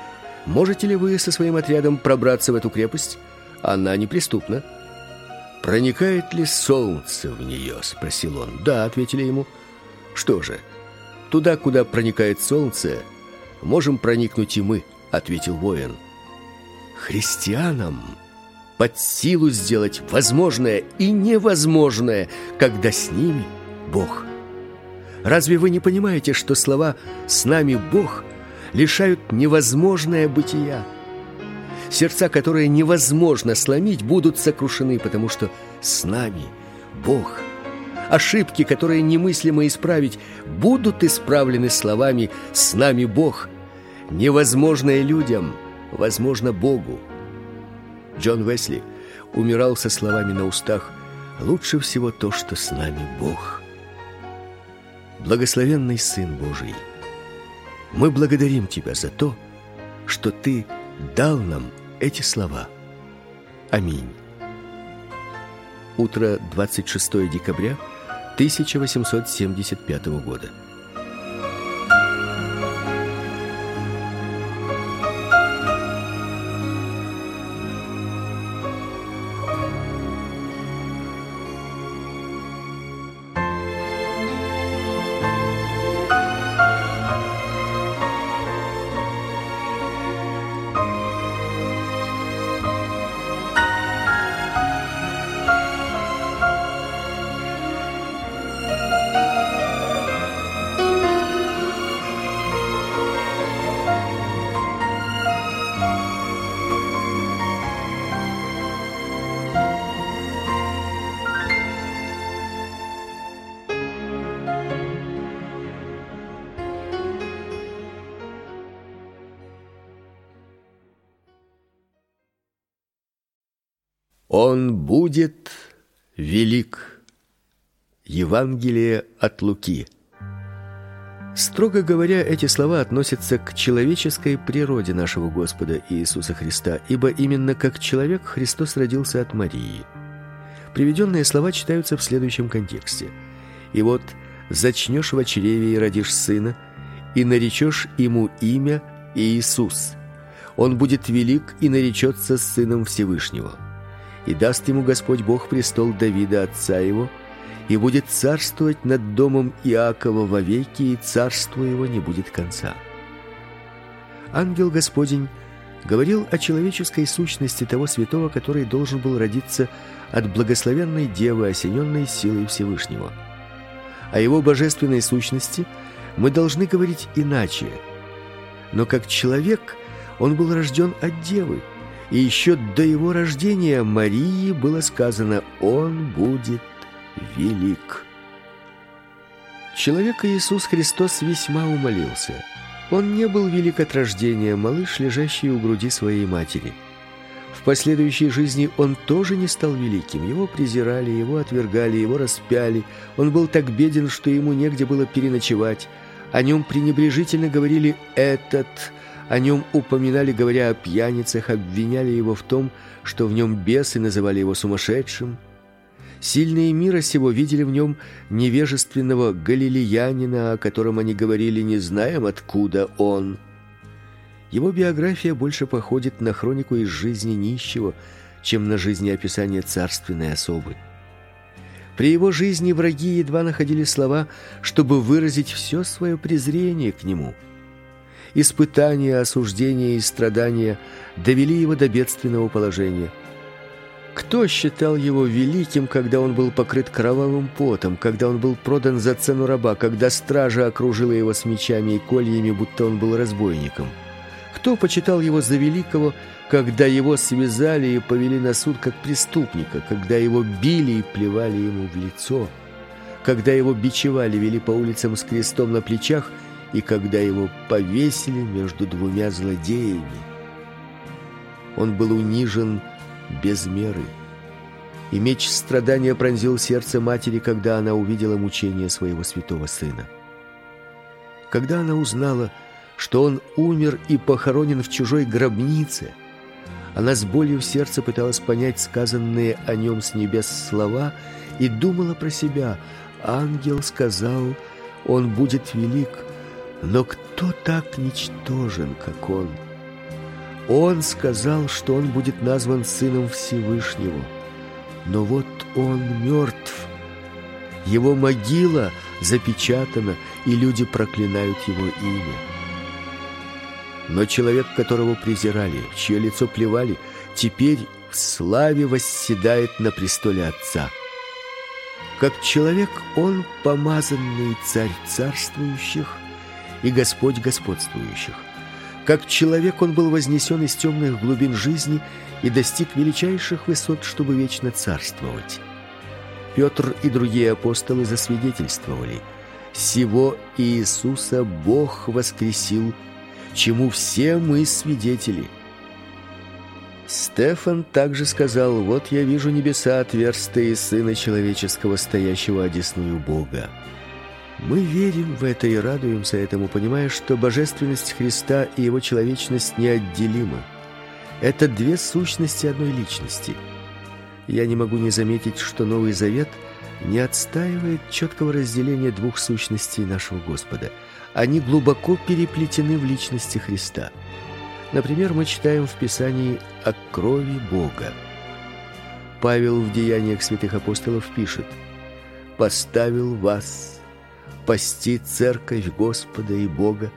«Можете ли вы со своим отрядом пробраться в эту крепость? Она неприступна». «Проникает ли солнце в нее?» – спросил он. «Да», – ответили ему, – что же, туда, куда проникает солнце, можем проникнуть и мы, ответил воин. Христианам под силу сделать возможное и невозможное, когда с ними Бог. Разве вы не понимаете, что слова «с нами Бог» лишают невозможное бытия? Сердца, которые невозможно сломить, будут сокрушены, потому что с нами Бог – Ошибки, которые немыслимо исправить, будут исправлены словами «С нами Бог». Невозможное людям, возможно Богу. Джон Весли умирал со словами на устах «Лучше всего то, что с нами Бог». Благословенный Сын Божий, мы благодарим Тебя за то, что Ты дал нам эти слова. Аминь. Утро 26 декабря – 1875 года. Евангелие от Луки. Строго говоря, эти слова относятся к человеческой природе нашего Господа Иисуса Христа, ибо именно как человек Христос родился от Марии. Приведенные слова читаются в следующем контексте. И вот зачнешь в чреве и родишь сына, и наречешь ему имя Иисус. Он будет велик и наречется сыном Всевышнего. И даст ему Господь Бог престол Давида отца его, и будет царствовать над домом Иакова вовеки, и царство его не будет конца. Ангел Господень говорил о человеческой сущности того святого, который должен был родиться от благословенной девы, осененной силой Всевышнего. О его божественной сущности мы должны говорить иначе. Но как человек он был рожден от девы, и еще до его рождения Марии было сказано: он будет велик. Человек Иисус Христос весьма умолился. Он не был велик от рождения, малыш, лежащий у груди своей матери. В последующей жизни он тоже не стал великим. Его презирали, его отвергали, его распяли. Он был так беден, что ему негде было переночевать. О нем пренебрежительно говорили «этот», о нем упоминали, говоря о пьяницах, обвиняли его в том, что в нем бесы, называли его сумасшедшим. Сильные мира сего видели в нем невежественного галилеянина, о котором они говорили, не знаем, откуда он – его биография больше походит на хронику из жизни нищего, чем на жизнеописание царственной особы. При его жизни враги едва находили слова, чтобы выразить все свое презрение к нему. Испытания, осуждения и страдания довели его до бедственного положения. Кто считал его великим, когда он был покрыт кровавым потом, когда он был продан за цену раба, когда стража окружила его с мечами и кольями, будто он был разбойником? Кто почитал его за великого, когда его связали и повели на суд как преступника, когда его били и плевали ему в лицо, когда его бичевали, вели по улицам с крестом на плечах и когда его повесили между двумя злодеями? Он был унижен без меры. И меч страдания пронзил сердце матери, когда она увидела мучения своего святого сына. Когда она узнала, что он умер и похоронен в чужой гробнице. Она с болью в сердце пыталась понять сказанные о нем с небес слова и думала про себя. Ангел сказал, он будет велик, но кто так ничтожен, как он? Он сказал, что он будет назван сыном Всевышнего. Но вот он мертв. Его могила запечатана, и люди проклинают его имя. Но человек, которого презирали, чье лицо плевали, теперь в славе восседает на престоле Отца. Как человек он помазанный царь царствующих и Господь господствующих. Как человек он был вознесен из темных глубин жизни и достиг величайших высот, чтобы вечно царствовать. Петр и другие апостолы засвидетельствовали: сего Иисуса Бог воскресил чему все мы свидетели. Стефан также сказал: "Вот я вижу небеса отверстые сына человеческого, стоящего одесную Бога". Мы верим в это и радуемся этому, понимая, что божественность Христа и его человечность неотделимы. Это две сущности одной личности. Я не могу не заметить, что Новый Завет не отстаивает четкого разделения двух сущностей нашего Господа – они глубоко переплетены в личности Христа. Например, мы читаем в Писании о крови Бога. Павел в Деяниях святых апостолов пишет: "Поставил вас пасти церковь Господа и Бога,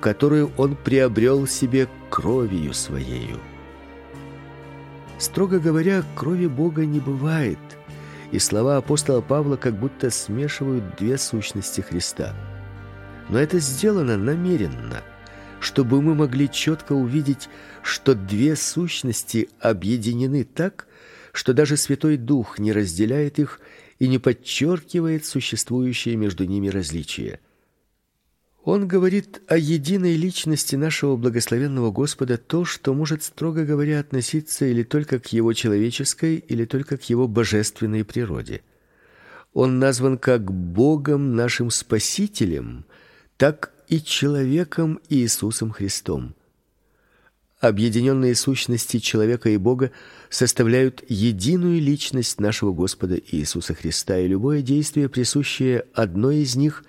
которую он приобрел себе кровью своею". Строго говоря, крови Бога не бывает, и слова апостола Павла как будто смешивают две сущности Христа. Но это сделано намеренно, чтобы мы могли четко увидеть, что две сущности объединены так, что даже Святой Дух не разделяет их и не подчеркивает существующие между ними различия. Он говорит о единой личности нашего благословенного Господа, то, что может строго говоря относиться или только к его человеческой, или только к его божественной природе. Он назван как Богом нашим Спасителем, так и человеком Иисусом Христом. объединенные сущности человека и Бога составляют единую личность нашего Господа Иисуса Христа, и любое действие, присущее одной из них,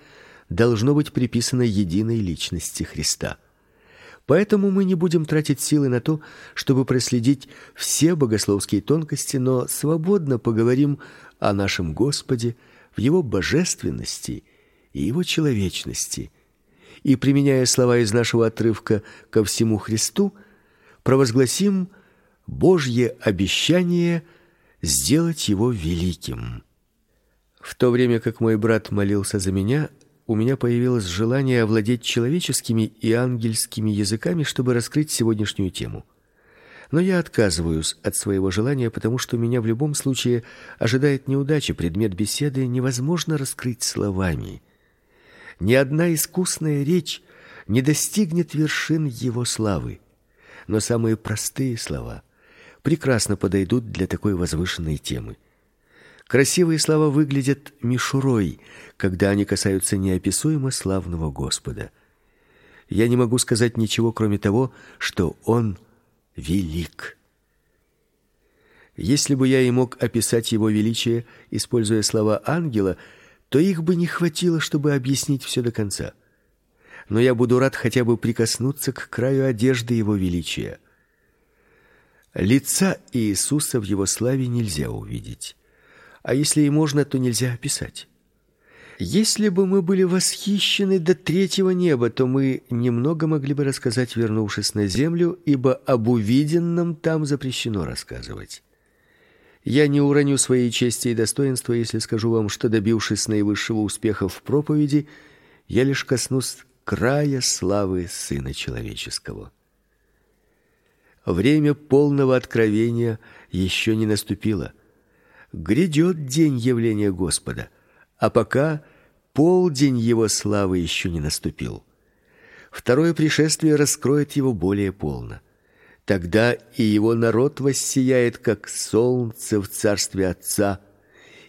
должно быть приписано единой личности Христа. Поэтому мы не будем тратить силы на то, чтобы проследить все богословские тонкости, но свободно поговорим о нашем Господе в его божественности и его человечности. И применяя слова из нашего отрывка ко всему Христу, провозгласим Божье обещание сделать его великим. В то время как мой брат молился за меня, у меня появилось желание овладеть человеческими и ангельскими языками, чтобы раскрыть сегодняшнюю тему. Но я отказываюсь от своего желания, потому что меня в любом случае ожидает неудача. Предмет беседы невозможно раскрыть словами. Ни одна искусная речь не достигнет вершин его славы. Но самые простые слова прекрасно подойдут для такой возвышенной темы. Красивые слова выглядят мишурой, когда они касаются неописуемо славного Господа. Я не могу сказать ничего, кроме того, что он велик. Если бы я и мог описать его величие, используя слова ангела, то их бы не хватило, чтобы объяснить все до конца. Но я буду рад хотя бы прикоснуться к краю одежды его величия. Лица Иисуса в его славе нельзя увидеть, а если и можно, то нельзя описать. Если бы мы были восхищены до третьего неба, то мы немного могли бы рассказать, вернувшись на землю, ибо об увиденном там запрещено рассказывать. Я не уроню своей чести и достоинства, если скажу вам, что добившись наивысшего успеха в проповеди, я лишь коснусь края славы сына человеческого. Время полного откровения еще не наступило. Грядет день явления Господа а пока полдень его славы еще не наступил. Второе пришествие раскроет его более полно. Тогда и его народ воссияет, как солнце в царстве Отца,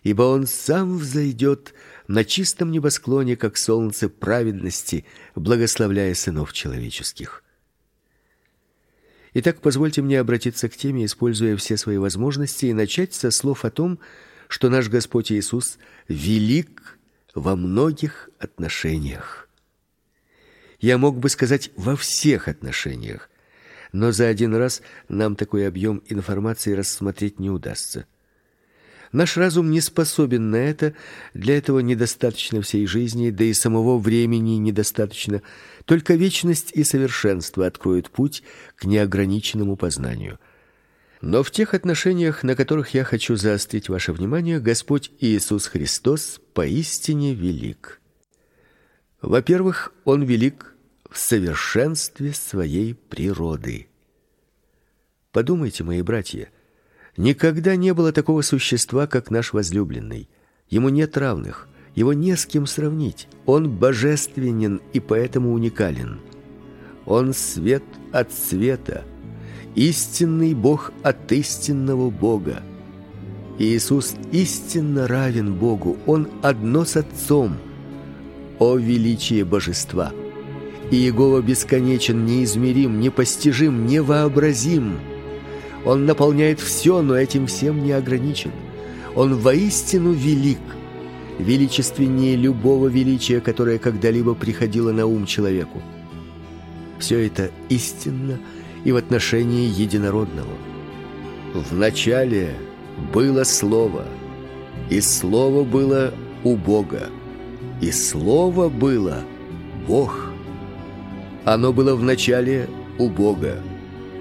ибо он сам взойдет на чистом небосклоне, как солнце праведности, благословляя сынов человеческих. Итак, позвольте мне обратиться к теме, используя все свои возможности, и начать со слов о том, что наш Господь Иисус велик во многих отношениях. Я мог бы сказать во всех отношениях, но за один раз нам такой объем информации рассмотреть не удастся. Наш разум не способен на это, для этого недостаточно всей жизни, да и самого времени недостаточно. Только вечность и совершенство откроют путь к неограниченному познанию. Но в тех отношениях, на которых я хочу заострить ваше внимание, Господь Иисус Христос поистине велик. Во-первых, он велик в совершенстве своей природы. Подумайте, мои братья, никогда не было такого существа, как наш возлюбленный. Ему нет равных, его не с кем сравнить. Он божественен и поэтому уникален. Он свет от света, истинный Бог от истинного Бога. Иисус истинно равен Богу, Он одно с Отцом. О величие божества! И Иегова бесконечен, неизмерим, непостижим, невообразим. Он наполняет все, но этим всем не ограничен. Он воистину велик, величественнее любого величия, которое когда-либо приходило на ум человеку. Все это истинно и в отношении единородного. В начале было Слово, и Слово было у Бога, и Слово было Бог. Оно было в начале у Бога.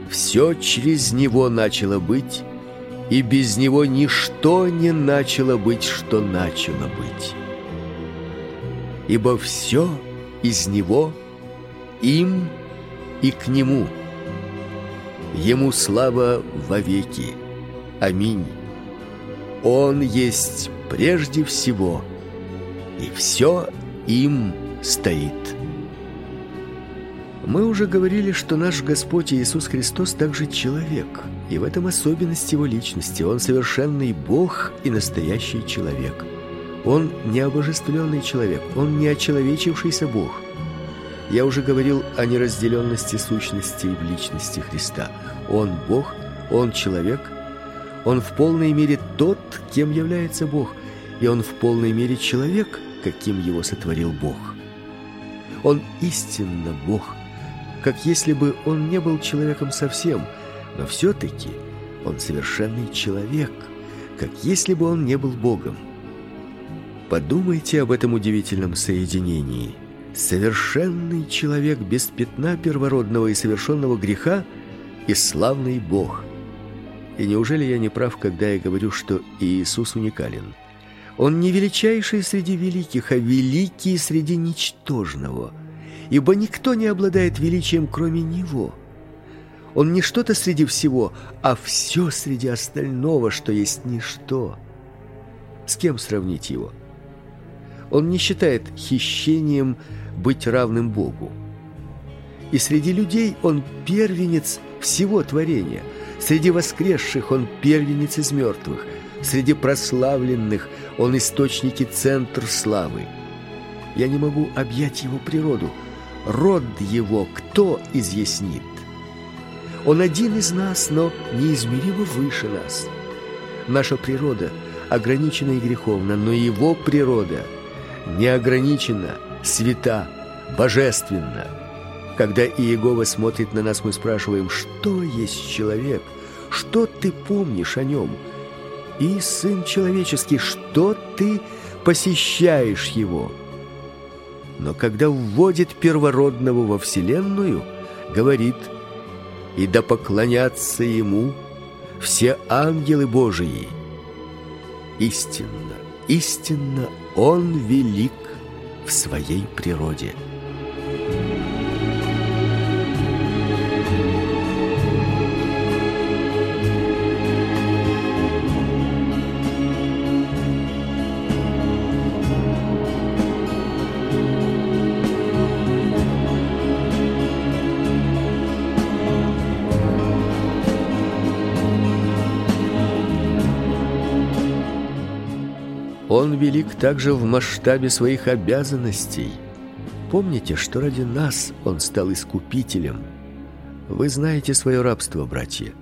Все через Него начало быть, и без Него ничто не начало быть, что начало быть. Ибо все из Него, им и к Нему – Ему слава вовеки. Аминь. Он есть прежде всего, и все им стоит. Мы уже говорили, что наш Господь Иисус Христос также человек, и в этом особенность его личности. Он совершенный Бог и настоящий человек. Он не обожествленный человек, он не очеловечившийся Бог. Я уже говорил о неразделенности сущности в личности Христа. Он Бог, он человек, он в полной мере тот, кем является Бог, и он в полной мере человек, каким его сотворил Бог. Он истинно Бог, как если бы он не был человеком совсем, но все таки он совершенный человек, как если бы он не был Богом. Подумайте об этом удивительном соединении. Совершенный человек без пятна первородного и совершенного греха и славный Бог. И неужели я не прав, когда я говорю, что Иисус уникален? Он не величайший среди великих, а великий среди ничтожного, ибо никто не обладает величием, кроме него. Он не что-то среди всего, а все среди остального, что есть ничто. С кем сравнить его? Он не считает хищением быть равным Богу. И среди людей он первенец всего творения. Среди воскресших он первенец из мертвых. Среди прославленных он источник и центр славы. Я не могу объять его природу. Род его кто изъяснит? Он один из нас, но неизмеримо выше нас. Наша природа ограничена и греховна, но его природа неограничена, свята, божественна. Когда Иегова смотрит на нас, мы спрашиваем, что есть человек, что ты помнишь о нем? И, Сын Человеческий, что ты посещаешь его? Но когда вводит первородного во Вселенную, говорит – и да поклонятся ему все ангелы Божии. Истинно, истинно он велик в своей природе. Также в масштабе своих обязанностей. Помните, что ради нас он стал искупителем. Вы знаете свое рабство, братья.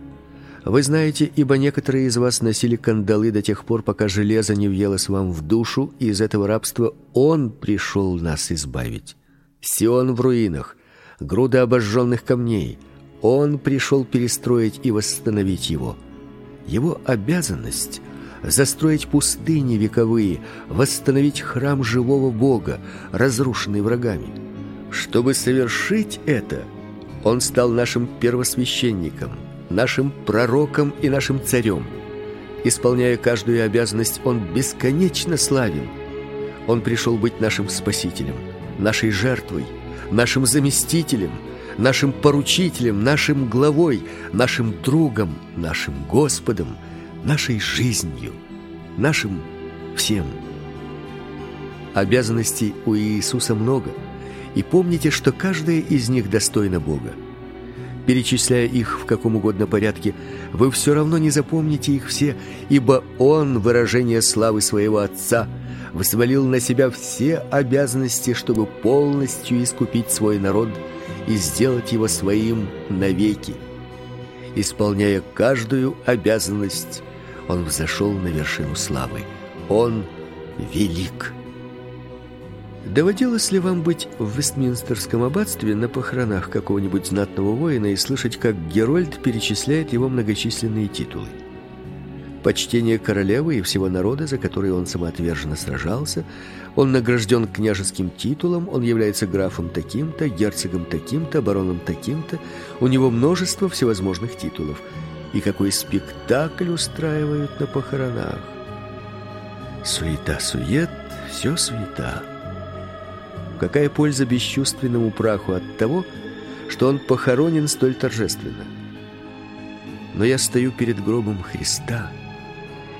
Вы знаете, ибо некоторые из вас носили кандалы до тех пор, пока железо не въелось вам в душу, и из этого рабства он пришел нас избавить. Сион в руинах, груда обожженных камней. Он пришел перестроить и восстановить его. Его обязанность застроить пустыни вековые, восстановить храм живого Бога, разрушенный врагами. Чтобы совершить это, он стал нашим первосвященником, нашим пророком и нашим царем. Исполняя каждую обязанность, он бесконечно славен. Он пришел быть нашим спасителем, нашей жертвой, нашим заместителем, нашим поручителем, нашим главой, нашим другом, нашим Господом – нашей жизнью, нашим всем. Обязанностей у Иисуса много, и помните, что каждая из них достойна Бога. Перечисляя их в каком угодно порядке, вы все равно не запомните их все, ибо Он, выражение славы своего Отца, взвалил на себя все обязанности, чтобы полностью искупить свой народ и сделать его своим навеки. Исполняя каждую обязанность, он взошел на вершину славы. Он велик. Доводилось ли вам быть в Вестминстерском аббатстве на похоронах какого-нибудь знатного воина и слышать, как Герольд перечисляет его многочисленные титулы? Почтение королевы и всего народа, за который он самоотверженно сражался, он награжден княжеским титулом, он является графом таким-то, герцогом таким-то, бароном таким-то, у него множество всевозможных титулов – и какой спектакль устраивают на похоронах. Суета-сует, все суета. Какая польза бесчувственному праху от того, что он похоронен столь торжественно? Но я стою перед гробом Христа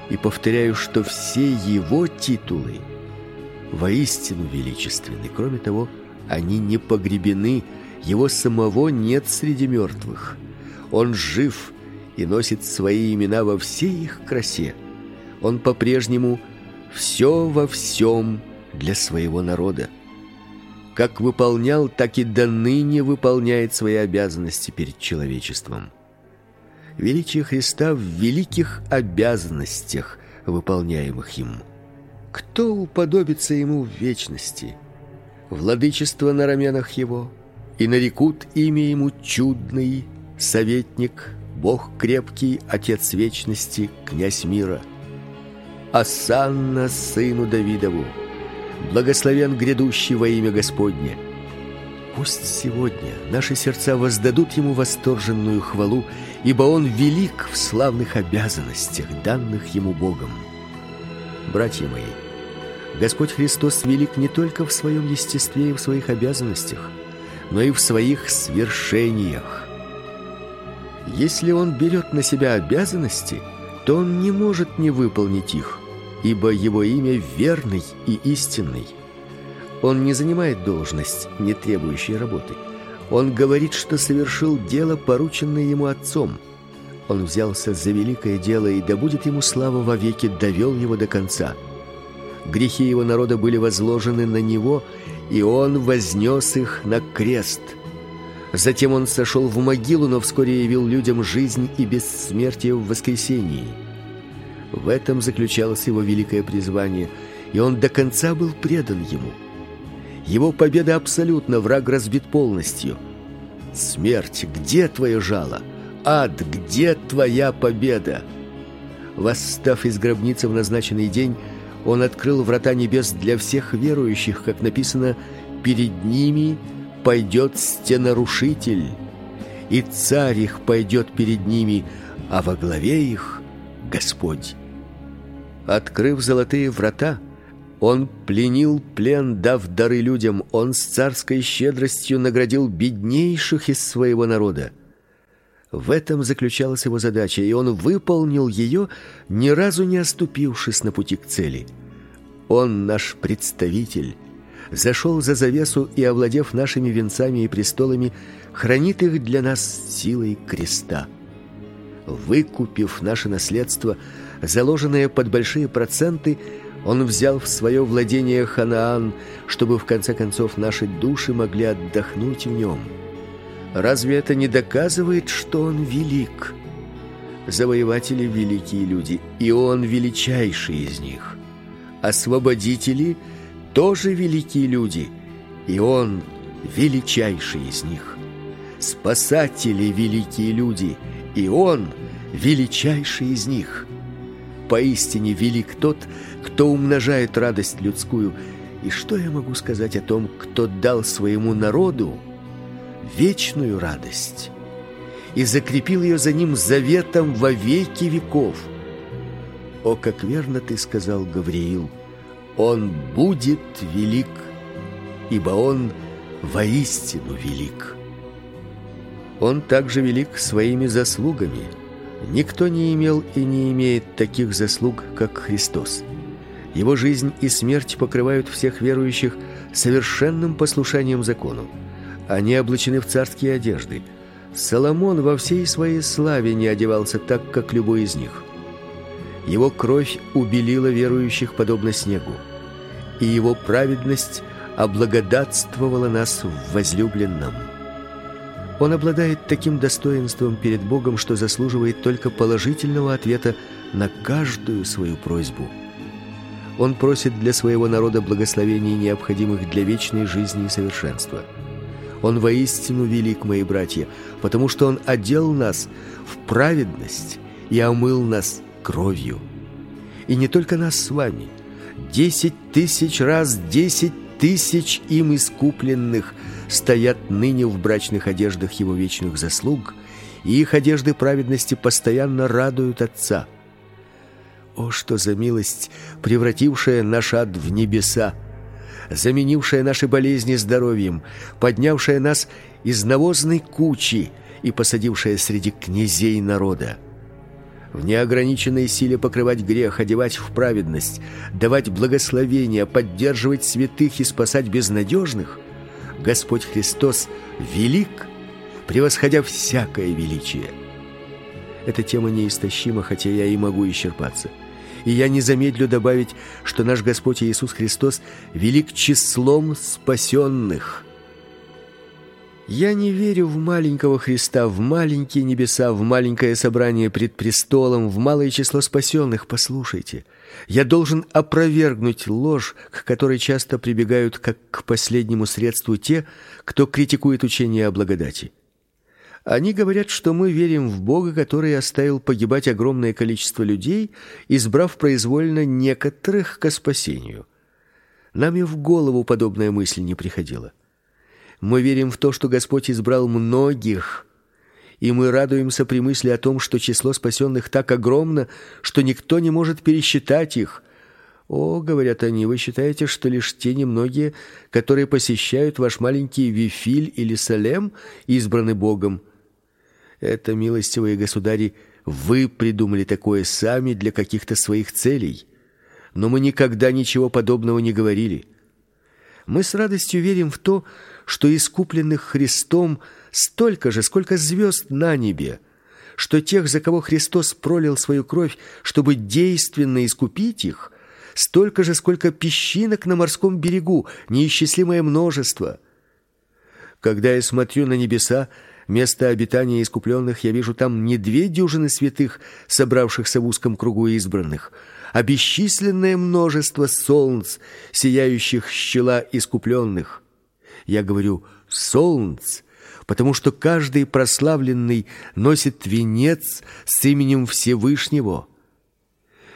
и повторяю, что все его титулы воистину величественны. Кроме того, они не погребены, его самого нет среди мертвых. Он жив и носит свои имена во всей их красе. Он по-прежнему все во всем для своего народа. как выполнял, так и до ныне выполняет свои обязанности перед человечеством. Величие Христа в великих обязанностях, выполняемых им. Кто уподобится ему в вечности? Владычество на раменах его, и нарекут имя ему чудный, советник, Бог крепкий, Отец вечности, князь мира. Асанна сыну Давидову, благословен грядущий во имя Господне. Пусть сегодня наши сердца воздадут ему восторженную хвалу, ибо он велик в славных обязанностях, данных ему Богом. Братья мои, Господь Христос велик не только в своем естестве и в своих обязанностях, но и в своих свершениях. Если он берет на себя обязанности, то он не может не выполнить их, ибо его имя верный и истинный. Он не занимает должность, не требующей работы. Он говорит, что совершил дело, порученное ему отцом. Он взялся за великое дело, и да будет ему слава вовеки, довел его до конца. Грехи его народа были возложены на него, и он вознес их на крест. Затем он сошел в могилу, но вскоре явил людям жизнь и бессмертие в воскресении. В этом заключалось его великое призвание, и он до конца был предан ему. Его победа абсолютно, враг разбит полностью. Смерть, где твое жало? Ад, где твоя победа? Восстав из гробницы в назначенный день, он открыл врата небес для всех верующих, как написано, перед ними пойдет стенарушитель, и царь их пойдет перед ними, а во главе их Господь. Открыв золотые врата, он пленил плен, дав дары людям, он с царской щедростью наградил беднейших из своего народа. В этом заключалась его задача, и он выполнил ее, ни разу не оступившись на пути к цели. Он наш представитель, зашел за завесу и, овладев нашими венцами и престолами, хранит их для нас силой креста. Выкупив наше наследство, заложенное под большие проценты, он взял в свое владение Ханаан, чтобы в конце концов наши души могли отдохнуть в нем. Разве это не доказывает, что он велик? Завоеватели великие люди, и он величайший из них. Освободители тоже великие люди, и он величайший из них. Спасатели великие люди, и он величайший из них. Поистине велик тот, кто умножает радость людскую. И что я могу сказать о том, кто дал своему народу вечную радость и закрепил ее за ним заветом во веки веков? О, как верно ты сказал, Гавриил, он будет велик, ибо он воистину велик. Он также велик своими заслугами – Никто не имел и не имеет таких заслуг, как Христос. Его жизнь и смерть покрывают всех верующих совершенным послушанием закону. Они облачены в царские одежды. Соломон во всей своей славе не одевался так, как любой из них. Его кровь убелила верующих подобно снегу, и его праведность облагодатствовала нас в возлюбленном. Он обладает таким достоинством перед Богом, что заслуживает только положительного ответа на каждую свою просьбу. Он просит для своего народа благословений, необходимых для вечной жизни и совершенства. Он воистину велик, мои братья, потому что Он одел нас в праведность и омыл нас кровью. И не только нас с вами. Десять тысяч раз десять тысяч им искупленных – стоят ныне в брачных одеждах его вечных заслуг, и их одежды праведности постоянно радуют Отца. О, что за милость, превратившая наш ад в небеса, заменившая наши болезни здоровьем, поднявшая нас из навозной кучи и посадившая среди князей народа. В неограниченной силе покрывать грех, одевать в праведность, давать благословения, поддерживать святых и спасать безнадежных — Господь Христос велик, превосходя всякое величие. Эта тема неистощима, хотя я и могу исчерпаться. И я не замедлю добавить, что наш Господь Иисус Христос велик числом спасенных. Я не верю в маленького Христа, в маленькие небеса, в маленькое собрание пред престолом, в малое число спасенных. Послушайте, я должен опровергнуть ложь, к которой часто прибегают как к последнему средству те, кто критикует учение о благодати. Они говорят, что мы верим в Бога, который оставил погибать огромное количество людей, избрав произвольно некоторых к спасению. Нам и в голову подобная мысль не приходила. Мы верим в то, что Господь избрал многих, и мы радуемся при мысли о том, что число спасенных так огромно, что никто не может пересчитать их. О, говорят они, вы считаете, что лишь те немногие, которые посещают ваш маленький Вифиль или Салем, избраны Богом? Это, милостивые государи, вы придумали такое сами для каких-то своих целей. Но мы никогда ничего подобного не говорили. Мы с радостью верим в то, что искупленных Христом столько же, сколько звезд на небе, что тех, за кого Христос пролил свою кровь, чтобы действенно искупить их, столько же, сколько песчинок на морском берегу, неисчислимое множество. Когда я смотрю на небеса, место обитания искупленных, я вижу там не две дюжины святых, собравшихся в узком кругу избранных, а бесчисленное множество солнц, сияющих щела искупленных. Я говорю солнц, потому что каждый прославленный носит венец с именем Всевышнего.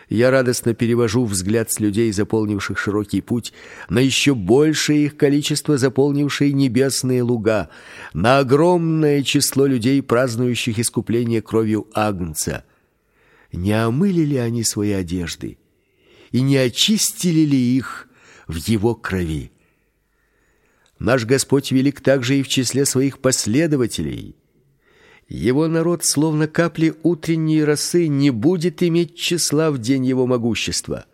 Я радостно перевожу взгляд с людей, заполнивших широкий путь, на еще большее их количество, заполнившие небесные луга, на огромное число людей, празднующих искупление кровью Агнца. Не омыли ли они свои одежды и не очистили ли их в его крови? Наш Господь велик также и в числе своих последователей. Его народ, словно капли утренней росы, не будет иметь числа в день его могущества.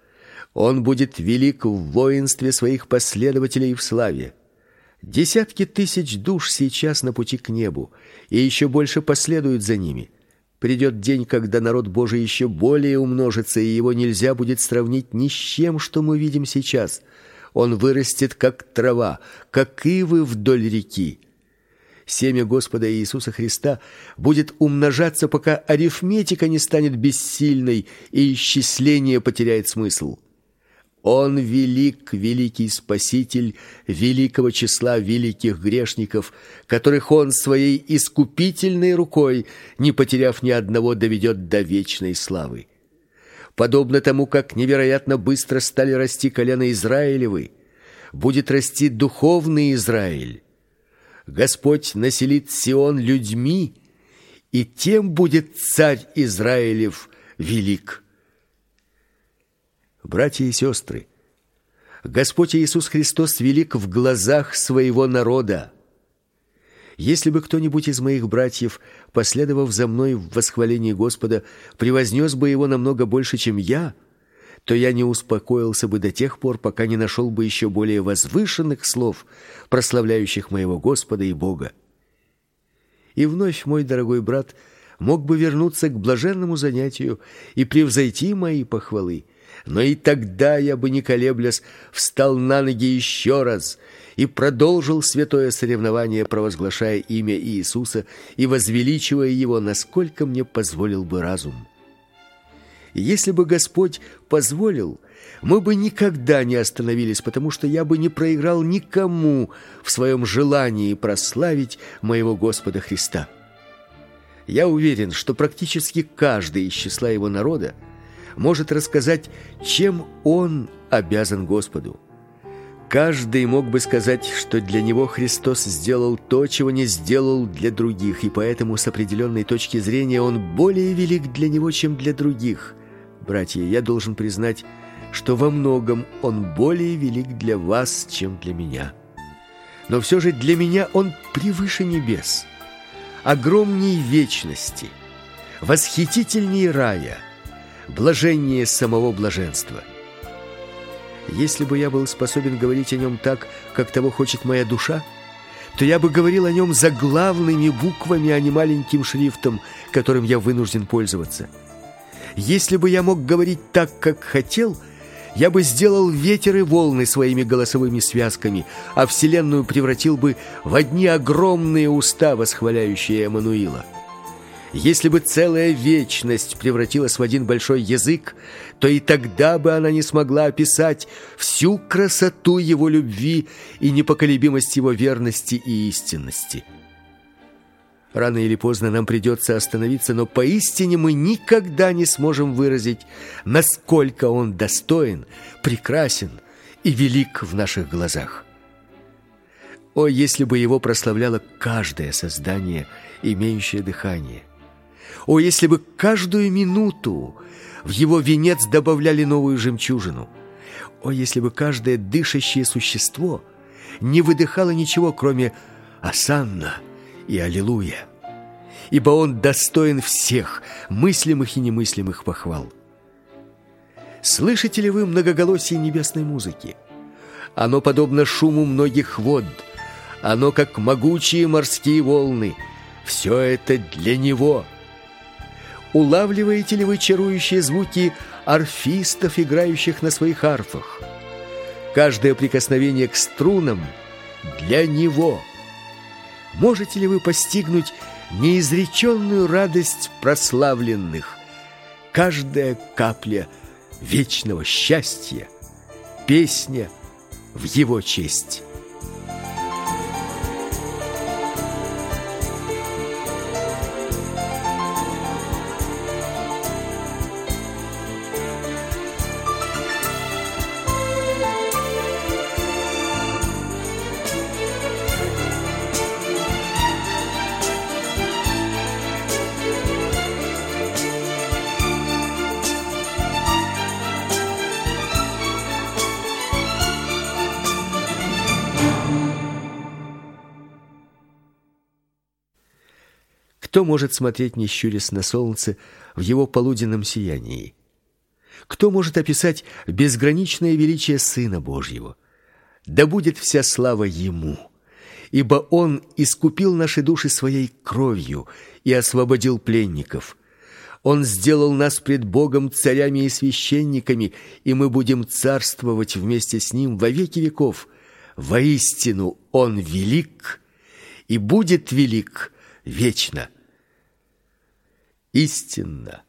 Он будет велик в воинстве своих последователей в славе. Десятки тысяч душ сейчас на пути к небу, и еще больше последуют за ними. Придет день, когда народ Божий еще более умножится, и его нельзя будет сравнить ни с чем, что мы видим сейчас. Он вырастет как трава, как ивы вдоль реки семя Господа Иисуса Христа будет умножаться, пока арифметика не станет бессильной и исчисление потеряет смысл. Он велик, великий Спаситель великого числа великих грешников, которых он своей искупительной рукой, не потеряв ни одного, доведет до вечной славы. Подобно тому, как невероятно быстро стали расти колена Израилевы, будет расти духовный Израиль. Господь населит Сион людьми, и тем будет царь Израилев велик. Братья и сестры, Господь Иисус Христос велик в глазах своего народа. Если бы кто-нибудь из моих братьев, последовав за мной в восхвалении Господа, превознес бы его намного больше, чем я, то я не успокоился бы до тех пор, пока не нашел бы еще более возвышенных слов, прославляющих моего Господа и Бога. И вновь мой дорогой брат мог бы вернуться к блаженному занятию и превзойти мои похвалы, но и тогда я бы не колеблясь встал на ноги еще раз и продолжил святое соревнование, провозглашая имя Иисуса и возвеличивая его, насколько мне позволил бы разум. Если бы Господь позволил, мы бы никогда не остановились, потому что я бы не проиграл никому в своем желании прославить моего Господа Христа. Я уверен, что практически каждый из числа его народа может рассказать, чем он обязан Господу. Каждый мог бы сказать, что для него Христос сделал то, чего не сделал для других, и поэтому с определенной точки зрения он более велик для него, чем для других – Братья, я должен признать, что во многом он более велик для вас, чем для меня. Но все же для меня он превыше небес, огромней вечности, восхитительней рая, блаженнее самого блаженства. Если бы я был способен говорить о нем так, как того хочет моя душа, то я бы говорил о нем заглавными буквами, а не маленьким шрифтом, которым я вынужден пользоваться – Если бы я мог говорить так, как хотел, я бы сделал ветер и волны своими голосовыми связками, а вселенную превратил бы в одни огромные уста, восхваляющие Эммануила. Если бы целая вечность превратилась в один большой язык, то и тогда бы она не смогла описать всю красоту его любви и непоколебимость его верности и истинности. Рано или поздно нам придется остановиться, но поистине мы никогда не сможем выразить, насколько он достоин, прекрасен и велик в наших глазах. О, если бы его прославляло каждое создание, имеющее дыхание! О, если бы каждую минуту в его венец добавляли новую жемчужину! О, если бы каждое дышащее существо не выдыхало ничего, кроме «Асанна» и «Аллилуйя» ибо он достоин всех мыслимых и немыслимых похвал. Слышите ли вы многоголосие небесной музыки? Оно подобно шуму многих вод, оно как могучие морские волны. Все это для него – Улавливаете ли вы чарующие звуки арфистов, играющих на своих арфах? Каждое прикосновение к струнам для него. Можете ли вы постигнуть неизреченную радость прославленных? Каждая капля вечного счастья, песня в его честь. Кто может смотреть, не щурясь на солнце, в его полуденном сиянии? Кто может описать безграничное величие Сына Божьего? Да будет вся слава Ему, ибо Он искупил наши души Своей кровью и освободил пленников. Он сделал нас пред Богом царями и священниками, и мы будем царствовать вместе с Ним во веки веков. Воистину Он велик и будет велик вечно. Истинно,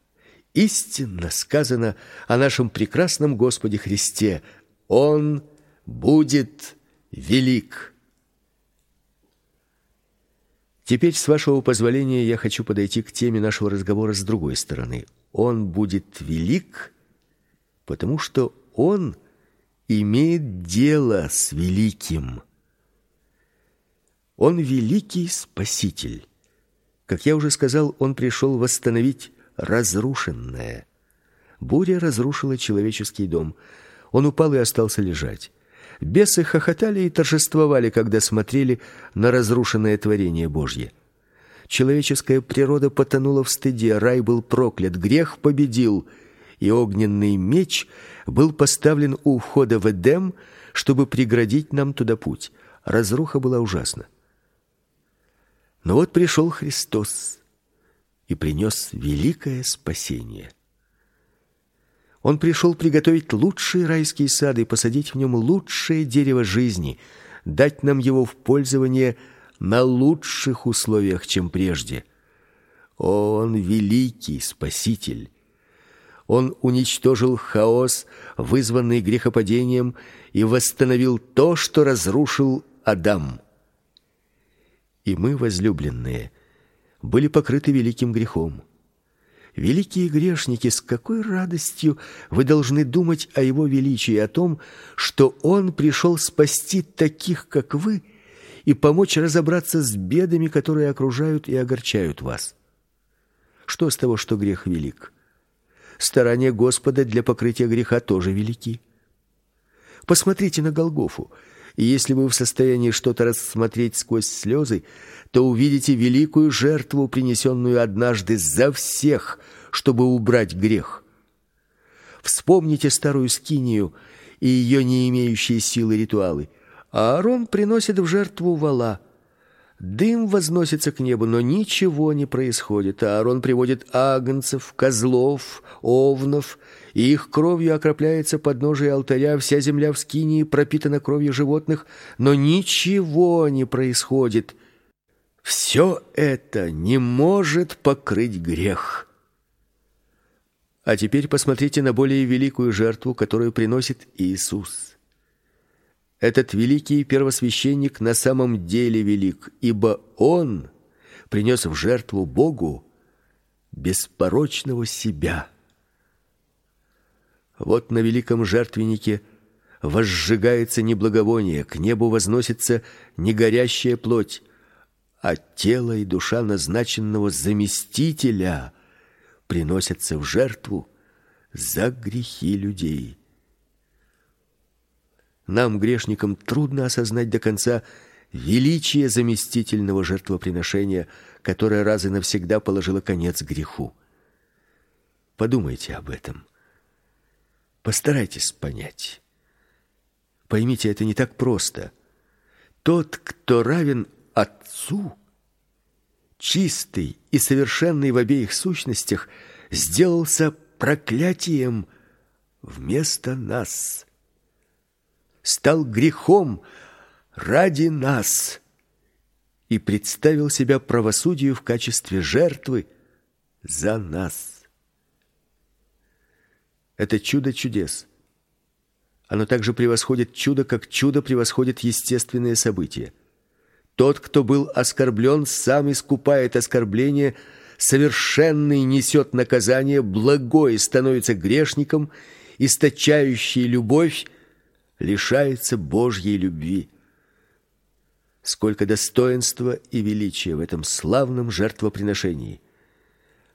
истинно сказано о нашем прекрасном Господе Христе. Он будет велик. Теперь, с вашего позволения, я хочу подойти к теме нашего разговора с другой стороны. Он будет велик, потому что он имеет дело с великим. Он великий спаситель. Как я уже сказал, он пришел восстановить разрушенное. Буря разрушила человеческий дом. Он упал и остался лежать. Бесы хохотали и торжествовали, когда смотрели на разрушенное творение Божье. Человеческая природа потонула в стыде, рай был проклят, грех победил, и огненный меч был поставлен у входа в Эдем, чтобы преградить нам туда путь. Разруха была ужасна. Но вот пришел Христос и принес великое спасение. Он пришел приготовить лучший райский сад и посадить в нем лучшее дерево жизни, дать нам его в пользование на лучших условиях, чем прежде. Он великий спаситель. Он уничтожил хаос, вызванный грехопадением, и восстановил то, что разрушил Адам и мы, возлюбленные, были покрыты великим грехом. Великие грешники, с какой радостью вы должны думать о его величии, о том, что он пришел спасти таких, как вы, и помочь разобраться с бедами, которые окружают и огорчают вас. Что с того, что грех велик? Старания Господа для покрытия греха тоже велики. Посмотрите на Голгофу. И если вы в состоянии что-то рассмотреть сквозь слезы, то увидите великую жертву, принесенную однажды за всех, чтобы убрать грех. Вспомните старую скинию и ее не имеющие силы ритуалы. Аарон приносит в жертву вола. Дым возносится к небу, но ничего не происходит. Аарон приводит агнцев, козлов, овнов, и их кровью окропляется подножие алтаря, вся земля в скинии пропитана кровью животных, но ничего не происходит. Все это не может покрыть грех. А теперь посмотрите на более великую жертву, которую приносит Иисус. Этот великий первосвященник на самом деле велик, ибо он принес в жертву Богу беспорочного себя. Вот на великом жертвеннике возжигается не благовоние, к небу возносится не горящая плоть, а тело и душа назначенного заместителя приносятся в жертву за грехи людей. Нам, грешникам, трудно осознать до конца величие заместительного жертвоприношения, которое раз и навсегда положило конец греху. Подумайте об этом. Постарайтесь понять. Поймите, это не так просто. Тот, кто равен Отцу, чистый и совершенный в обеих сущностях, сделался проклятием вместо нас стал грехом ради нас и представил себя правосудию в качестве жертвы за нас. Это чудо чудес. Оно также превосходит чудо, как чудо превосходит естественные события. Тот, кто был оскорблен, сам искупает оскорбление, совершенный несет наказание, благой становится грешником, источающий любовь лишается Божьей любви. Сколько достоинства и величия в этом славном жертвоприношении.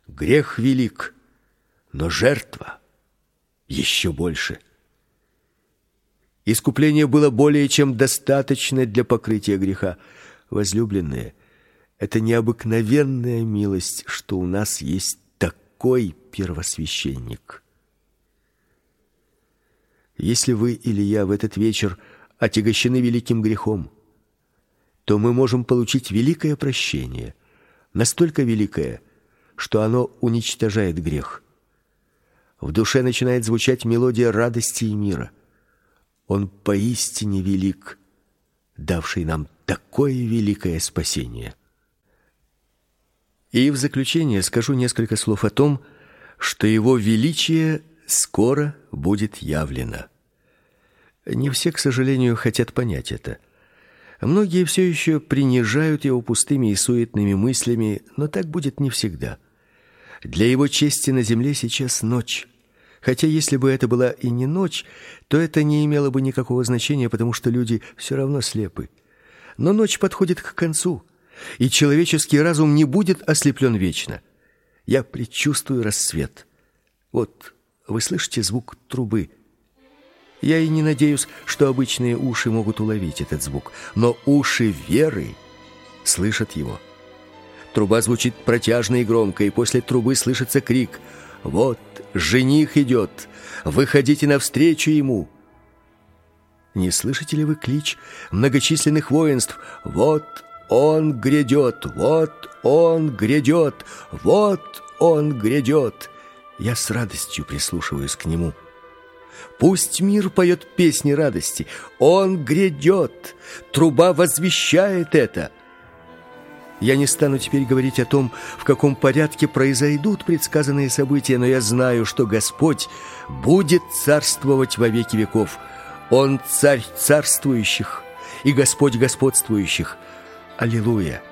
Грех велик, но жертва еще больше. Искупление было более чем достаточно для покрытия греха. Возлюбленные, это необыкновенная милость, что у нас есть такой первосвященник. Если вы или я в этот вечер отягощены великим грехом, то мы можем получить великое прощение, настолько великое, что оно уничтожает грех. В душе начинает звучать мелодия радости и мира. Он поистине велик, давший нам такое великое спасение. И в заключение скажу несколько слов о том, что его величие скоро будет явлено. Не все, к сожалению, хотят понять это. Многие все еще принижают его пустыми и суетными мыслями, но так будет не всегда. Для его чести на земле сейчас ночь. Хотя если бы это была и не ночь, то это не имело бы никакого значения, потому что люди все равно слепы. Но ночь подходит к концу, и человеческий разум не будет ослеплен вечно. Я предчувствую рассвет. Вот вы слышите звук трубы? Я и не надеюсь, что обычные уши могут уловить этот звук, но уши веры слышат его. Труба звучит протяжно и громко, и после трубы слышится крик: "Вот жених идет! Выходите навстречу ему!" Не слышите ли вы клич многочисленных воинств: "Вот он грядет! Вот он грядет! Вот он грядет!" Я с радостью прислушиваюсь к нему. Пусть мир поет песни радости. Он грядет. Труба возвещает это. Я не стану теперь говорить о том, в каком порядке произойдут предсказанные события, но я знаю, что Господь будет царствовать во веки веков. Он царь царствующих и Господь господствующих. Аллилуйя!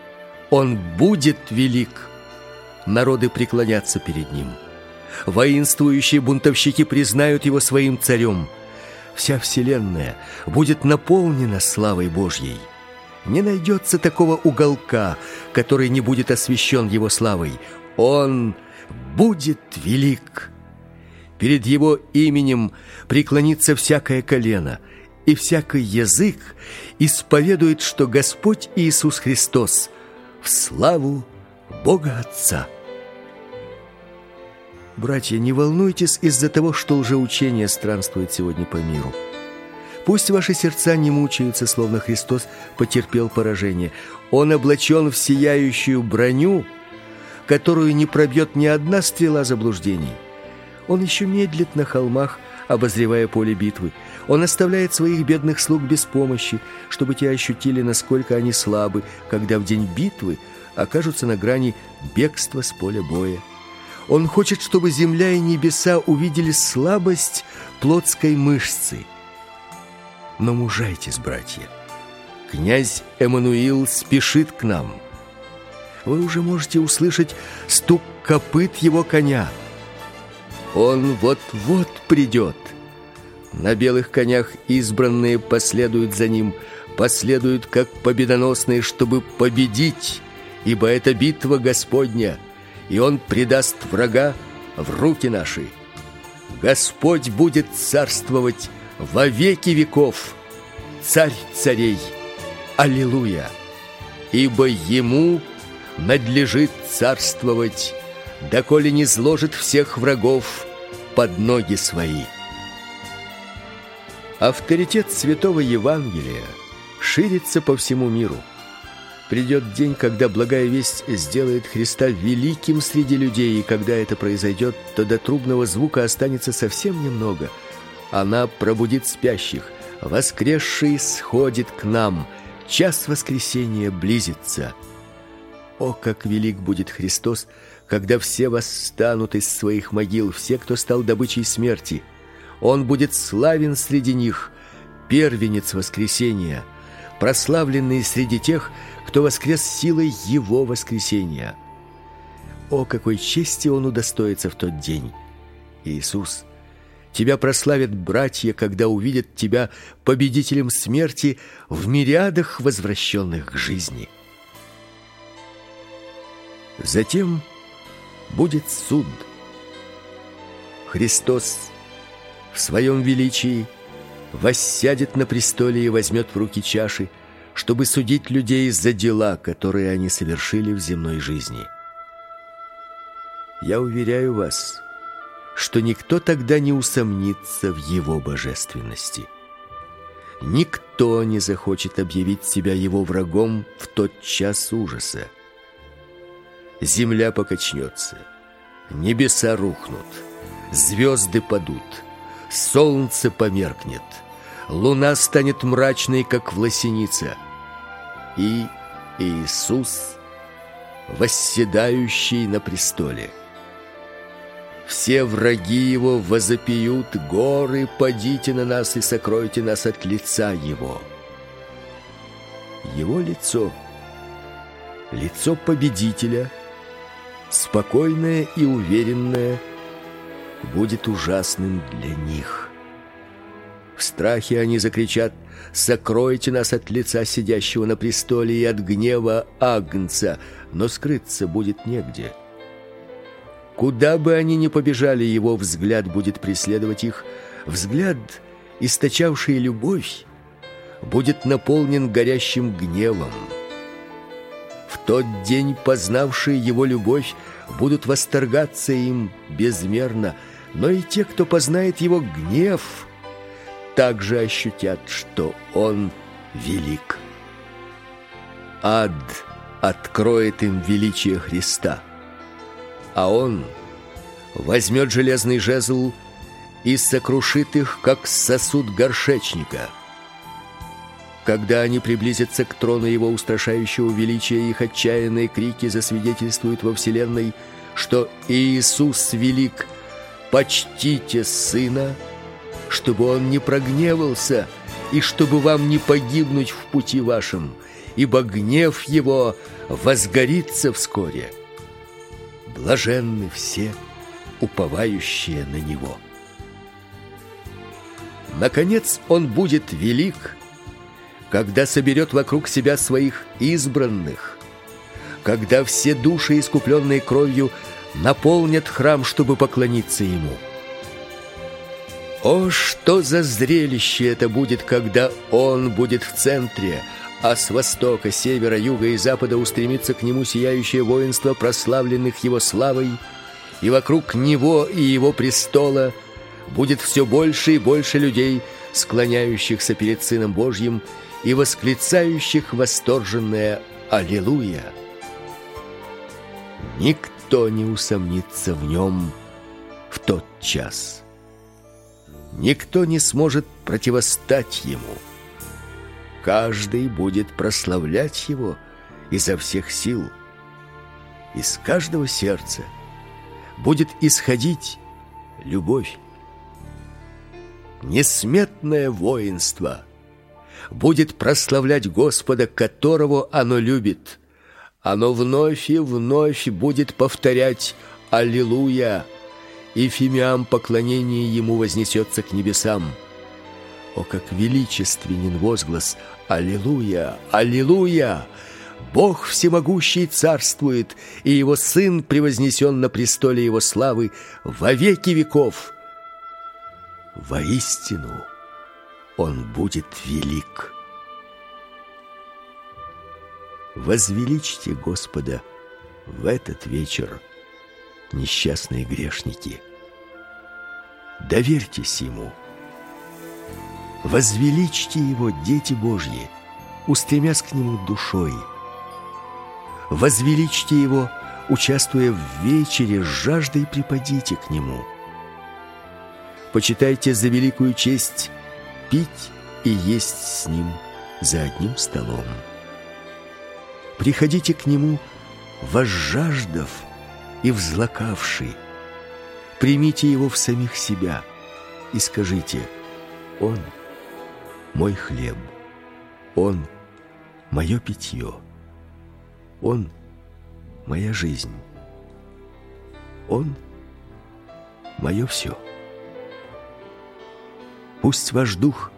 Он будет велик. Народы преклонятся перед ним. Воинствующие бунтовщики признают его своим царем. Вся вселенная будет наполнена славой Божьей. Не найдется такого уголка, который не будет освящен его славой. Он будет велик. Перед его именем преклонится всякое колено, и всякий язык исповедует, что Господь Иисус Христос в славу Бога Отца. Братья, не волнуйтесь из-за того, что лжеучение странствует сегодня по миру. Пусть ваши сердца не мучаются, словно Христос потерпел поражение. Он облачен в сияющую броню, которую не пробьет ни одна стрела заблуждений. Он еще медлит на холмах, обозревая поле битвы. Он оставляет своих бедных слуг без помощи, чтобы те ощутили, насколько они слабы, когда в день битвы окажутся на грани бегства с поля боя. Он хочет, чтобы земля и небеса увидели слабость плотской мышцы. Но мужайтесь, братья. Князь Эммануил спешит к нам. Вы уже можете услышать стук копыт его коня. Он вот-вот придет. На белых конях избранные последуют за ним, последуют как победоносные, чтобы победить, ибо это битва Господня, и он предаст врага в руки наши. Господь будет царствовать во веки веков. Царь царей. Аллилуйя. Ибо ему надлежит царствовать, доколе не сложит всех врагов под ноги свои. Авторитет святого Евангелия ширится по всему миру. Придет день, когда благая весть сделает Христа великим среди людей, и когда это произойдет, то до трубного звука останется совсем немного. Она пробудит спящих. Воскресший сходит к нам. Час воскресения близится. О, как велик будет Христос, когда все восстанут из своих могил, все, кто стал добычей смерти. Он будет славен среди них, первенец воскресения, прославленный среди тех, кто воскрес силой его воскресения. О, какой чести он удостоится в тот день. Иисус, тебя прославят братья, когда увидят тебя победителем смерти в мириадах возвращенных к жизни. Затем будет суд. Христос в своем величии воссядет на престоле и возьмет в руки чаши, чтобы судить людей за дела, которые они совершили в земной жизни. Я уверяю вас, что никто тогда не усомнится в его божественности. Никто не захочет объявить себя его врагом в тот час ужаса. Земля покачнется, небеса рухнут, звезды падут, солнце померкнет, луна станет мрачной, как власеница, и Иисус, восседающий на престоле. Все враги его возопьют: горы, падите на нас и сокройте нас от лица его. Его лицо лицо победителя — спокойное и уверенное, будет ужасным для них. В страхе они закричат «Сокройте нас от лица сидящего на престоле и от гнева Агнца!» Но скрыться будет негде. Куда бы они ни побежали, его взгляд будет преследовать их. Взгляд, источавший любовь, будет наполнен горящим гневом. В тот день познавшие его любовь будут восторгаться им безмерно, но и те, кто познает его гнев, также ощутят, что он велик. Ад откроет им величие Христа, а он возьмет железный жезл и сокрушит их, как сосуд горшечника — когда они приблизятся к трону его устрашающего величия, их отчаянные крики засвидетельствуют во вселенной, что Иисус велик. Почтите сына, чтобы он не прогневался и чтобы вам не погибнуть в пути вашем, ибо гнев его возгорится вскоре. Блаженны все, уповающие на него. Наконец он будет велик когда соберет вокруг себя своих избранных, когда все души, искупленные кровью, наполнят храм, чтобы поклониться ему. О, что за зрелище это будет, когда он будет в центре, а с востока, севера, юга и запада устремится к нему сияющее воинство прославленных его славой, и вокруг него и его престола будет все больше и больше людей, склоняющихся перед Сыном Божьим и восклицающих восторженное «Аллилуйя!». Никто не усомнится в нем в тот час. Никто не сможет противостать ему. Каждый будет прославлять его изо всех сил. Из каждого сердца будет исходить любовь. Несметное воинство будет прославлять Господа, которого оно любит. Оно вновь и вновь будет повторять «Аллилуйя!» и фимиам поклонение ему вознесется к небесам. О, как величественен возглас «Аллилуйя! Аллилуйя!» Бог всемогущий царствует, и его сын превознесен на престоле его славы во веки веков. Воистину он будет велик. Возвеличьте Господа в этот вечер несчастные грешники. Доверьтесь Ему. Возвеличьте Его, дети Божьи, устремясь к Нему душой. Возвеличьте Его, участвуя в вечере, с жаждой припадите к Нему. Почитайте за великую честь пить и есть с Ним за одним столом. Приходите к Нему, возжаждав, и взлакавший. Примите его в самих себя и скажите, «Он — мой хлеб, Он — мое питье, Он — моя жизнь, Он — мое все». Пусть ваш дух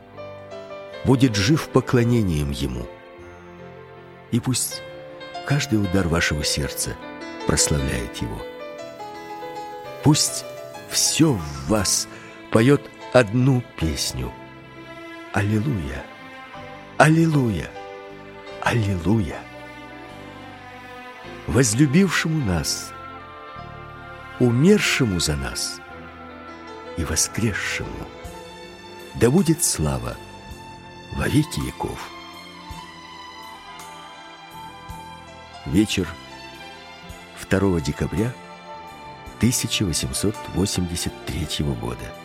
будет жив поклонением Ему, и пусть каждый удар вашего сердца — прославляет Его. Пусть все в вас поет одну песню. Аллилуйя! Аллилуйя! Аллилуйя! Возлюбившему нас, умершему за нас и воскресшему, да будет слава во веки веков. Вечер 2 декабря 1883 года.